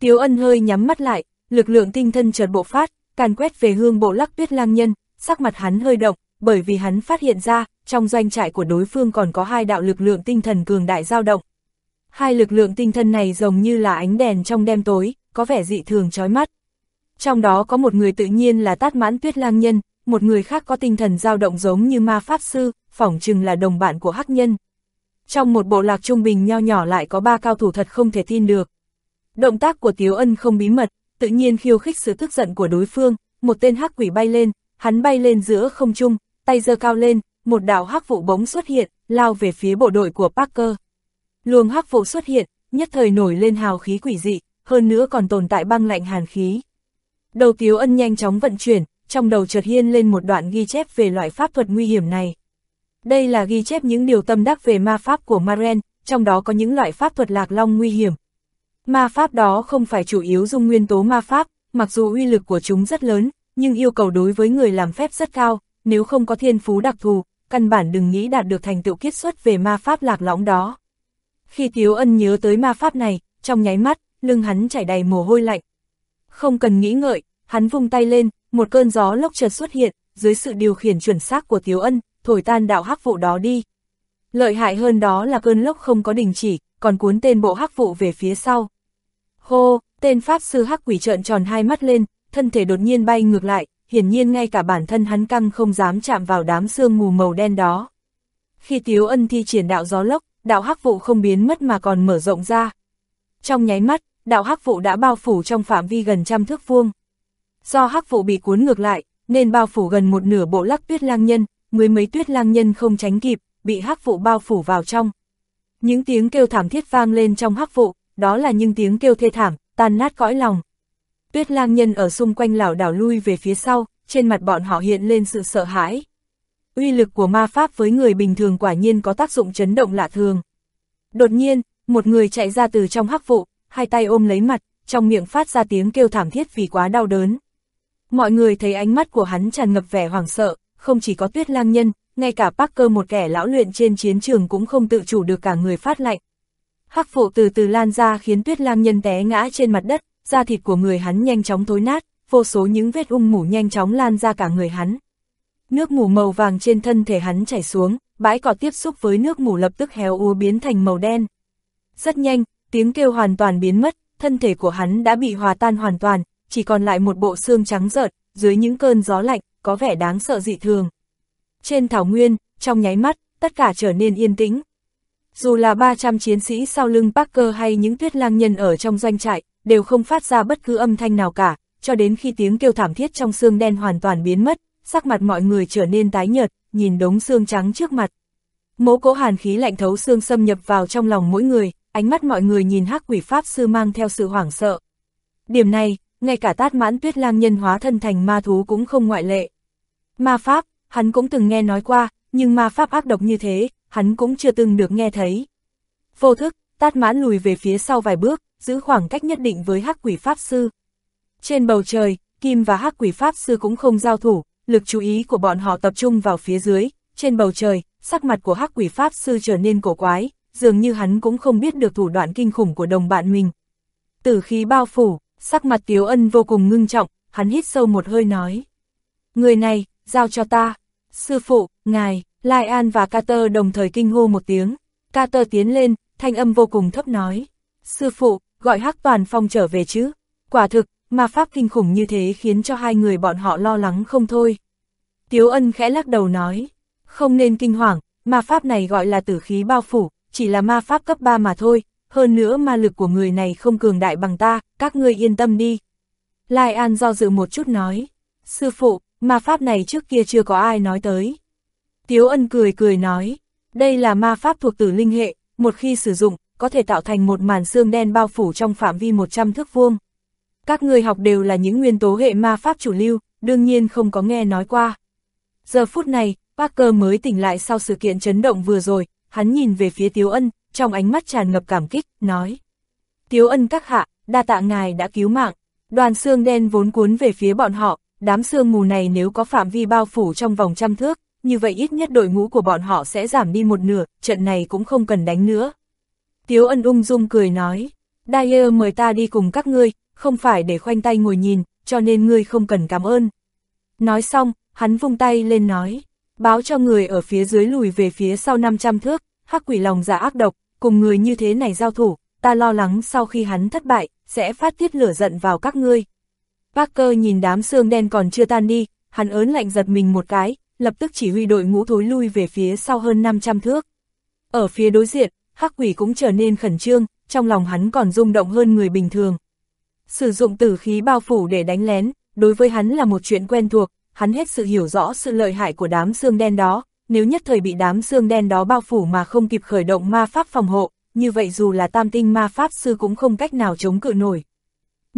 Tiếu ân hơi nhắm mắt lại, lực lượng tinh thân chợt bộ phát, càn quét về hương bộ lắc tuyết lang nhân, sắc mặt hắn hơi động, bởi vì hắn phát hiện ra, trong doanh trại của đối phương còn có hai đạo lực lượng tinh thần cường đại dao động. Hai lực lượng tinh thần này giống như là ánh đèn trong đêm tối, có vẻ dị thường chói mắt. Trong đó có một người tự nhiên là tát mãn tuyết lang nhân, một người khác có tinh thần dao động giống như ma pháp sư, phỏng chừng là đồng bạn của hắc nhân. Trong một bộ lạc trung bình nho nhỏ lại có ba cao thủ thật không thể tin được. Động tác của Tiếu Ân không bí mật, tự nhiên khiêu khích sự tức giận của đối phương, một tên hắc quỷ bay lên, hắn bay lên giữa không trung, tay giơ cao lên, một đạo hắc vụ bóng xuất hiện, lao về phía bộ đội của Parker. Luồng hắc vụ xuất hiện, nhất thời nổi lên hào khí quỷ dị, hơn nữa còn tồn tại băng lạnh hàn khí. Đầu Tiếu Ân nhanh chóng vận chuyển, trong đầu chợt hiên lên một đoạn ghi chép về loại pháp thuật nguy hiểm này. Đây là ghi chép những điều tâm đắc về ma pháp của Maren, trong đó có những loại pháp thuật lạc long nguy hiểm. Ma pháp đó không phải chủ yếu dùng nguyên tố ma pháp, mặc dù uy lực của chúng rất lớn, nhưng yêu cầu đối với người làm phép rất cao, nếu không có thiên phú đặc thù, căn bản đừng nghĩ đạt được thành tựu kiết xuất về ma pháp lạc lõng đó. Khi Tiếu Ân nhớ tới ma pháp này, trong nháy mắt, lưng hắn chảy đầy mồ hôi lạnh. Không cần nghĩ ngợi, hắn vung tay lên, một cơn gió lốc chợt xuất hiện, dưới sự điều khiển chuẩn xác của Tiếu Ân, thổi tan đạo hắc vụ đó đi. Lợi hại hơn đó là cơn lốc không có đình chỉ, còn cuốn tên bộ hắc vụ về phía sau. Hô, tên pháp sư hắc quỷ trợn tròn hai mắt lên, thân thể đột nhiên bay ngược lại, hiển nhiên ngay cả bản thân hắn căng không dám chạm vào đám sương mù màu đen đó. Khi Tiếu Ân thi triển đạo gió lốc, đạo hắc vụ không biến mất mà còn mở rộng ra. Trong nháy mắt, đạo hắc vụ đã bao phủ trong phạm vi gần trăm thước vuông. Do hắc vụ bị cuốn ngược lại, nên bao phủ gần một nửa bộ lắc tuyết lang nhân, mười mấy tuyết lang nhân không tránh kịp, bị hắc vụ bao phủ vào trong. Những tiếng kêu thảm thiết vang lên trong hắc vụ, đó là những tiếng kêu thê thảm, tan nát cõi lòng. Tuyết lang nhân ở xung quanh lảo đảo lui về phía sau, trên mặt bọn họ hiện lên sự sợ hãi. Uy lực của ma pháp với người bình thường quả nhiên có tác dụng chấn động lạ thường. Đột nhiên, một người chạy ra từ trong hắc vụ, hai tay ôm lấy mặt, trong miệng phát ra tiếng kêu thảm thiết vì quá đau đớn. Mọi người thấy ánh mắt của hắn tràn ngập vẻ hoảng sợ, không chỉ có tuyết lang nhân, ngay cả Parker một kẻ lão luyện trên chiến trường cũng không tự chủ được cả người phát lạnh. Hắc vụ từ từ lan ra khiến tuyết lang nhân té ngã trên mặt đất, da thịt của người hắn nhanh chóng thối nát, vô số những vết ung mủ nhanh chóng lan ra cả người hắn. Nước mủ màu vàng trên thân thể hắn chảy xuống, bãi cỏ tiếp xúc với nước mủ lập tức héo úa biến thành màu đen. Rất nhanh, tiếng kêu hoàn toàn biến mất, thân thể của hắn đã bị hòa tan hoàn toàn, chỉ còn lại một bộ xương trắng rợt, dưới những cơn gió lạnh, có vẻ đáng sợ dị thường. Trên thảo nguyên, trong nháy mắt, tất cả trở nên yên tĩnh. Dù là 300 chiến sĩ sau lưng Parker hay những tuyết lang nhân ở trong doanh trại, đều không phát ra bất cứ âm thanh nào cả, cho đến khi tiếng kêu thảm thiết trong xương đen hoàn toàn biến mất, sắc mặt mọi người trở nên tái nhợt, nhìn đống xương trắng trước mặt. Mố cỗ hàn khí lạnh thấu xương xâm nhập vào trong lòng mỗi người, ánh mắt mọi người nhìn hắc quỷ pháp sư mang theo sự hoảng sợ. Điểm này, ngay cả tát mãn tuyết lang nhân hóa thân thành ma thú cũng không ngoại lệ. Ma pháp, hắn cũng từng nghe nói qua, nhưng ma pháp ác độc như thế, hắn cũng chưa từng được nghe thấy. Vô thức, tát mãn lùi về phía sau vài bước, giữ khoảng cách nhất định với hắc quỷ pháp sư. Trên bầu trời, Kim và hắc quỷ pháp sư cũng không giao thủ, lực chú ý của bọn họ tập trung vào phía dưới, trên bầu trời, sắc mặt của hắc quỷ pháp sư trở nên cổ quái, dường như hắn cũng không biết được thủ đoạn kinh khủng của đồng bạn mình. Tử khí bao phủ, sắc mặt Tiếu Ân vô cùng ngưng trọng, hắn hít sâu một hơi nói. Người này, giao cho ta. Sư phụ, ngài, Lai An và Carter đồng thời kinh hô một tiếng. Carter tiến lên, thanh âm vô cùng thấp nói. Sư phụ, gọi Hắc Toàn Phong trở về chứ. Quả thực, ma pháp kinh khủng như thế khiến cho hai người bọn họ lo lắng không thôi. Tiếu ân khẽ lắc đầu nói. Không nên kinh hoàng, ma pháp này gọi là tử khí bao phủ, chỉ là ma pháp cấp 3 mà thôi, hơn nữa ma lực của người này không cường đại bằng ta, các ngươi yên tâm đi. Lai An do dự một chút nói, sư phụ, ma pháp này trước kia chưa có ai nói tới. Tiếu ân cười cười nói, đây là ma pháp thuộc tử linh hệ, một khi sử dụng, có thể tạo thành một màn xương đen bao phủ trong phạm vi 100 thước vuông. Các người học đều là những nguyên tố hệ ma pháp chủ lưu, đương nhiên không có nghe nói qua. Giờ phút này, Parker mới tỉnh lại sau sự kiện chấn động vừa rồi, hắn nhìn về phía Tiếu Ân, trong ánh mắt tràn ngập cảm kích, nói. Tiếu Ân các hạ, đa tạ ngài đã cứu mạng. Đoàn xương đen vốn cuốn về phía bọn họ, đám xương mù này nếu có phạm vi bao phủ trong vòng trăm thước, như vậy ít nhất đội ngũ của bọn họ sẽ giảm đi một nửa, trận này cũng không cần đánh nữa. Tiếu ân ung dung cười nói, Dyer mời ta đi cùng các ngươi, không phải để khoanh tay ngồi nhìn, cho nên ngươi không cần cảm ơn. Nói xong, hắn vung tay lên nói, báo cho người ở phía dưới lùi về phía sau 500 thước, hắc quỷ lòng giả ác độc, cùng người như thế này giao thủ, ta lo lắng sau khi hắn thất bại, sẽ phát tiết lửa giận vào các ngươi. Parker nhìn đám xương đen còn chưa tan đi, hắn ớn lạnh giật mình một cái, lập tức chỉ huy đội ngũ thối lui về phía sau hơn 500 thước. Ở phía đối diện, hắc quỷ cũng trở nên khẩn trương, trong lòng hắn còn rung động hơn người bình thường. Sử dụng tử khí bao phủ để đánh lén, đối với hắn là một chuyện quen thuộc, hắn hết sự hiểu rõ sự lợi hại của đám xương đen đó, nếu nhất thời bị đám xương đen đó bao phủ mà không kịp khởi động ma pháp phòng hộ, như vậy dù là tam tinh ma pháp sư cũng không cách nào chống cự nổi.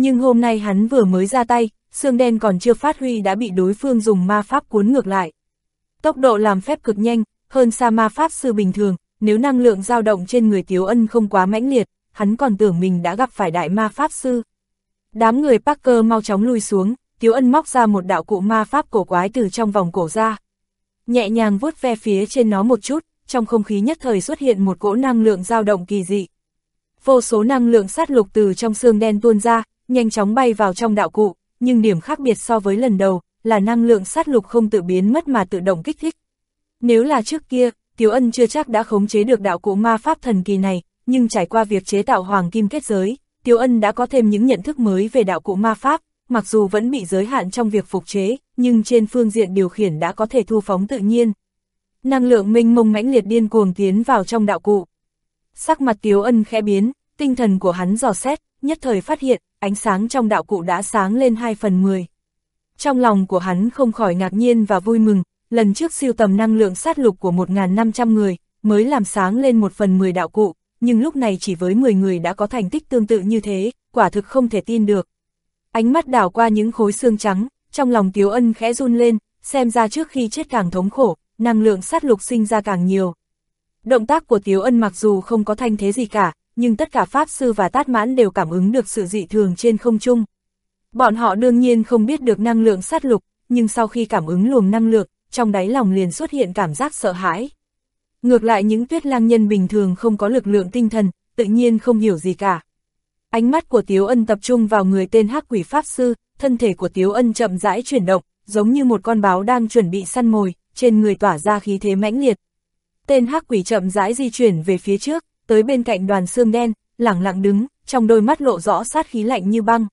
Nhưng hôm nay hắn vừa mới ra tay, xương đen còn chưa phát huy đã bị đối phương dùng ma pháp cuốn ngược lại. Tốc độ làm phép cực nhanh, hơn xa ma pháp sư bình thường, nếu năng lượng dao động trên người Tiếu Ân không quá mãnh liệt, hắn còn tưởng mình đã gặp phải đại ma pháp sư. Đám người Parker mau chóng lui xuống, Tiếu Ân móc ra một đạo cụ ma pháp cổ quái từ trong vòng cổ ra. Nhẹ nhàng vuốt ve phía trên nó một chút, trong không khí nhất thời xuất hiện một cỗ năng lượng dao động kỳ dị. Vô số năng lượng sát lục từ trong xương đen tuôn ra, nhanh chóng bay vào trong đạo cụ, nhưng điểm khác biệt so với lần đầu, là năng lượng sát lục không tự biến mất mà tự động kích thích. Nếu là trước kia, Tiếu Ân chưa chắc đã khống chế được đạo cụ ma pháp thần kỳ này, nhưng trải qua việc chế tạo hoàng kim kết giới, Tiếu Ân đã có thêm những nhận thức mới về đạo cụ ma pháp, mặc dù vẫn bị giới hạn trong việc phục chế, nhưng trên phương diện điều khiển đã có thể thu phóng tự nhiên. Năng lượng minh mông mãnh liệt điên cuồng tiến vào trong đạo cụ. Sắc mặt Tiếu Ân khẽ biến, tinh thần của hắn dò xét, nhất thời phát hiện, ánh sáng trong đạo cụ đã sáng lên 2 phần 10. Trong lòng của hắn không khỏi ngạc nhiên và vui mừng, lần trước siêu tầm năng lượng sát lục của 1.500 người, mới làm sáng lên 1 phần 10 đạo cụ, nhưng lúc này chỉ với 10 người đã có thành tích tương tự như thế, quả thực không thể tin được. Ánh mắt đảo qua những khối xương trắng, trong lòng Tiếu Ân khẽ run lên, xem ra trước khi chết càng thống khổ, năng lượng sát lục sinh ra càng nhiều. Động tác của Tiếu Ân mặc dù không có thanh thế gì cả, nhưng tất cả Pháp Sư và Tát Mãn đều cảm ứng được sự dị thường trên không trung. Bọn họ đương nhiên không biết được năng lượng sát lục, nhưng sau khi cảm ứng luồng năng lượng, trong đáy lòng liền xuất hiện cảm giác sợ hãi. Ngược lại những tuyết lang nhân bình thường không có lực lượng tinh thần, tự nhiên không hiểu gì cả. Ánh mắt của Tiếu Ân tập trung vào người tên hắc quỷ Pháp Sư, thân thể của Tiếu Ân chậm rãi chuyển động, giống như một con báo đang chuẩn bị săn mồi, trên người tỏa ra khí thế mãnh liệt. Tên hắc quỷ chậm rãi di chuyển về phía trước, tới bên cạnh đoàn xương đen, lẳng lặng đứng, trong đôi mắt lộ rõ sát khí lạnh như băng.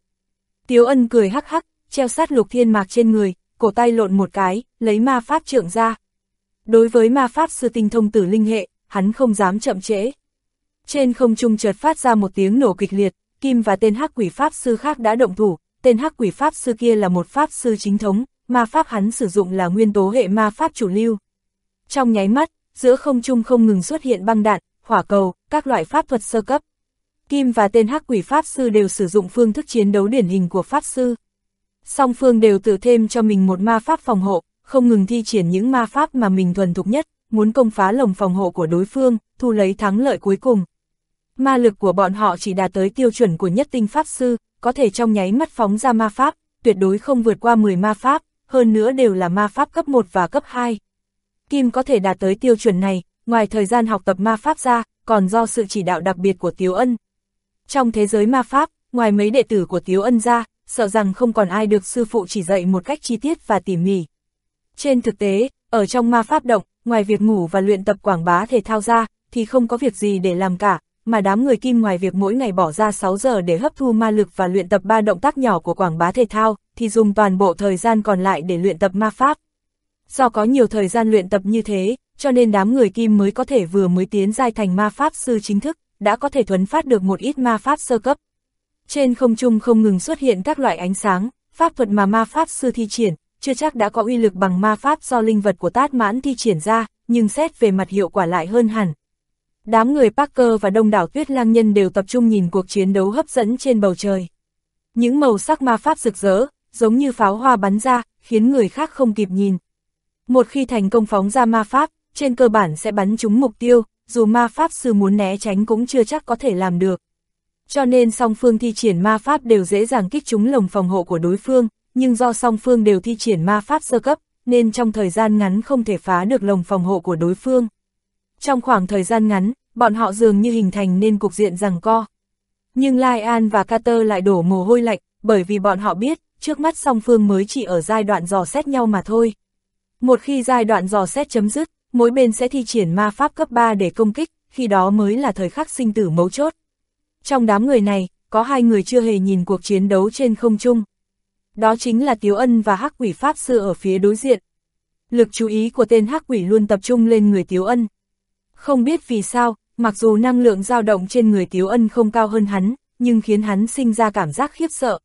Tiếu ân cười hắc hắc, treo sát lục thiên mạc trên người, cổ tay lộn một cái, lấy ma pháp trượng ra. Đối với ma pháp sư tinh thông tử linh hệ, hắn không dám chậm trễ. Trên không trung chợt phát ra một tiếng nổ kịch liệt, Kim và tên hắc quỷ pháp sư khác đã động thủ, tên hắc quỷ pháp sư kia là một pháp sư chính thống, ma pháp hắn sử dụng là nguyên tố hệ ma pháp chủ lưu. Trong nháy mắt, giữa không trung không ngừng xuất hiện băng đạn, hỏa cầu, các loại pháp thuật sơ cấp. Kim và tên hắc quỷ pháp sư đều sử dụng phương thức chiến đấu điển hình của pháp sư. Song phương đều tự thêm cho mình một ma pháp phòng hộ, không ngừng thi triển những ma pháp mà mình thuần thục nhất, muốn công phá lồng phòng hộ của đối phương, thu lấy thắng lợi cuối cùng. Ma lực của bọn họ chỉ đạt tới tiêu chuẩn của nhất tinh pháp sư, có thể trong nháy mắt phóng ra ma pháp, tuyệt đối không vượt qua 10 ma pháp, hơn nữa đều là ma pháp cấp 1 và cấp 2. Kim có thể đạt tới tiêu chuẩn này, ngoài thời gian học tập ma pháp ra, còn do sự chỉ đạo đặc biệt của Tiếu Ân. Trong thế giới ma pháp, ngoài mấy đệ tử của Tiếu Ân ra, sợ rằng không còn ai được sư phụ chỉ dạy một cách chi tiết và tỉ mỉ. Trên thực tế, ở trong ma pháp động, ngoài việc ngủ và luyện tập quảng bá thể thao ra, thì không có việc gì để làm cả, mà đám người kim ngoài việc mỗi ngày bỏ ra 6 giờ để hấp thu ma lực và luyện tập ba động tác nhỏ của quảng bá thể thao, thì dùng toàn bộ thời gian còn lại để luyện tập ma pháp. Do có nhiều thời gian luyện tập như thế, cho nên đám người kim mới có thể vừa mới tiến giai thành ma pháp sư chính thức, đã có thể thuấn phát được một ít ma pháp sơ cấp. Trên không trung không ngừng xuất hiện các loại ánh sáng, pháp thuật mà ma pháp sư thi triển, chưa chắc đã có uy lực bằng ma pháp do linh vật của tát mãn thi triển ra, nhưng xét về mặt hiệu quả lại hơn hẳn. Đám người Parker và đông đảo tuyết lang nhân đều tập trung nhìn cuộc chiến đấu hấp dẫn trên bầu trời. Những màu sắc ma pháp rực rỡ, giống như pháo hoa bắn ra, khiến người khác không kịp nhìn. Một khi thành công phóng ra ma pháp, trên cơ bản sẽ bắn trúng mục tiêu, dù ma pháp sư muốn né tránh cũng chưa chắc có thể làm được. Cho nên song phương thi triển ma pháp đều dễ dàng kích trúng lồng phòng hộ của đối phương, nhưng do song phương đều thi triển ma pháp sơ cấp, nên trong thời gian ngắn không thể phá được lồng phòng hộ của đối phương. Trong khoảng thời gian ngắn, bọn họ dường như hình thành nên cục diện rằng co. Nhưng Lai An và Carter lại đổ mồ hôi lạnh, bởi vì bọn họ biết, trước mắt song phương mới chỉ ở giai đoạn dò xét nhau mà thôi. Một khi giai đoạn dò xét chấm dứt, mỗi bên sẽ thi triển ma pháp cấp 3 để công kích, khi đó mới là thời khắc sinh tử mấu chốt. Trong đám người này, có hai người chưa hề nhìn cuộc chiến đấu trên không trung. Đó chính là Tiếu Ân và Hắc Quỷ Pháp Sư ở phía đối diện. Lực chú ý của tên Hắc Quỷ luôn tập trung lên người Tiếu Ân. Không biết vì sao, mặc dù năng lượng dao động trên người Tiếu Ân không cao hơn hắn, nhưng khiến hắn sinh ra cảm giác khiếp sợ.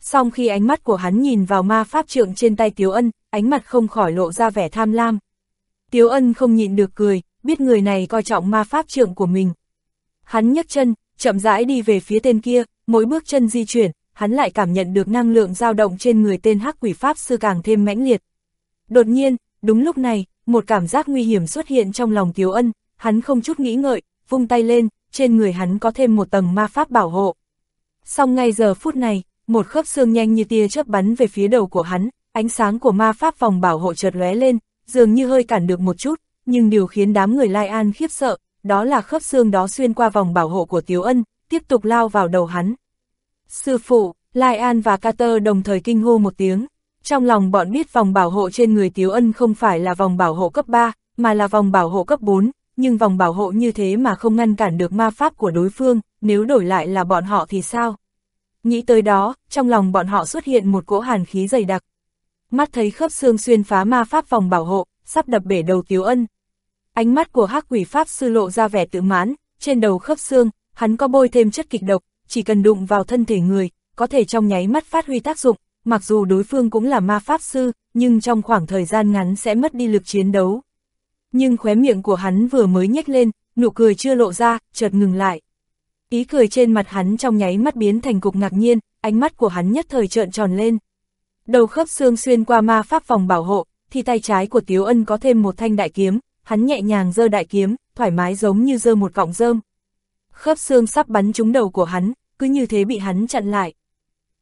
Song khi ánh mắt của hắn nhìn vào ma pháp trượng trên tay Tiếu Ân, ánh mặt không khỏi lộ ra vẻ tham lam. Tiếu Ân không nhịn được cười, biết người này coi trọng ma pháp trượng của mình. Hắn nhấc chân, chậm rãi đi về phía tên kia, mỗi bước chân di chuyển, hắn lại cảm nhận được năng lượng dao động trên người tên hắc quỷ pháp sư càng thêm mãnh liệt. Đột nhiên, đúng lúc này, một cảm giác nguy hiểm xuất hiện trong lòng Tiếu Ân, hắn không chút nghĩ ngợi, vung tay lên, trên người hắn có thêm một tầng ma pháp bảo hộ. song ngay giờ phút này, một khớp xương nhanh như tia chớp bắn về phía đầu của hắn, ánh sáng của ma pháp vòng bảo hộ chợt lóe lên, dường như hơi cản được một chút, nhưng điều khiến đám người Lai An khiếp sợ, đó là khớp xương đó xuyên qua vòng bảo hộ của Tiếu Ân, tiếp tục lao vào đầu hắn. Sư phụ, Lai An và Carter đồng thời kinh hô một tiếng. Trong lòng bọn biết vòng bảo hộ trên người Tiếu Ân không phải là vòng bảo hộ cấp 3, mà là vòng bảo hộ cấp 4, nhưng vòng bảo hộ như thế mà không ngăn cản được ma pháp của đối phương, nếu đổi lại là bọn họ thì sao? Nghĩ tới đó, trong lòng bọn họ xuất hiện một cỗ hàn khí dày đặc. Mắt thấy khớp xương xuyên phá ma pháp vòng bảo hộ, sắp đập bể đầu Tiếu Ân. Ánh mắt của hắc quỷ pháp sư lộ ra vẻ tự mãn, trên đầu khớp xương, hắn có bôi thêm chất kịch độc, chỉ cần đụng vào thân thể người, có thể trong nháy mắt phát huy tác dụng, mặc dù đối phương cũng là ma pháp sư, nhưng trong khoảng thời gian ngắn sẽ mất đi lực chiến đấu. Nhưng khóe miệng của hắn vừa mới nhếch lên, nụ cười chưa lộ ra, chợt ngừng lại. Ý cười trên mặt hắn trong nháy mắt biến thành cục ngạc nhiên, ánh mắt của hắn nhất thời trợn tròn lên. Đầu khớp xương xuyên qua ma pháp vòng bảo hộ, thì tay trái của Tiếu Ân có thêm một thanh đại kiếm, hắn nhẹ nhàng giơ đại kiếm, thoải mái giống như giơ một cọng rơm. Khớp xương sắp bắn trúng đầu của hắn, cứ như thế bị hắn chặn lại.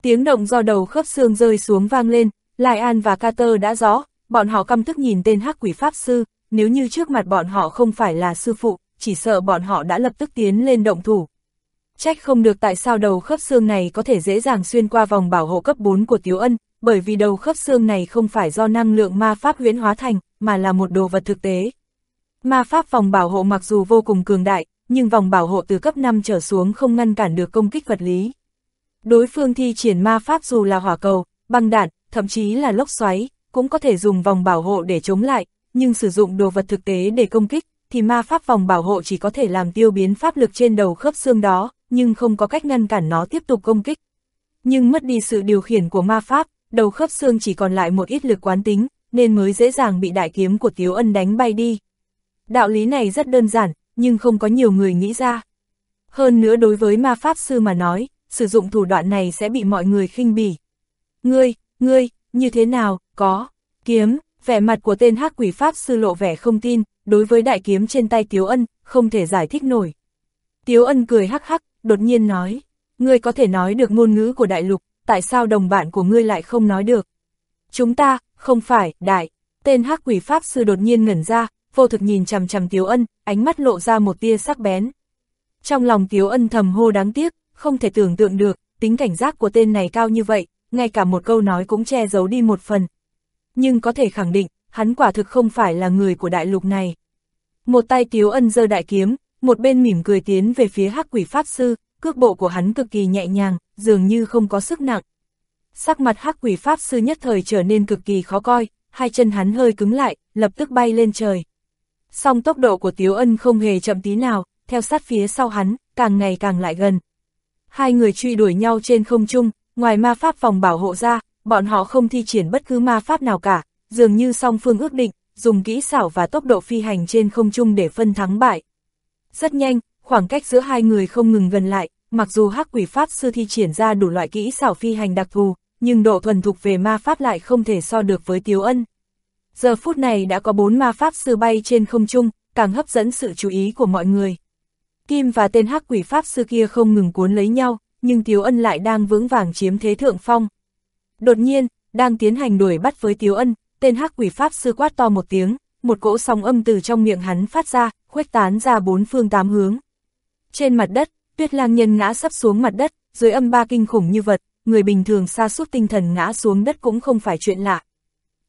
Tiếng động do đầu khớp xương rơi xuống vang lên, Lai An và Carter đã rõ, bọn họ căm tức nhìn tên hắc quỷ pháp sư, nếu như trước mặt bọn họ không phải là sư phụ, chỉ sợ bọn họ đã lập tức tiến lên động thủ. Trách không được tại sao đầu khớp xương này có thể dễ dàng xuyên qua vòng bảo hộ cấp 4 của Tiếu Ân, bởi vì đầu khớp xương này không phải do năng lượng ma pháp huyễn hóa thành, mà là một đồ vật thực tế. Ma pháp vòng bảo hộ mặc dù vô cùng cường đại, nhưng vòng bảo hộ từ cấp 5 trở xuống không ngăn cản được công kích vật lý. Đối phương thi triển ma pháp dù là hỏa cầu, băng đạn, thậm chí là lốc xoáy, cũng có thể dùng vòng bảo hộ để chống lại, nhưng sử dụng đồ vật thực tế để công kích, thì ma pháp vòng bảo hộ chỉ có thể làm tiêu biến pháp lực trên đầu khớp xương đó, nhưng không có cách ngăn cản nó tiếp tục công kích. Nhưng mất đi sự điều khiển của ma pháp, đầu khớp xương chỉ còn lại một ít lực quán tính, nên mới dễ dàng bị đại kiếm của Tiếu Ân đánh bay đi. Đạo lý này rất đơn giản, nhưng không có nhiều người nghĩ ra. Hơn nữa đối với ma pháp sư mà nói, sử dụng thủ đoạn này sẽ bị mọi người khinh bỉ. Ngươi, ngươi, như thế nào, có, kiếm, vẻ mặt của tên hắc quỷ pháp sư lộ vẻ không tin, đối với đại kiếm trên tay Tiếu Ân, không thể giải thích nổi. Tiếu Ân cười hắc hắc, đột nhiên nói, ngươi có thể nói được ngôn ngữ của đại lục, tại sao đồng bạn của ngươi lại không nói được? Chúng ta, không phải, đại, tên hắc quỷ pháp sư đột nhiên ngẩn ra, vô thực nhìn chằm chằm Tiếu Ân, ánh mắt lộ ra một tia sắc bén. Trong lòng Tiếu Ân thầm hô đáng tiếc, không thể tưởng tượng được, tính cảnh giác của tên này cao như vậy, ngay cả một câu nói cũng che giấu đi một phần. Nhưng có thể khẳng định, hắn quả thực không phải là người của đại lục này. Một tay Tiếu Ân giơ đại kiếm, một bên mỉm cười tiến về phía hắc quỷ pháp sư, cước bộ của hắn cực kỳ nhẹ nhàng, dường như không có sức nặng. Sắc mặt hắc quỷ pháp sư nhất thời trở nên cực kỳ khó coi, hai chân hắn hơi cứng lại, lập tức bay lên trời. Song tốc độ của Tiếu Ân không hề chậm tí nào, theo sát phía sau hắn, càng ngày càng lại gần. Hai người truy đuổi nhau trên không trung, ngoài ma pháp phòng bảo hộ ra, bọn họ không thi triển bất cứ ma pháp nào cả, dường như song phương ước định, dùng kỹ xảo và tốc độ phi hành trên không trung để phân thắng bại. Rất nhanh, khoảng cách giữa hai người không ngừng gần lại, mặc dù hắc quỷ pháp sư thi triển ra đủ loại kỹ xảo phi hành đặc thù, nhưng độ thuần thục về ma pháp lại không thể so được với Tiếu Ân. Giờ phút này đã có bốn ma pháp sư bay trên không trung, càng hấp dẫn sự chú ý của mọi người. Kim và tên hắc quỷ pháp sư kia không ngừng cuốn lấy nhau, nhưng Tiếu Ân lại đang vững vàng chiếm thế thượng phong. Đột nhiên, đang tiến hành đuổi bắt với Tiếu Ân, tên hắc quỷ pháp sư quát to một tiếng, một cỗ sóng âm từ trong miệng hắn phát ra, khuếch tán ra bốn phương tám hướng. Trên mặt đất, tuyết lang nhân ngã sắp xuống mặt đất, dưới âm ba kinh khủng như vật, người bình thường xa suốt tinh thần ngã xuống đất cũng không phải chuyện lạ.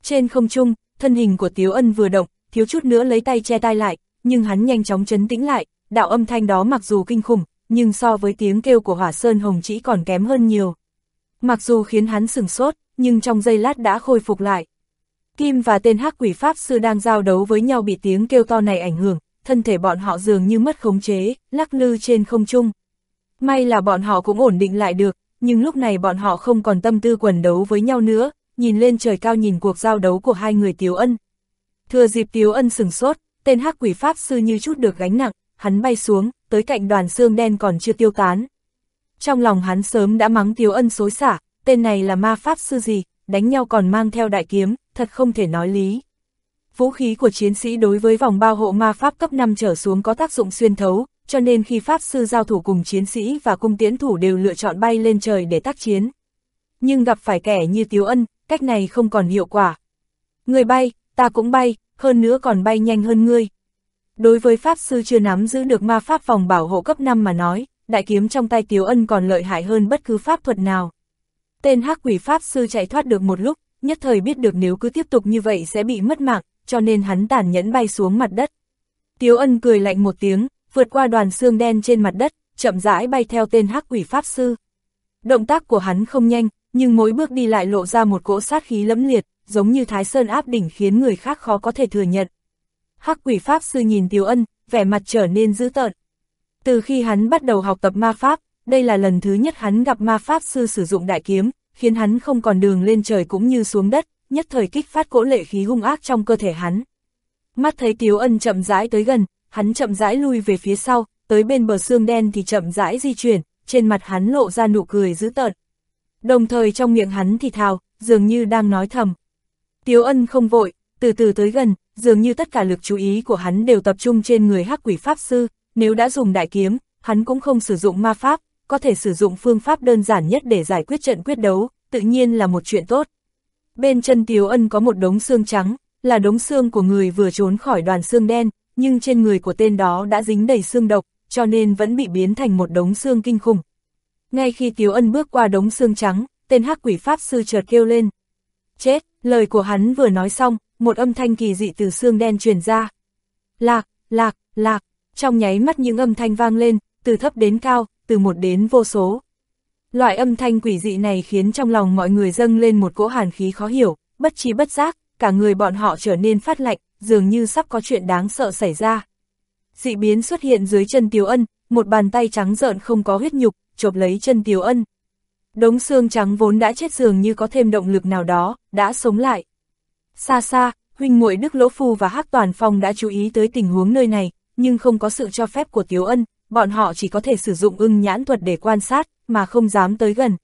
Trên không trung, thân hình của Tiếu Ân vừa động, thiếu chút nữa lấy tay che tai lại, nhưng hắn nhanh chóng chấn tĩnh lại, đạo âm thanh đó mặc dù kinh khủng, nhưng so với tiếng kêu của hỏa sơn hồng chỉ còn kém hơn nhiều. Mặc dù khiến hắn sừng sốt, nhưng trong giây lát đã khôi phục lại. Kim và tên hắc quỷ pháp sư đang giao đấu với nhau bị tiếng kêu to này ảnh hưởng, thân thể bọn họ dường như mất khống chế, lắc lư trên không trung. May là bọn họ cũng ổn định lại được, nhưng lúc này bọn họ không còn tâm tư quần đấu với nhau nữa, nhìn lên trời cao nhìn cuộc giao đấu của hai người Tiếu Ân. Thừa dịp Tiếu Ân sừng sốt, tên hắc quỷ pháp sư như chút được gánh nặng, hắn bay xuống, tới cạnh đoàn xương đen còn chưa tiêu tán. Trong lòng hắn sớm đã mắng Tiếu Ân xối xả, tên này là ma pháp sư gì, đánh nhau còn mang theo đại kiếm, thật không thể nói lý. Vũ khí của chiến sĩ đối với vòng bao hộ ma pháp cấp 5 trở xuống có tác dụng xuyên thấu, cho nên khi pháp sư giao thủ cùng chiến sĩ và cung tiễn thủ đều lựa chọn bay lên trời để tác chiến. Nhưng gặp phải kẻ như Tiếu Ân, cách này không còn hiệu quả. Người bay, ta cũng bay, hơn nữa còn bay nhanh hơn ngươi. Đối với pháp sư chưa nắm giữ được ma pháp vòng bảo hộ cấp 5 mà nói, đại kiếm trong tay Tiếu Ân còn lợi hại hơn bất cứ pháp thuật nào. Tên hắc quỷ pháp sư chạy thoát được một lúc, nhất thời biết được nếu cứ tiếp tục như vậy sẽ bị mất mạng, cho nên hắn tàn nhẫn bay xuống mặt đất. Tiếu ân cười lạnh một tiếng, vượt qua đoàn xương đen trên mặt đất, chậm rãi bay theo tên hắc quỷ pháp sư. Động tác của hắn không nhanh, nhưng mỗi bước đi lại lộ ra một cỗ sát khí lẫm liệt, giống như thái sơn áp đỉnh khiến người khác khó có thể thừa nhận. Hắc quỷ pháp sư nhìn Tiếu ân, vẻ mặt trở nên dữ tợn. Từ khi hắn bắt đầu học tập ma pháp, đây là lần thứ nhất hắn gặp ma pháp sư sử dụng đại kiếm, khiến hắn không còn đường lên trời cũng như xuống đất, nhất thời kích phát cỗ lệ khí hung ác trong cơ thể hắn. Mắt thấy Tiếu Ân chậm rãi tới gần, hắn chậm rãi lui về phía sau, tới bên bờ xương đen thì chậm rãi di chuyển, trên mặt hắn lộ ra nụ cười dữ tợn. Đồng thời trong miệng hắn thì thào, dường như đang nói thầm. Tiếu Ân không vội, từ từ tới gần, dường như tất cả lực chú ý của hắn đều tập trung trên người hắc quỷ pháp sư, nếu đã dùng đại kiếm, hắn cũng không sử dụng ma pháp, có thể sử dụng phương pháp đơn giản nhất để giải quyết trận quyết đấu, tự nhiên là một chuyện tốt. Bên chân Tiếu Ân có một đống xương trắng, là đống xương của người vừa trốn khỏi đoàn xương đen, nhưng trên người của tên đó đã dính đầy xương độc, cho nên vẫn bị biến thành một đống xương kinh khủng. Ngay khi Tiếu Ân bước qua đống xương trắng, tên hắc quỷ pháp sư chợt kêu lên. Chết, lời của hắn vừa nói xong, một âm thanh kỳ dị từ xương đen truyền ra. Lạc, lạc, lạc, trong nháy mắt những âm thanh vang lên, từ thấp đến cao, từ một đến vô số. Loại âm thanh quỷ dị này khiến trong lòng mọi người dâng lên một cỗ hàn khí khó hiểu, bất trí bất giác, cả người bọn họ trở nên phát lạnh, dường như sắp có chuyện đáng sợ xảy ra. Dị biến xuất hiện dưới chân Tiếu Ân, một bàn tay trắng rợn không có huyết nhục, chộp lấy chân Tiếu Ân. Đống xương trắng vốn đã chết dường như có thêm động lực nào đó, đã sống lại. Xa xa, huynh muội Đức Lỗ Phu và Hắc Toàn Phong đã chú ý tới tình huống nơi này, nhưng không có sự cho phép của Tiếu Ân, bọn họ chỉ có thể sử dụng ưng nhãn thuật để quan sát, mà không dám tới gần.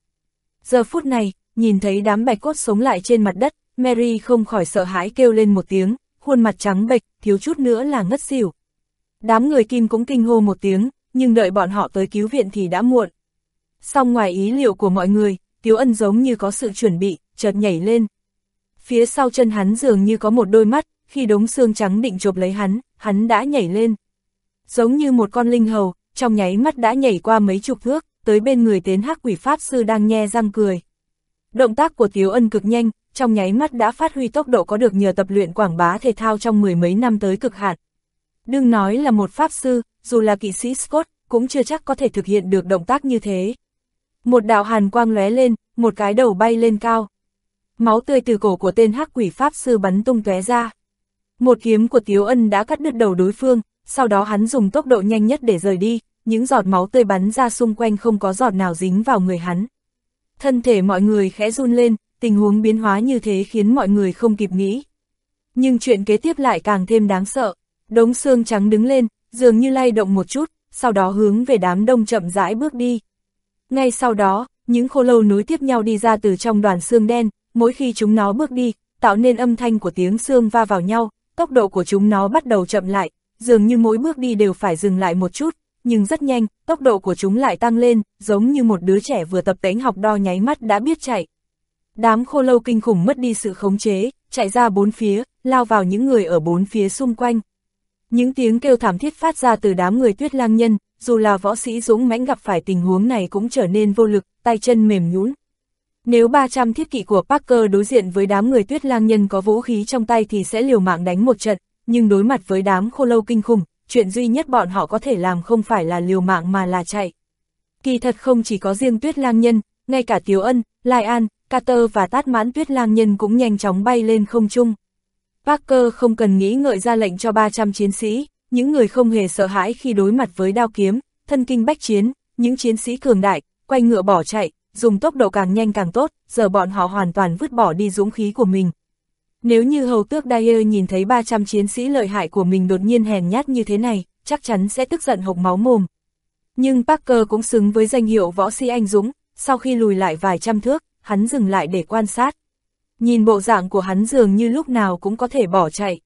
Giờ phút này, nhìn thấy đám bạch cốt sống lại trên mặt đất, Mary không khỏi sợ hãi kêu lên một tiếng, khuôn mặt trắng bệch, thiếu chút nữa là ngất xỉu. Đám người kim cũng kinh hô một tiếng, nhưng đợi bọn họ tới cứu viện thì đã muộn. Xong ngoài ý liệu của mọi người, Tiếu Ân giống như có sự chuẩn bị, chợt nhảy lên. Phía sau chân hắn dường như có một đôi mắt, khi đống xương trắng định chộp lấy hắn, hắn đã nhảy lên. Giống như một con linh hầu, trong nháy mắt đã nhảy qua mấy chục thước, tới bên người tiến hắc quỷ pháp sư đang nhe răng cười. Động tác của Tiếu Ân cực nhanh, trong nháy mắt đã phát huy tốc độ có được nhờ tập luyện quảng bá thể thao trong mười mấy năm tới cực hạn. Đừng nói là một pháp sư, dù là kỵ sĩ Scott, cũng chưa chắc có thể thực hiện được động tác như thế. Một đạo hàn quang lóe lên, một cái đầu bay lên cao. Máu tươi từ cổ của tên hắc quỷ pháp sư bắn tung tóe ra. Một kiếm của Tiếu Ân đã cắt đứt đầu đối phương, sau đó hắn dùng tốc độ nhanh nhất để rời đi, những giọt máu tươi bắn ra xung quanh không có giọt nào dính vào người hắn. Thân thể mọi người khẽ run lên, tình huống biến hóa như thế khiến mọi người không kịp nghĩ. Nhưng chuyện kế tiếp lại càng thêm đáng sợ, đống xương trắng đứng lên, dường như lay động một chút, sau đó hướng về đám đông chậm rãi bước đi. Ngay sau đó, những khô lâu nối tiếp nhau đi ra từ trong đoàn xương đen, mỗi khi chúng nó bước đi, tạo nên âm thanh của tiếng xương va vào nhau, tốc độ của chúng nó bắt đầu chậm lại, dường như mỗi bước đi đều phải dừng lại một chút, nhưng rất nhanh, tốc độ của chúng lại tăng lên, giống như một đứa trẻ vừa tập tễnh học đo nháy mắt đã biết chạy. Đám khô lâu kinh khủng mất đi sự khống chế, chạy ra bốn phía, lao vào những người ở bốn phía xung quanh. Những tiếng kêu thảm thiết phát ra từ đám người tuyết lang nhân, dù là võ sĩ dũng mãnh gặp phải tình huống này cũng trở nên vô lực, tay chân mềm nhũn. Nếu 300 thiết kỵ của Parker đối diện với đám người tuyết lang nhân có vũ khí trong tay thì sẽ liều mạng đánh một trận, nhưng đối mặt với đám khô lâu kinh khủng, chuyện duy nhất bọn họ có thể làm không phải là liều mạng mà là chạy. Kỳ thật không chỉ có riêng tuyết lang nhân, ngay cả Tiếu Ân, Lai An, Carter và Tát Mãn tuyết lang nhân cũng nhanh chóng bay lên không trung. Parker không cần nghĩ ngợi ra lệnh cho 300 chiến sĩ, những người không hề sợ hãi khi đối mặt với đao kiếm, thân kinh bách chiến, những chiến sĩ cường đại, quay ngựa bỏ chạy, dùng tốc độ càng nhanh càng tốt, giờ bọn họ hoàn toàn vứt bỏ đi dũng khí của mình. Nếu như hầu tước Dyer nhìn thấy 300 chiến sĩ lợi hại của mình đột nhiên hèn nhát như thế này, chắc chắn sẽ tức giận hộc máu mồm. Nhưng Parker cũng xứng với danh hiệu võ sĩ anh dũng, sau khi lùi lại vài trăm thước, hắn dừng lại để quan sát. Nhìn bộ dạng của hắn dường như lúc nào cũng có thể bỏ chạy.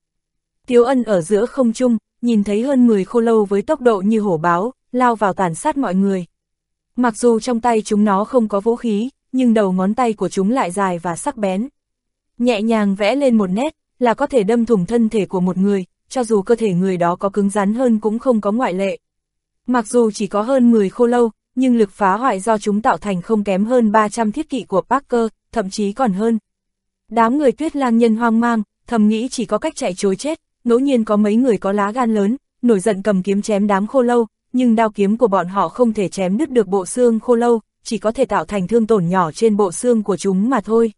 Tiếu ân ở giữa không trung, nhìn thấy hơn 10 khô lâu với tốc độ như hổ báo, lao vào tàn sát mọi người. Mặc dù trong tay chúng nó không có vũ khí, nhưng đầu ngón tay của chúng lại dài và sắc bén. Nhẹ nhàng vẽ lên một nét, là có thể đâm thủng thân thể của một người, cho dù cơ thể người đó có cứng rắn hơn cũng không có ngoại lệ. Mặc dù chỉ có hơn 10 khô lâu, nhưng lực phá hoại do chúng tạo thành không kém hơn 300 thiết kỵ của Parker, thậm chí còn hơn. Đám người tuyết lang nhân hoang mang, thầm nghĩ chỉ có cách chạy chối chết, ngẫu nhiên có mấy người có lá gan lớn, nổi giận cầm kiếm chém đám khô lâu, nhưng đao kiếm của bọn họ không thể chém đứt được bộ xương khô lâu, chỉ có thể tạo thành thương tổn nhỏ trên bộ xương của chúng mà thôi.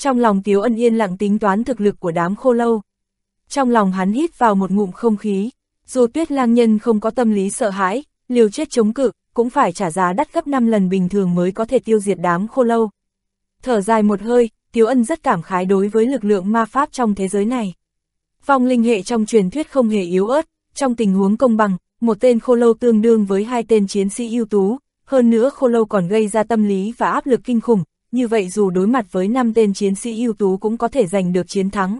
Trong lòng Tiếu Ân yên lặng tính toán thực lực của đám khô lâu. Trong lòng hắn hít vào một ngụm không khí, dù tuyết lang nhân không có tâm lý sợ hãi, liều chết chống cự, cũng phải trả giá đắt gấp 5 lần bình thường mới có thể tiêu diệt đám khô lâu. Thở dài một hơi, Tiếu Ân rất cảm khái đối với lực lượng ma pháp trong thế giới này. Vong linh hệ trong truyền thuyết không hề yếu ớt, trong tình huống công bằng, một tên khô lâu tương đương với hai tên chiến sĩ ưu tú, hơn nữa khô lâu còn gây ra tâm lý và áp lực kinh khủng, như vậy dù đối mặt với 5 tên chiến sĩ ưu tú cũng có thể giành được chiến thắng.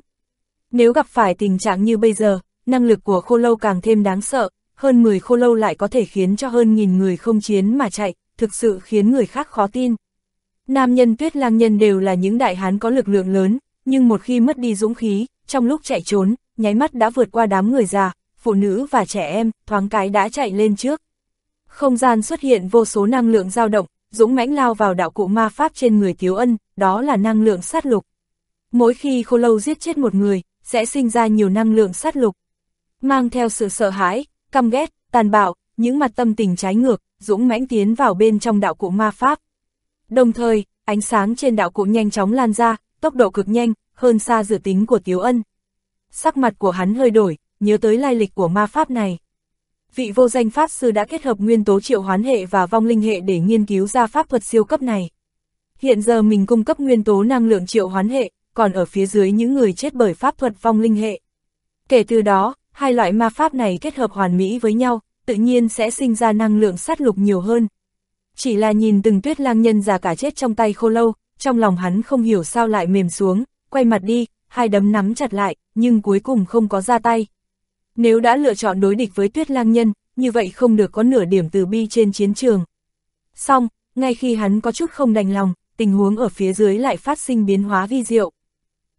Nếu gặp phải tình trạng như bây giờ, năng lực của khô lâu càng thêm đáng sợ, hơn 10 khô lâu lại có thể khiến cho hơn nghìn người không chiến mà chạy, thực sự khiến người khác khó tin. Nam nhân tuyết lang nhân đều là những đại hán có lực lượng lớn, nhưng một khi mất đi dũng khí, trong lúc chạy trốn, nháy mắt đã vượt qua đám người già, phụ nữ và trẻ em, thoáng cái đã chạy lên trước. Không gian xuất hiện vô số năng lượng dao động, dũng mãnh lao vào đạo cụ ma pháp trên người Tiếu Ân, đó là năng lượng sát lục. Mỗi khi khô lâu giết chết một người, sẽ sinh ra nhiều năng lượng sát lục. Mang theo sự sợ hãi, căm ghét, tàn bạo, những mặt tâm tình trái ngược, dũng mãnh tiến vào bên trong đạo cụ ma pháp. Đồng thời, ánh sáng trên đạo cụ nhanh chóng lan ra, tốc độ cực nhanh, hơn xa dự tính của Tiếu Ân. Sắc mặt của hắn hơi đổi, nhớ tới lai lịch của ma pháp này. Vị vô danh pháp sư đã kết hợp nguyên tố triệu hoán hệ và vong linh hệ để nghiên cứu ra pháp thuật siêu cấp này. Hiện giờ mình cung cấp nguyên tố năng lượng triệu hoán hệ, còn ở phía dưới những người chết bởi pháp thuật vong linh hệ. Kể từ đó, hai loại ma pháp này kết hợp hoàn mỹ với nhau, tự nhiên sẽ sinh ra năng lượng sát lục nhiều hơn. Chỉ là nhìn từng tuyết lang nhân già cả chết trong tay khô lâu, trong lòng hắn không hiểu sao lại mềm xuống, quay mặt đi, hai đấm nắm chặt lại, nhưng cuối cùng không có ra tay. Nếu đã lựa chọn đối địch với tuyết lang nhân, như vậy không được có nửa điểm từ bi trên chiến trường. Xong, ngay khi hắn có chút không đành lòng, tình huống ở phía dưới lại phát sinh biến hóa vi diệu.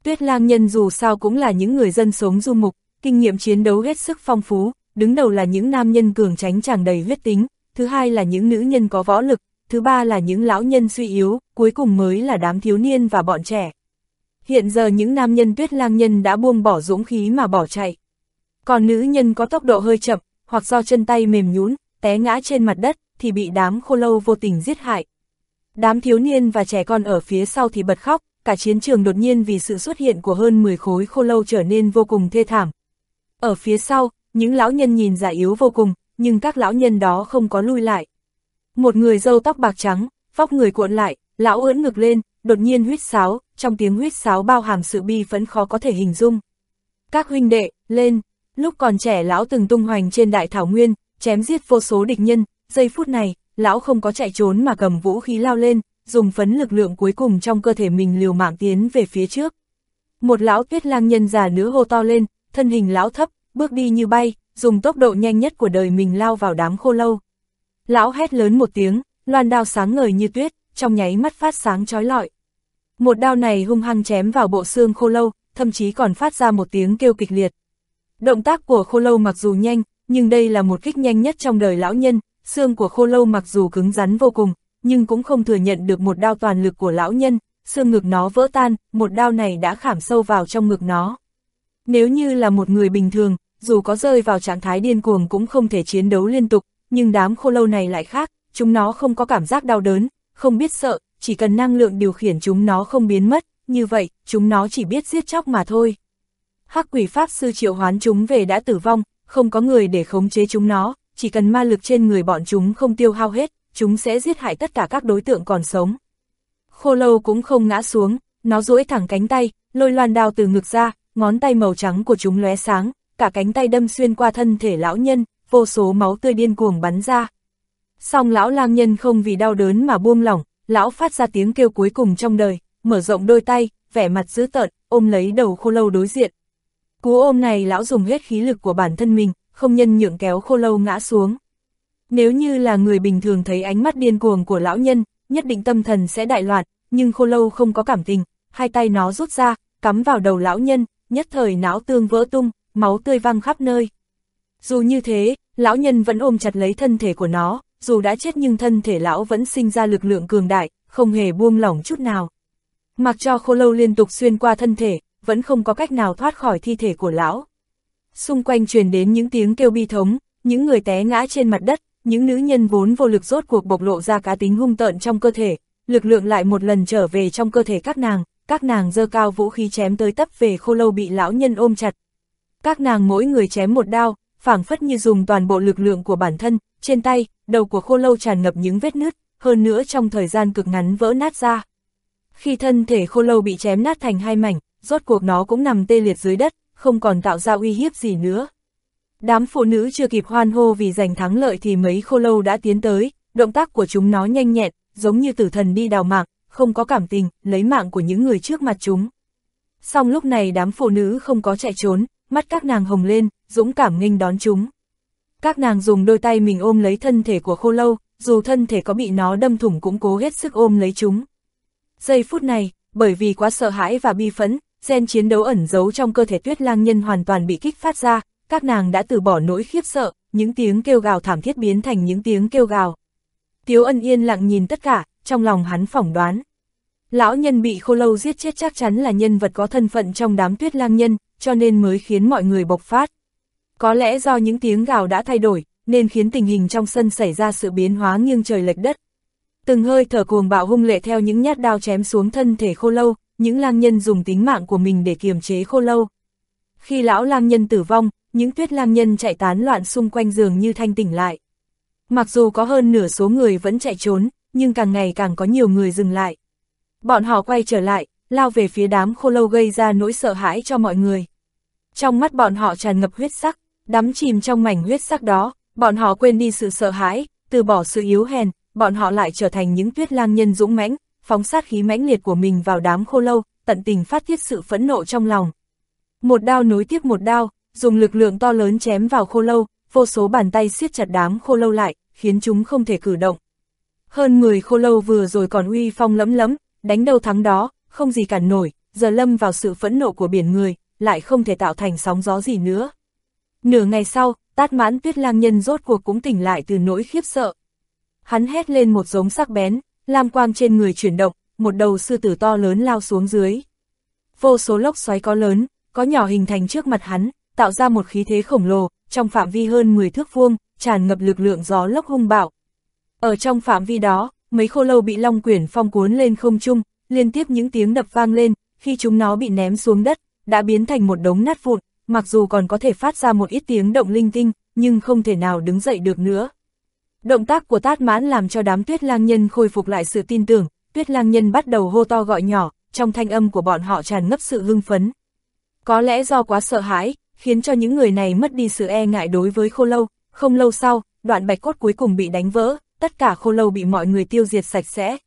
Tuyết lang nhân dù sao cũng là những người dân sống du mục, kinh nghiệm chiến đấu hết sức phong phú, đứng đầu là những nam nhân cường tránh tràn đầy huyết tính, thứ hai là những nữ nhân có võ lực, thứ ba là những lão nhân suy yếu, cuối cùng mới là đám thiếu niên và bọn trẻ. Hiện giờ những nam nhân tuyết lang nhân đã buông bỏ dũng khí mà bỏ chạy. Còn nữ nhân có tốc độ hơi chậm, hoặc do chân tay mềm nhũn, té ngã trên mặt đất, thì bị đám khô lâu vô tình giết hại. Đám thiếu niên và trẻ con ở phía sau thì bật khóc, cả chiến trường đột nhiên vì sự xuất hiện của hơn 10 khối khô lâu trở nên vô cùng thê thảm. Ở phía sau, những lão nhân nhìn giả yếu vô cùng, nhưng các lão nhân đó không có lui lại. Một người dâu tóc bạc trắng, vóc người cuộn lại, lão ưỡn ngực lên, đột nhiên huyết sáo, trong tiếng huyết sáo bao hàm sự bi phẫn khó có thể hình dung. Các huynh đệ, lên, lúc còn trẻ lão từng tung hoành trên đại thảo nguyên, chém giết vô số địch nhân, giây phút này, lão không có chạy trốn mà cầm vũ khí lao lên, dùng phấn lực lượng cuối cùng trong cơ thể mình liều mạng tiến về phía trước. Một lão tuyết lang nhân già nữa hô to lên, thân hình lão thấp, bước đi như bay, dùng tốc độ nhanh nhất của đời mình lao vào đám khô lâu. Lão hét lớn một tiếng, loan đao sáng ngời như tuyết, trong nháy mắt phát sáng chói lọi. Một đao này hung hăng chém vào bộ xương khô lâu, thậm chí còn phát ra một tiếng kêu kịch liệt. Động tác của khô lâu mặc dù nhanh, nhưng đây là một kích nhanh nhất trong đời lão nhân, xương của khô lâu mặc dù cứng rắn vô cùng, nhưng cũng không thừa nhận được một đao toàn lực của lão nhân, xương ngực nó vỡ tan, một đao này đã khảm sâu vào trong ngực nó. Nếu như là một người bình thường, dù có rơi vào trạng thái điên cuồng cũng không thể chiến đấu liên tục, nhưng đám khô lâu này lại khác, chúng nó không có cảm giác đau đớn, không biết sợ, chỉ cần năng lượng điều khiển chúng nó không biến mất, như vậy, chúng nó chỉ biết giết chóc mà thôi. Hắc quỷ pháp sư triệu hoán chúng về đã tử vong, không có người để khống chế chúng nó, chỉ cần ma lực trên người bọn chúng không tiêu hao hết, chúng sẽ giết hại tất cả các đối tượng còn sống. Khô lâu cũng không ngã xuống, nó duỗi thẳng cánh tay, lôi loan đao từ ngực ra, ngón tay màu trắng của chúng lóe sáng, cả cánh tay đâm xuyên qua thân thể lão nhân, vô số máu tươi điên cuồng bắn ra. Song lão lang nhân không vì đau đớn mà buông lỏng, lão phát ra tiếng kêu cuối cùng trong đời, mở rộng đôi tay, vẻ mặt dữ tợn, ôm lấy đầu khô lâu đối diện. Cú ôm này lão dùng hết khí lực của bản thân mình, không nhân nhượng kéo khô lâu ngã xuống. Nếu như là người bình thường thấy ánh mắt điên cuồng của lão nhân, nhất định tâm thần sẽ đại loạn, nhưng khô lâu không có cảm tình, hai tay nó rút ra, cắm vào đầu lão nhân, nhất thời não tương vỡ tung, máu tươi văng khắp nơi. Dù như thế, lão nhân vẫn ôm chặt lấy thân thể của nó, dù đã chết nhưng thân thể lão vẫn sinh ra lực lượng cường đại, không hề buông lỏng chút nào. Mặc cho khô lâu liên tục xuyên qua thân thể, vẫn không có cách nào thoát khỏi thi thể của lão. Xung quanh truyền đến những tiếng kêu bi thống, những người té ngã trên mặt đất, những nữ nhân vốn vô lực rốt cuộc bộc lộ ra cá tính hung tợn trong cơ thể, lực lượng lại một lần trở về trong cơ thể các nàng, các nàng dơ cao vũ khí chém tới tấp về khô lâu bị lão nhân ôm chặt. Các nàng mỗi người chém một đao, phảng phất như dùng toàn bộ lực lượng của bản thân, trên tay, đầu của khô lâu tràn ngập những vết nứt, hơn nữa trong thời gian cực ngắn vỡ nát ra. Khi thân thể khô lâu bị chém nát thành hai mảnh, rốt cuộc nó cũng nằm tê liệt dưới đất, không còn tạo ra uy hiếp gì nữa. Đám phụ nữ chưa kịp hoan hô vì giành thắng lợi thì mấy khô lâu đã tiến tới, động tác của chúng nó nhanh nhẹn, giống như tử thần đi đào mạng, không có cảm tình, lấy mạng của những người trước mặt chúng. Xong lúc này đám phụ nữ không có chạy trốn, mắt các nàng hồng lên, dũng cảm nghênh đón chúng. Các nàng dùng đôi tay mình ôm lấy thân thể của khô lâu, dù thân thể có bị nó đâm thủng cũng cố hết sức ôm lấy chúng. Giây phút này, bởi vì quá sợ hãi và bi phẫn, gen chiến đấu ẩn giấu trong cơ thể tuyết lang nhân hoàn toàn bị kích phát ra, các nàng đã từ bỏ nỗi khiếp sợ, những tiếng kêu gào thảm thiết biến thành những tiếng kêu gào. Tiếu ân yên lặng nhìn tất cả, trong lòng hắn phỏng đoán. Lão nhân bị khô lâu giết chết chắc chắn là nhân vật có thân phận trong đám tuyết lang nhân, cho nên mới khiến mọi người bộc phát. Có lẽ do những tiếng gào đã thay đổi, nên khiến tình hình trong sân xảy ra sự biến hóa nghiêng trời lệch đất. Từng hơi thở cuồng bạo hung lệ theo những nhát đao chém xuống thân thể khô lâu, những lang nhân dùng tính mạng của mình để kiềm chế khô lâu. Khi lão lang nhân tử vong, những tuyết lang nhân chạy tán loạn xung quanh giường như thanh tỉnh lại. Mặc dù có hơn nửa số người vẫn chạy trốn, nhưng càng ngày càng có nhiều người dừng lại. Bọn họ quay trở lại, lao về phía đám khô lâu gây ra nỗi sợ hãi cho mọi người. Trong mắt bọn họ tràn ngập huyết sắc, đắm chìm trong mảnh huyết sắc đó, bọn họ quên đi sự sợ hãi, từ bỏ sự yếu hèn, bọn họ lại trở thành những tuyết lang nhân dũng mãnh, phóng sát khí mãnh liệt của mình vào đám khô lâu, tận tình phát tiết sự phẫn nộ trong lòng. Một đao nối tiếp một đao, dùng lực lượng to lớn chém vào khô lâu, vô số bàn tay siết chặt đám khô lâu lại, khiến chúng không thể cử động. Hơn 10 khô lâu vừa rồi còn uy phong lẫm lẫm, đánh đầu thắng đó, không gì cản nổi, giờ lâm vào sự phẫn nộ của biển người, lại không thể tạo thành sóng gió gì nữa. Nửa ngày sau, tát mãn tuyết lang nhân rốt cuộc cũng tỉnh lại từ nỗi khiếp sợ. Hắn hét lên một giống sắc bén, lam quang trên người chuyển động, một đầu sư tử to lớn lao xuống dưới. Vô số lốc xoáy có lớn, có nhỏ hình thành trước mặt hắn, tạo ra một khí thế khổng lồ, trong phạm vi hơn 10 thước vuông, tràn ngập lực lượng gió lốc hung bạo. Ở trong phạm vi đó, mấy khô lâu bị long quyển phong cuốn lên không trung, liên tiếp những tiếng đập vang lên, khi chúng nó bị ném xuống đất, đã biến thành một đống nát vụn, mặc dù còn có thể phát ra một ít tiếng động linh tinh, nhưng không thể nào đứng dậy được nữa. Động tác của tát mãn làm cho đám tuyết lang nhân khôi phục lại sự tin tưởng, tuyết lang nhân bắt đầu hô to gọi nhỏ, trong thanh âm của bọn họ tràn ngập sự hưng phấn. Có lẽ do quá sợ hãi, khiến cho những người này mất đi sự e ngại đối với khô lâu, không lâu sau, đoạn bạch cốt cuối cùng bị đánh vỡ, tất cả khô lâu bị mọi người tiêu diệt sạch sẽ.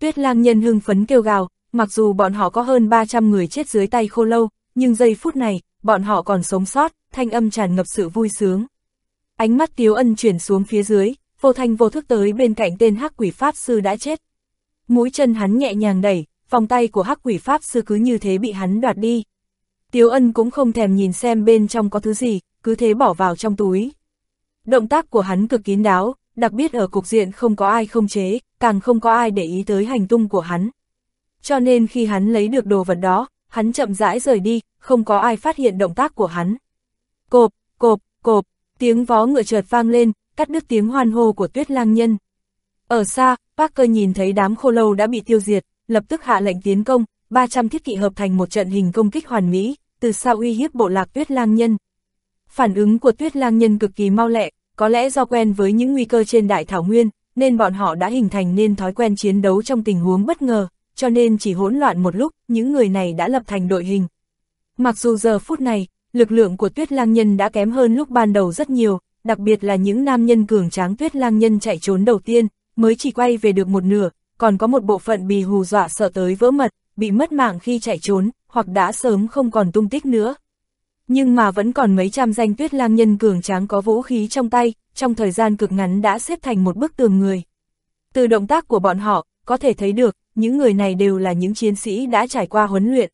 Tuyết lang nhân hưng phấn kêu gào, mặc dù bọn họ có hơn 300 người chết dưới tay khô lâu, nhưng giây phút này, bọn họ còn sống sót, thanh âm tràn ngập sự vui sướng. Ánh mắt Tiếu Ân chuyển xuống phía dưới, vô thanh vô thức tới bên cạnh tên hắc quỷ pháp sư đã chết. Mũi chân hắn nhẹ nhàng đẩy, vòng tay của hắc quỷ pháp sư cứ như thế bị hắn đoạt đi. Tiếu ân cũng không thèm nhìn xem bên trong có thứ gì, cứ thế bỏ vào trong túi. Động tác của hắn cực kín đáo, đặc biệt ở cục diện không có ai không chế, càng không có ai để ý tới hành tung của hắn. Cho nên khi hắn lấy được đồ vật đó, hắn chậm rãi rời đi, không có ai phát hiện động tác của hắn. Cộp, cộp, cộp, tiếng vó ngựa chợt vang lên, cắt đứt tiếng hoan hô của tuyết lang nhân. Ở xa, Parker nhìn thấy đám khô lâu đã bị tiêu diệt, lập tức hạ lệnh tiến công, 300 thiết kỵ hợp thành một trận hình công kích hoàn mỹ, từ xa uy hiếp bộ lạc tuyết lang nhân. Phản ứng của tuyết lang nhân cực kỳ mau lẹ, có lẽ do quen với những nguy cơ trên đại thảo nguyên, nên bọn họ đã hình thành nên thói quen chiến đấu trong tình huống bất ngờ, cho nên chỉ hỗn loạn một lúc, những người này đã lập thành đội hình. Mặc dù giờ phút này, lực lượng của tuyết lang nhân đã kém hơn lúc ban đầu rất nhiều, đặc biệt là những nam nhân cường tráng tuyết lang nhân chạy trốn đầu tiên, mới chỉ quay về được một nửa, còn có một bộ phận bị hù dọa sợ tới vỡ mật, bị mất mạng khi chạy trốn, hoặc đã sớm không còn tung tích nữa. Nhưng mà vẫn còn mấy trăm danh tuyết lang nhân cường tráng có vũ khí trong tay, trong thời gian cực ngắn đã xếp thành một bức tường người. Từ động tác của bọn họ, có thể thấy được, những người này đều là những chiến sĩ đã trải qua huấn luyện.